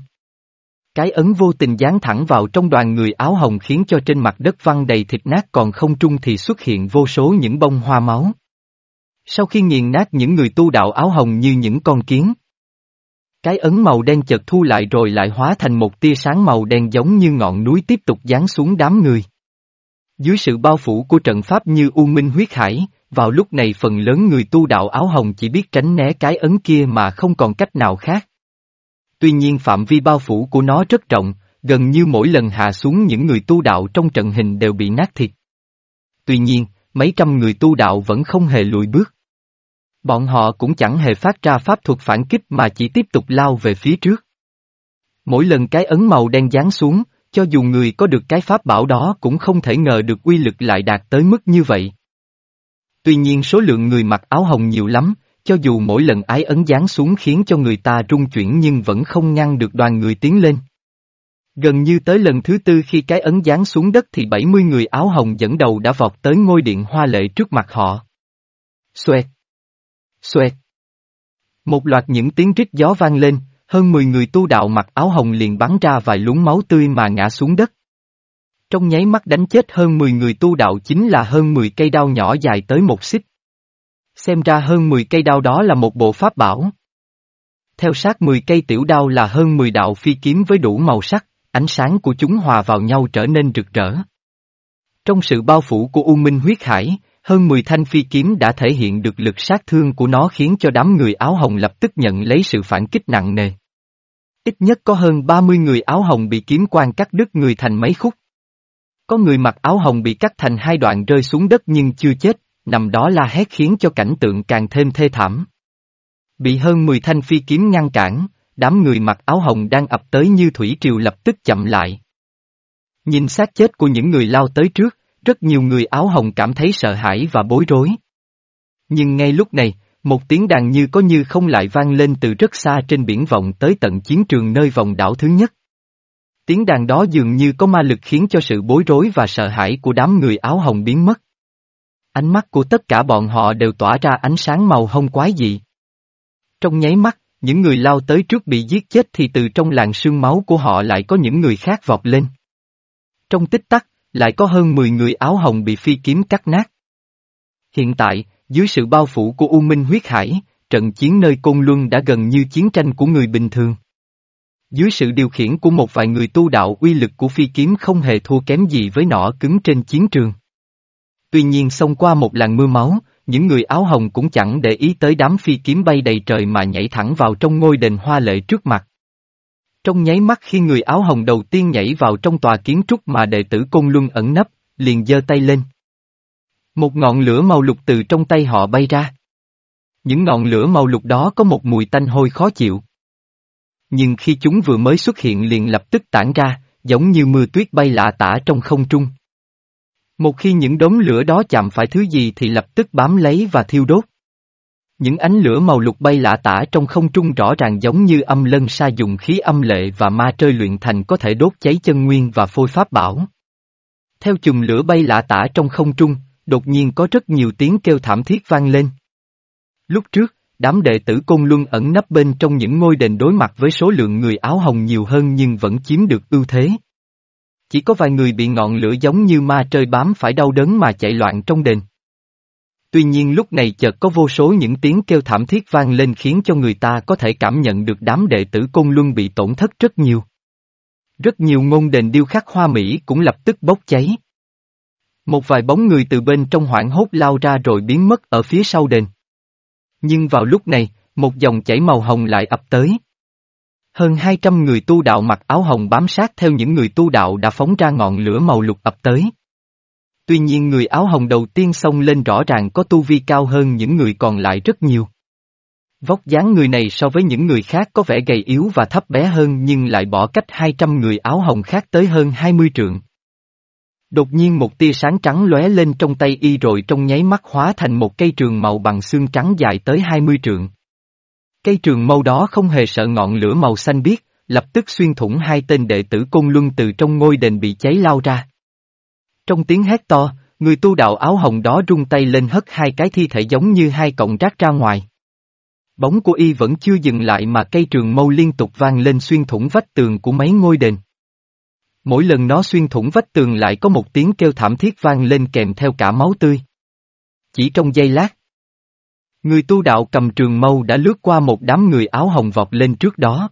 Cái ấn vô tình dán thẳng vào trong đoàn người áo hồng khiến cho trên mặt đất văng đầy thịt nát còn không trung thì xuất hiện vô số những bông hoa máu. Sau khi nghiền nát những người tu đạo áo hồng như những con kiến. Cái ấn màu đen chợt thu lại rồi lại hóa thành một tia sáng màu đen giống như ngọn núi tiếp tục giáng xuống đám người. Dưới sự bao phủ của trận pháp như U Minh huyết hải, vào lúc này phần lớn người tu đạo áo hồng chỉ biết tránh né cái ấn kia mà không còn cách nào khác. Tuy nhiên phạm vi bao phủ của nó rất rộng, gần như mỗi lần hạ xuống những người tu đạo trong trận hình đều bị nát thịt. Tuy nhiên, mấy trăm người tu đạo vẫn không hề lùi bước. Bọn họ cũng chẳng hề phát ra pháp thuật phản kích mà chỉ tiếp tục lao về phía trước. Mỗi lần cái ấn màu đen giáng xuống, cho dù người có được cái pháp bảo đó cũng không thể ngờ được uy lực lại đạt tới mức như vậy. Tuy nhiên số lượng người mặc áo hồng nhiều lắm, cho dù mỗi lần ái ấn giáng xuống khiến cho người ta rung chuyển nhưng vẫn không ngăn được đoàn người tiến lên. Gần như tới lần thứ tư khi cái ấn giáng xuống đất thì 70 người áo hồng dẫn đầu đã vọt tới ngôi điện hoa lệ trước mặt họ. Xoẹt! Xoẹt! Một loạt những tiếng rít gió vang lên, hơn 10 người tu đạo mặc áo hồng liền bắn ra vài lúng máu tươi mà ngã xuống đất. Trong nháy mắt đánh chết hơn 10 người tu đạo chính là hơn 10 cây đao nhỏ dài tới một xích. Xem ra hơn 10 cây đao đó là một bộ pháp bảo. Theo sát 10 cây tiểu đao là hơn 10 đạo phi kiếm với đủ màu sắc, ánh sáng của chúng hòa vào nhau trở nên rực rỡ. Trong sự bao phủ của U Minh huyết hải, hơn 10 thanh phi kiếm đã thể hiện được lực sát thương của nó khiến cho đám người áo hồng lập tức nhận lấy sự phản kích nặng nề. Ít nhất có hơn 30 người áo hồng bị kiếm quan cắt đứt người thành mấy khúc. Có người mặc áo hồng bị cắt thành hai đoạn rơi xuống đất nhưng chưa chết, nằm đó la hét khiến cho cảnh tượng càng thêm thê thảm. Bị hơn 10 thanh phi kiếm ngăn cản, đám người mặc áo hồng đang ập tới như thủy triều lập tức chậm lại. Nhìn xác chết của những người lao tới trước, rất nhiều người áo hồng cảm thấy sợ hãi và bối rối. Nhưng ngay lúc này, một tiếng đàn như có như không lại vang lên từ rất xa trên biển vọng tới tận chiến trường nơi vòng đảo thứ nhất. Tiếng đàn đó dường như có ma lực khiến cho sự bối rối và sợ hãi của đám người áo hồng biến mất. Ánh mắt của tất cả bọn họ đều tỏa ra ánh sáng màu hông quái dị. Trong nháy mắt, những người lao tới trước bị giết chết thì từ trong làn sương máu của họ lại có những người khác vọt lên. Trong tích tắc, lại có hơn 10 người áo hồng bị phi kiếm cắt nát. Hiện tại, dưới sự bao phủ của U Minh huyết hải, trận chiến nơi Côn Luân đã gần như chiến tranh của người bình thường. Dưới sự điều khiển của một vài người tu đạo uy lực của phi kiếm không hề thua kém gì với nỏ cứng trên chiến trường. Tuy nhiên xông qua một làn mưa máu, những người áo hồng cũng chẳng để ý tới đám phi kiếm bay đầy trời mà nhảy thẳng vào trong ngôi đền hoa lệ trước mặt. Trong nháy mắt khi người áo hồng đầu tiên nhảy vào trong tòa kiến trúc mà đệ tử Côn Luân ẩn nấp, liền giơ tay lên. Một ngọn lửa màu lục từ trong tay họ bay ra. Những ngọn lửa màu lục đó có một mùi tanh hôi khó chịu. Nhưng khi chúng vừa mới xuất hiện liền lập tức tản ra, giống như mưa tuyết bay lạ tả trong không trung. Một khi những đống lửa đó chạm phải thứ gì thì lập tức bám lấy và thiêu đốt. Những ánh lửa màu lục bay lạ tả trong không trung rõ ràng giống như âm lân sa dùng khí âm lệ và ma trơi luyện thành có thể đốt cháy chân nguyên và phôi pháp bảo. Theo chùm lửa bay lạ tả trong không trung, đột nhiên có rất nhiều tiếng kêu thảm thiết vang lên. Lúc trước, đám đệ tử Côn Luân ẩn nấp bên trong những ngôi đền đối mặt với số lượng người áo hồng nhiều hơn nhưng vẫn chiếm được ưu thế. Chỉ có vài người bị ngọn lửa giống như ma trời bám phải đau đớn mà chạy loạn trong đền. Tuy nhiên lúc này chợt có vô số những tiếng kêu thảm thiết vang lên khiến cho người ta có thể cảm nhận được đám đệ tử Côn Luân bị tổn thất rất nhiều. Rất nhiều ngôn đền điêu khắc hoa mỹ cũng lập tức bốc cháy. Một vài bóng người từ bên trong hoảng hốt lao ra rồi biến mất ở phía sau đền. Nhưng vào lúc này, một dòng chảy màu hồng lại ập tới. Hơn 200 người tu đạo mặc áo hồng bám sát theo những người tu đạo đã phóng ra ngọn lửa màu lục ập tới. Tuy nhiên người áo hồng đầu tiên xông lên rõ ràng có tu vi cao hơn những người còn lại rất nhiều. Vóc dáng người này so với những người khác có vẻ gầy yếu và thấp bé hơn nhưng lại bỏ cách 200 người áo hồng khác tới hơn 20 trượng. Đột nhiên một tia sáng trắng lóe lên trong tay y rồi trong nháy mắt hóa thành một cây trường màu bằng xương trắng dài tới 20 trượng. Cây trường mâu đó không hề sợ ngọn lửa màu xanh biếc, lập tức xuyên thủng hai tên đệ tử côn luân từ trong ngôi đền bị cháy lao ra. Trong tiếng hét to, người tu đạo áo hồng đó rung tay lên hất hai cái thi thể giống như hai cọng rác ra ngoài. Bóng của y vẫn chưa dừng lại mà cây trường mâu liên tục vang lên xuyên thủng vách tường của mấy ngôi đền. Mỗi lần nó xuyên thủng vách tường lại có một tiếng kêu thảm thiết vang lên kèm theo cả máu tươi. Chỉ trong giây lát, người tu đạo cầm trường mâu đã lướt qua một đám người áo hồng vọt lên trước đó.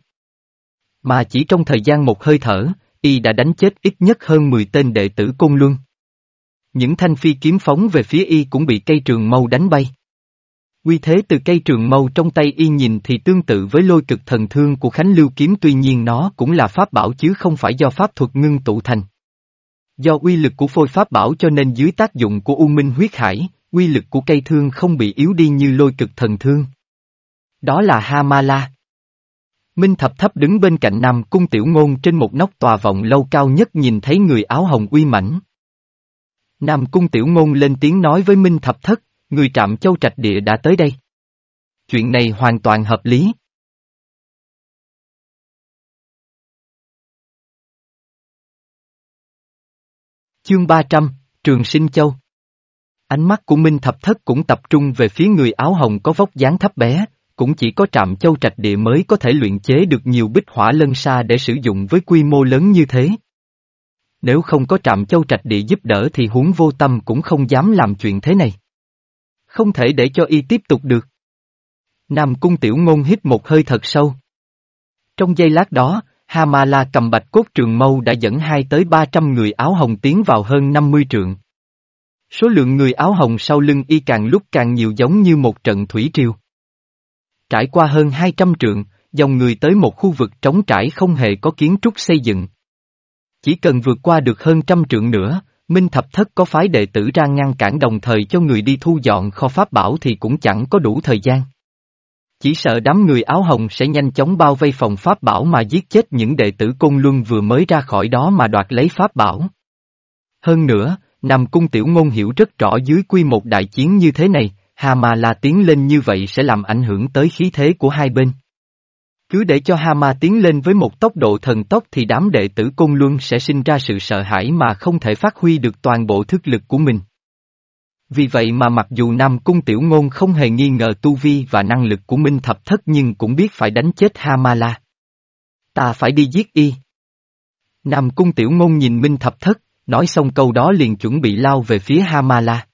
Mà chỉ trong thời gian một hơi thở, y đã đánh chết ít nhất hơn 10 tên đệ tử Côn Luân. Những thanh phi kiếm phóng về phía y cũng bị cây trường mâu đánh bay. Quy thế từ cây trường mâu trong tay y nhìn thì tương tự với lôi cực thần thương của Khánh Lưu Kiếm tuy nhiên nó cũng là pháp bảo chứ không phải do pháp thuật ngưng tụ thành. Do uy lực của phôi pháp bảo cho nên dưới tác dụng của U Minh huyết hải, uy lực của cây thương không bị yếu đi như lôi cực thần thương. Đó là Hamala. Minh Thập Thấp đứng bên cạnh Nam Cung Tiểu Ngôn trên một nóc tòa vọng lâu cao nhất nhìn thấy người áo hồng uy mãnh. Nam Cung Tiểu Ngôn lên tiếng nói với Minh Thập Thất, người trạm châu trạch địa đã tới đây. Chuyện này hoàn toàn hợp lý. Chương 300, Trường Sinh Châu Ánh mắt của Minh Thập Thất cũng tập trung về phía người áo hồng có vóc dáng thấp bé, cũng chỉ có trạm châu trạch địa mới có thể luyện chế được nhiều bích hỏa lân xa để sử dụng với quy mô lớn như thế. Nếu không có trạm châu trạch địa giúp đỡ thì huống vô tâm cũng không dám làm chuyện thế này. Không thể để cho y tiếp tục được. Nam cung tiểu ngôn hít một hơi thật sâu. Trong giây lát đó, Hamala cầm bạch cốt trường mâu đã dẫn hai tới 300 người áo hồng tiến vào hơn 50 trượng. Số lượng người áo hồng sau lưng y càng lúc càng nhiều giống như một trận thủy triều. Trải qua hơn 200 trượng, dòng người tới một khu vực trống trải không hề có kiến trúc xây dựng. Chỉ cần vượt qua được hơn trăm trượng nữa, Minh Thập Thất có phái đệ tử ra ngăn cản đồng thời cho người đi thu dọn kho pháp bảo thì cũng chẳng có đủ thời gian. Chỉ sợ đám người áo hồng sẽ nhanh chóng bao vây phòng pháp bảo mà giết chết những đệ tử Côn Luân vừa mới ra khỏi đó mà đoạt lấy pháp bảo. Hơn nữa, Nam Cung Tiểu Ngôn hiểu rất rõ dưới quy một đại chiến như thế này, Hà Ma La tiến lên như vậy sẽ làm ảnh hưởng tới khí thế của hai bên. Cứ để cho Hama tiến lên với một tốc độ thần tốc thì đám đệ tử Côn Luân sẽ sinh ra sự sợ hãi mà không thể phát huy được toàn bộ thức lực của mình. Vì vậy mà mặc dù Nam Cung Tiểu Ngôn không hề nghi ngờ tu vi và năng lực của Minh Thập Thất nhưng cũng biết phải đánh chết Hamala. Ta phải đi giết y. Nam Cung Tiểu Ngôn nhìn Minh Thập Thất, nói xong câu đó liền chuẩn bị lao về phía Hamala.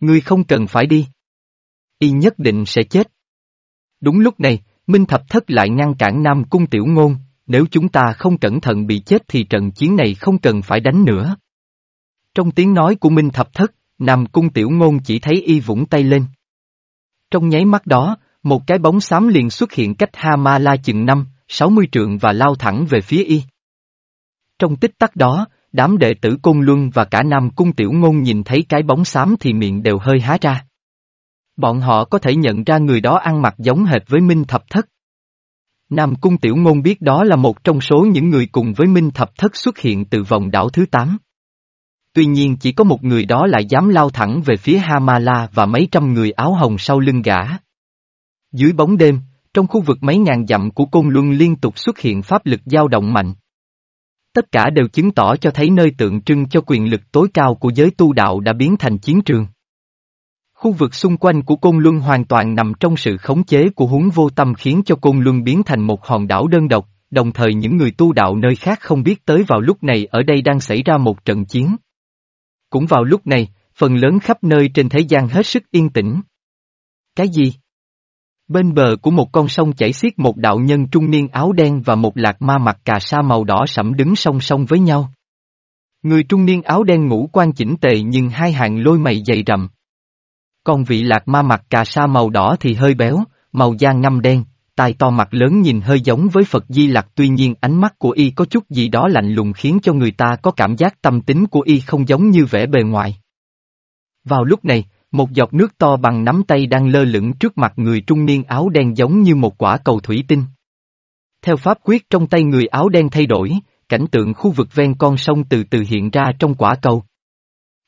Ngươi không cần phải đi. Y nhất định sẽ chết. Đúng lúc này, Minh Thập Thất lại ngăn cản Nam Cung Tiểu Ngôn, nếu chúng ta không cẩn thận bị chết thì trận chiến này không cần phải đánh nữa. Trong tiếng nói của Minh Thập Thất, Nam Cung Tiểu Ngôn chỉ thấy y vũng tay lên. Trong nháy mắt đó, một cái bóng xám liền xuất hiện cách Hamala chừng năm, sáu mươi trượng và lao thẳng về phía y. Trong tích tắc đó, đám đệ tử Côn Luân và cả Nam Cung Tiểu Ngôn nhìn thấy cái bóng xám thì miệng đều hơi há ra. Bọn họ có thể nhận ra người đó ăn mặc giống hệt với Minh Thập Thất. Nam Cung Tiểu Ngôn biết đó là một trong số những người cùng với Minh Thập Thất xuất hiện từ vòng đảo thứ 8. Tuy nhiên chỉ có một người đó lại dám lao thẳng về phía Hamala và mấy trăm người áo hồng sau lưng gã. Dưới bóng đêm, trong khu vực mấy ngàn dặm của Côn Luân liên tục xuất hiện pháp lực dao động mạnh. Tất cả đều chứng tỏ cho thấy nơi tượng trưng cho quyền lực tối cao của giới tu đạo đã biến thành chiến trường. Khu vực xung quanh của Côn Luân hoàn toàn nằm trong sự khống chế của huống vô tâm khiến cho Côn Luân biến thành một hòn đảo đơn độc, đồng thời những người tu đạo nơi khác không biết tới vào lúc này ở đây đang xảy ra một trận chiến. Cũng vào lúc này, phần lớn khắp nơi trên thế gian hết sức yên tĩnh. Cái gì? Bên bờ của một con sông chảy xiết một đạo nhân trung niên áo đen và một lạc ma mặc cà sa màu đỏ sẫm đứng song song với nhau. Người trung niên áo đen ngũ quan chỉnh tề nhưng hai hàng lôi mày dày rậm. Còn vị lạc ma mặc cà sa màu đỏ thì hơi béo, màu da ngăm đen, tai to mặt lớn nhìn hơi giống với Phật Di Lặc tuy nhiên ánh mắt của y có chút gì đó lạnh lùng khiến cho người ta có cảm giác tâm tính của y không giống như vẻ bề ngoài. Vào lúc này, một giọt nước to bằng nắm tay đang lơ lửng trước mặt người trung niên áo đen giống như một quả cầu thủy tinh. Theo pháp quyết trong tay người áo đen thay đổi, cảnh tượng khu vực ven con sông từ từ hiện ra trong quả cầu.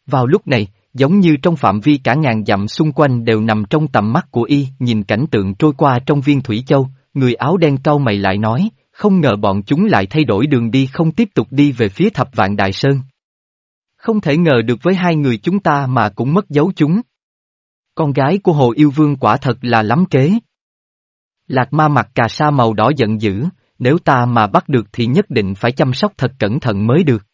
Vào lúc này, giống như trong phạm vi cả ngàn dặm xung quanh đều nằm trong tầm mắt của y, nhìn cảnh tượng trôi qua trong viên thủy châu, người áo đen cau mày lại nói, không ngờ bọn chúng lại thay đổi đường đi không tiếp tục đi về phía thập vạn đại sơn. Không thể ngờ được với hai người chúng ta mà cũng mất dấu chúng. Con gái của Hồ Yêu Vương quả thật là lắm kế. Lạc ma mặt cà sa màu đỏ giận dữ, nếu ta mà bắt được thì nhất định phải chăm sóc thật cẩn thận mới được.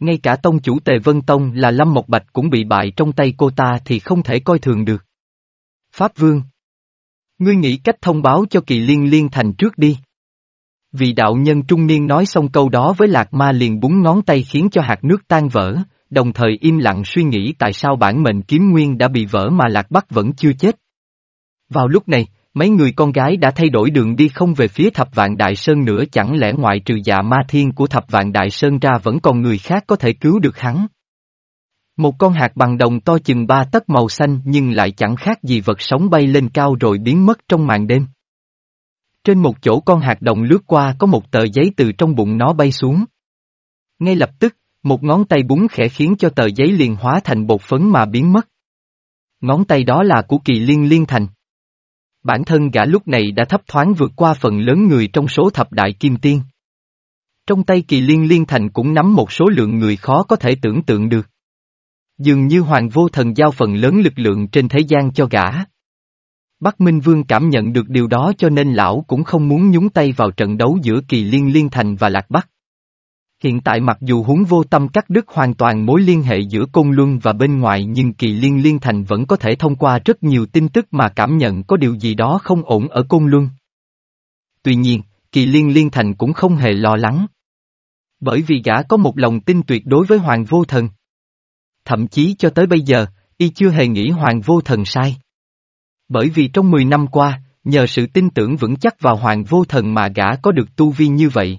Ngay cả tông chủ Tề Vân Tông là Lâm Mộc Bạch cũng bị bại trong tay cô ta thì không thể coi thường được. Pháp Vương Ngươi nghĩ cách thông báo cho kỳ liên liên thành trước đi. Vị đạo nhân trung niên nói xong câu đó với lạc ma liền búng ngón tay khiến cho hạt nước tan vỡ, đồng thời im lặng suy nghĩ tại sao bản mệnh kiếm nguyên đã bị vỡ mà lạc bắc vẫn chưa chết. Vào lúc này, mấy người con gái đã thay đổi đường đi không về phía thập vạn đại sơn nữa chẳng lẽ ngoại trừ dạ ma thiên của thập vạn đại sơn ra vẫn còn người khác có thể cứu được hắn. Một con hạt bằng đồng to chừng ba tấc màu xanh nhưng lại chẳng khác gì vật sống bay lên cao rồi biến mất trong màn đêm. Trên một chỗ con hạt động lướt qua có một tờ giấy từ trong bụng nó bay xuống. Ngay lập tức, một ngón tay búng khẽ khiến cho tờ giấy liền hóa thành bột phấn mà biến mất. Ngón tay đó là của kỳ liên liên thành. Bản thân gã lúc này đã thấp thoáng vượt qua phần lớn người trong số thập đại kim tiên. Trong tay kỳ liên liên thành cũng nắm một số lượng người khó có thể tưởng tượng được. Dường như hoàng vô thần giao phần lớn lực lượng trên thế gian cho gã. Bắc Minh Vương cảm nhận được điều đó cho nên lão cũng không muốn nhúng tay vào trận đấu giữa kỳ liên liên thành và lạc bắc. Hiện tại mặc dù huống vô tâm cắt đứt hoàn toàn mối liên hệ giữa Côn Luân và bên ngoài nhưng kỳ liên liên thành vẫn có thể thông qua rất nhiều tin tức mà cảm nhận có điều gì đó không ổn ở Côn Luân. Tuy nhiên, kỳ liên liên thành cũng không hề lo lắng. Bởi vì gã có một lòng tin tuyệt đối với Hoàng Vô Thần. Thậm chí cho tới bây giờ, y chưa hề nghĩ Hoàng Vô Thần sai. Bởi vì trong 10 năm qua, nhờ sự tin tưởng vững chắc vào Hoàng Vô Thần mà gã có được tu vi như vậy.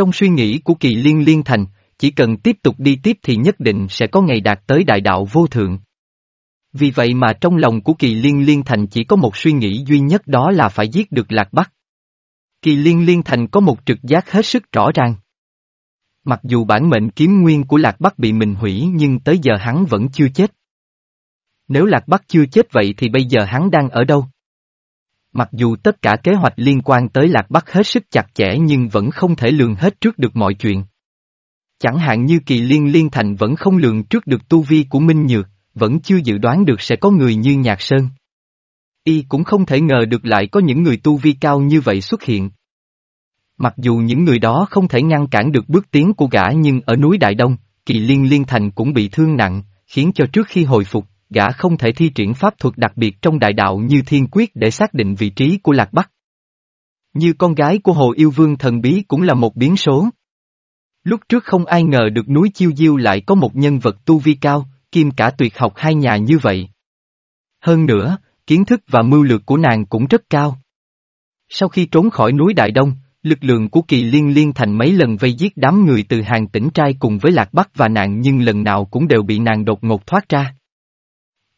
Trong suy nghĩ của kỳ liên liên thành, chỉ cần tiếp tục đi tiếp thì nhất định sẽ có ngày đạt tới đại đạo vô thượng. Vì vậy mà trong lòng của kỳ liên liên thành chỉ có một suy nghĩ duy nhất đó là phải giết được Lạc Bắc. Kỳ liên liên thành có một trực giác hết sức rõ ràng. Mặc dù bản mệnh kiếm nguyên của Lạc Bắc bị mình hủy nhưng tới giờ hắn vẫn chưa chết. Nếu Lạc Bắc chưa chết vậy thì bây giờ hắn đang ở đâu? Mặc dù tất cả kế hoạch liên quan tới Lạc Bắc hết sức chặt chẽ nhưng vẫn không thể lường hết trước được mọi chuyện. Chẳng hạn như kỳ liên liên thành vẫn không lường trước được tu vi của Minh Nhược, vẫn chưa dự đoán được sẽ có người như Nhạc Sơn. Y cũng không thể ngờ được lại có những người tu vi cao như vậy xuất hiện. Mặc dù những người đó không thể ngăn cản được bước tiến của gã nhưng ở núi Đại Đông, kỳ liên liên thành cũng bị thương nặng, khiến cho trước khi hồi phục, gã không thể thi triển pháp thuật đặc biệt trong đại đạo như thiên quyết để xác định vị trí của Lạc Bắc. Như con gái của Hồ Yêu Vương thần bí cũng là một biến số. Lúc trước không ai ngờ được núi Chiêu Diêu lại có một nhân vật tu vi cao, kim cả tuyệt học hai nhà như vậy. Hơn nữa, kiến thức và mưu lược của nàng cũng rất cao. Sau khi trốn khỏi núi Đại Đông, lực lượng của kỳ liên liên thành mấy lần vây giết đám người từ hàng tỉnh trai cùng với Lạc Bắc và nàng nhưng lần nào cũng đều bị nàng đột ngột thoát ra.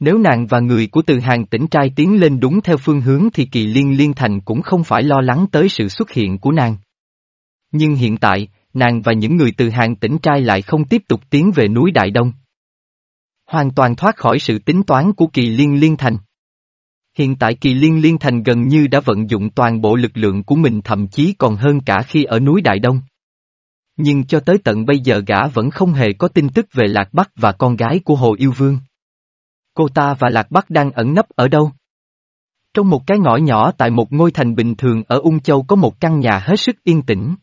Nếu nàng và người của từ hàng tỉnh trai tiến lên đúng theo phương hướng thì kỳ liên liên thành cũng không phải lo lắng tới sự xuất hiện của nàng. Nhưng hiện tại, nàng và những người từ hàng tỉnh trai lại không tiếp tục tiến về núi Đại Đông. Hoàn toàn thoát khỏi sự tính toán của kỳ liên liên thành. Hiện tại kỳ liên liên thành gần như đã vận dụng toàn bộ lực lượng của mình thậm chí còn hơn cả khi ở núi Đại Đông. Nhưng cho tới tận bây giờ gã vẫn không hề có tin tức về Lạc Bắc và con gái của Hồ Yêu Vương. Cô ta và Lạc Bắc đang ẩn nấp ở đâu? Trong một cái ngõ nhỏ tại một ngôi thành bình thường ở Ung Châu có một căn nhà hết sức yên tĩnh.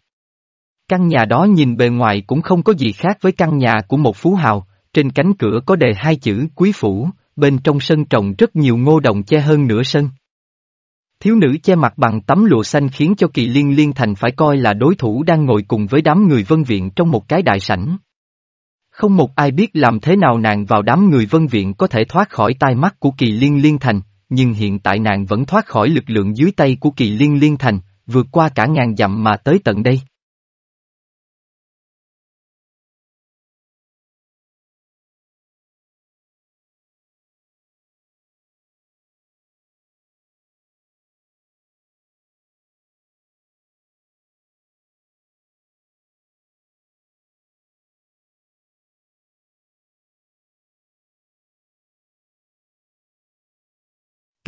Căn nhà đó nhìn bề ngoài cũng không có gì khác với căn nhà của một phú hào, trên cánh cửa có đề hai chữ quý phủ, bên trong sân trồng rất nhiều ngô đồng che hơn nửa sân. Thiếu nữ che mặt bằng tấm lụa xanh khiến cho kỳ liên liên thành phải coi là đối thủ đang ngồi cùng với đám người vân viện trong một cái đại sảnh. Không một ai biết làm thế nào nàng vào đám người vân viện có thể thoát khỏi tai mắt của kỳ liên liên thành, nhưng hiện tại nàng vẫn thoát khỏi lực lượng dưới tay của kỳ liên liên thành, vượt qua cả ngàn dặm mà tới tận đây.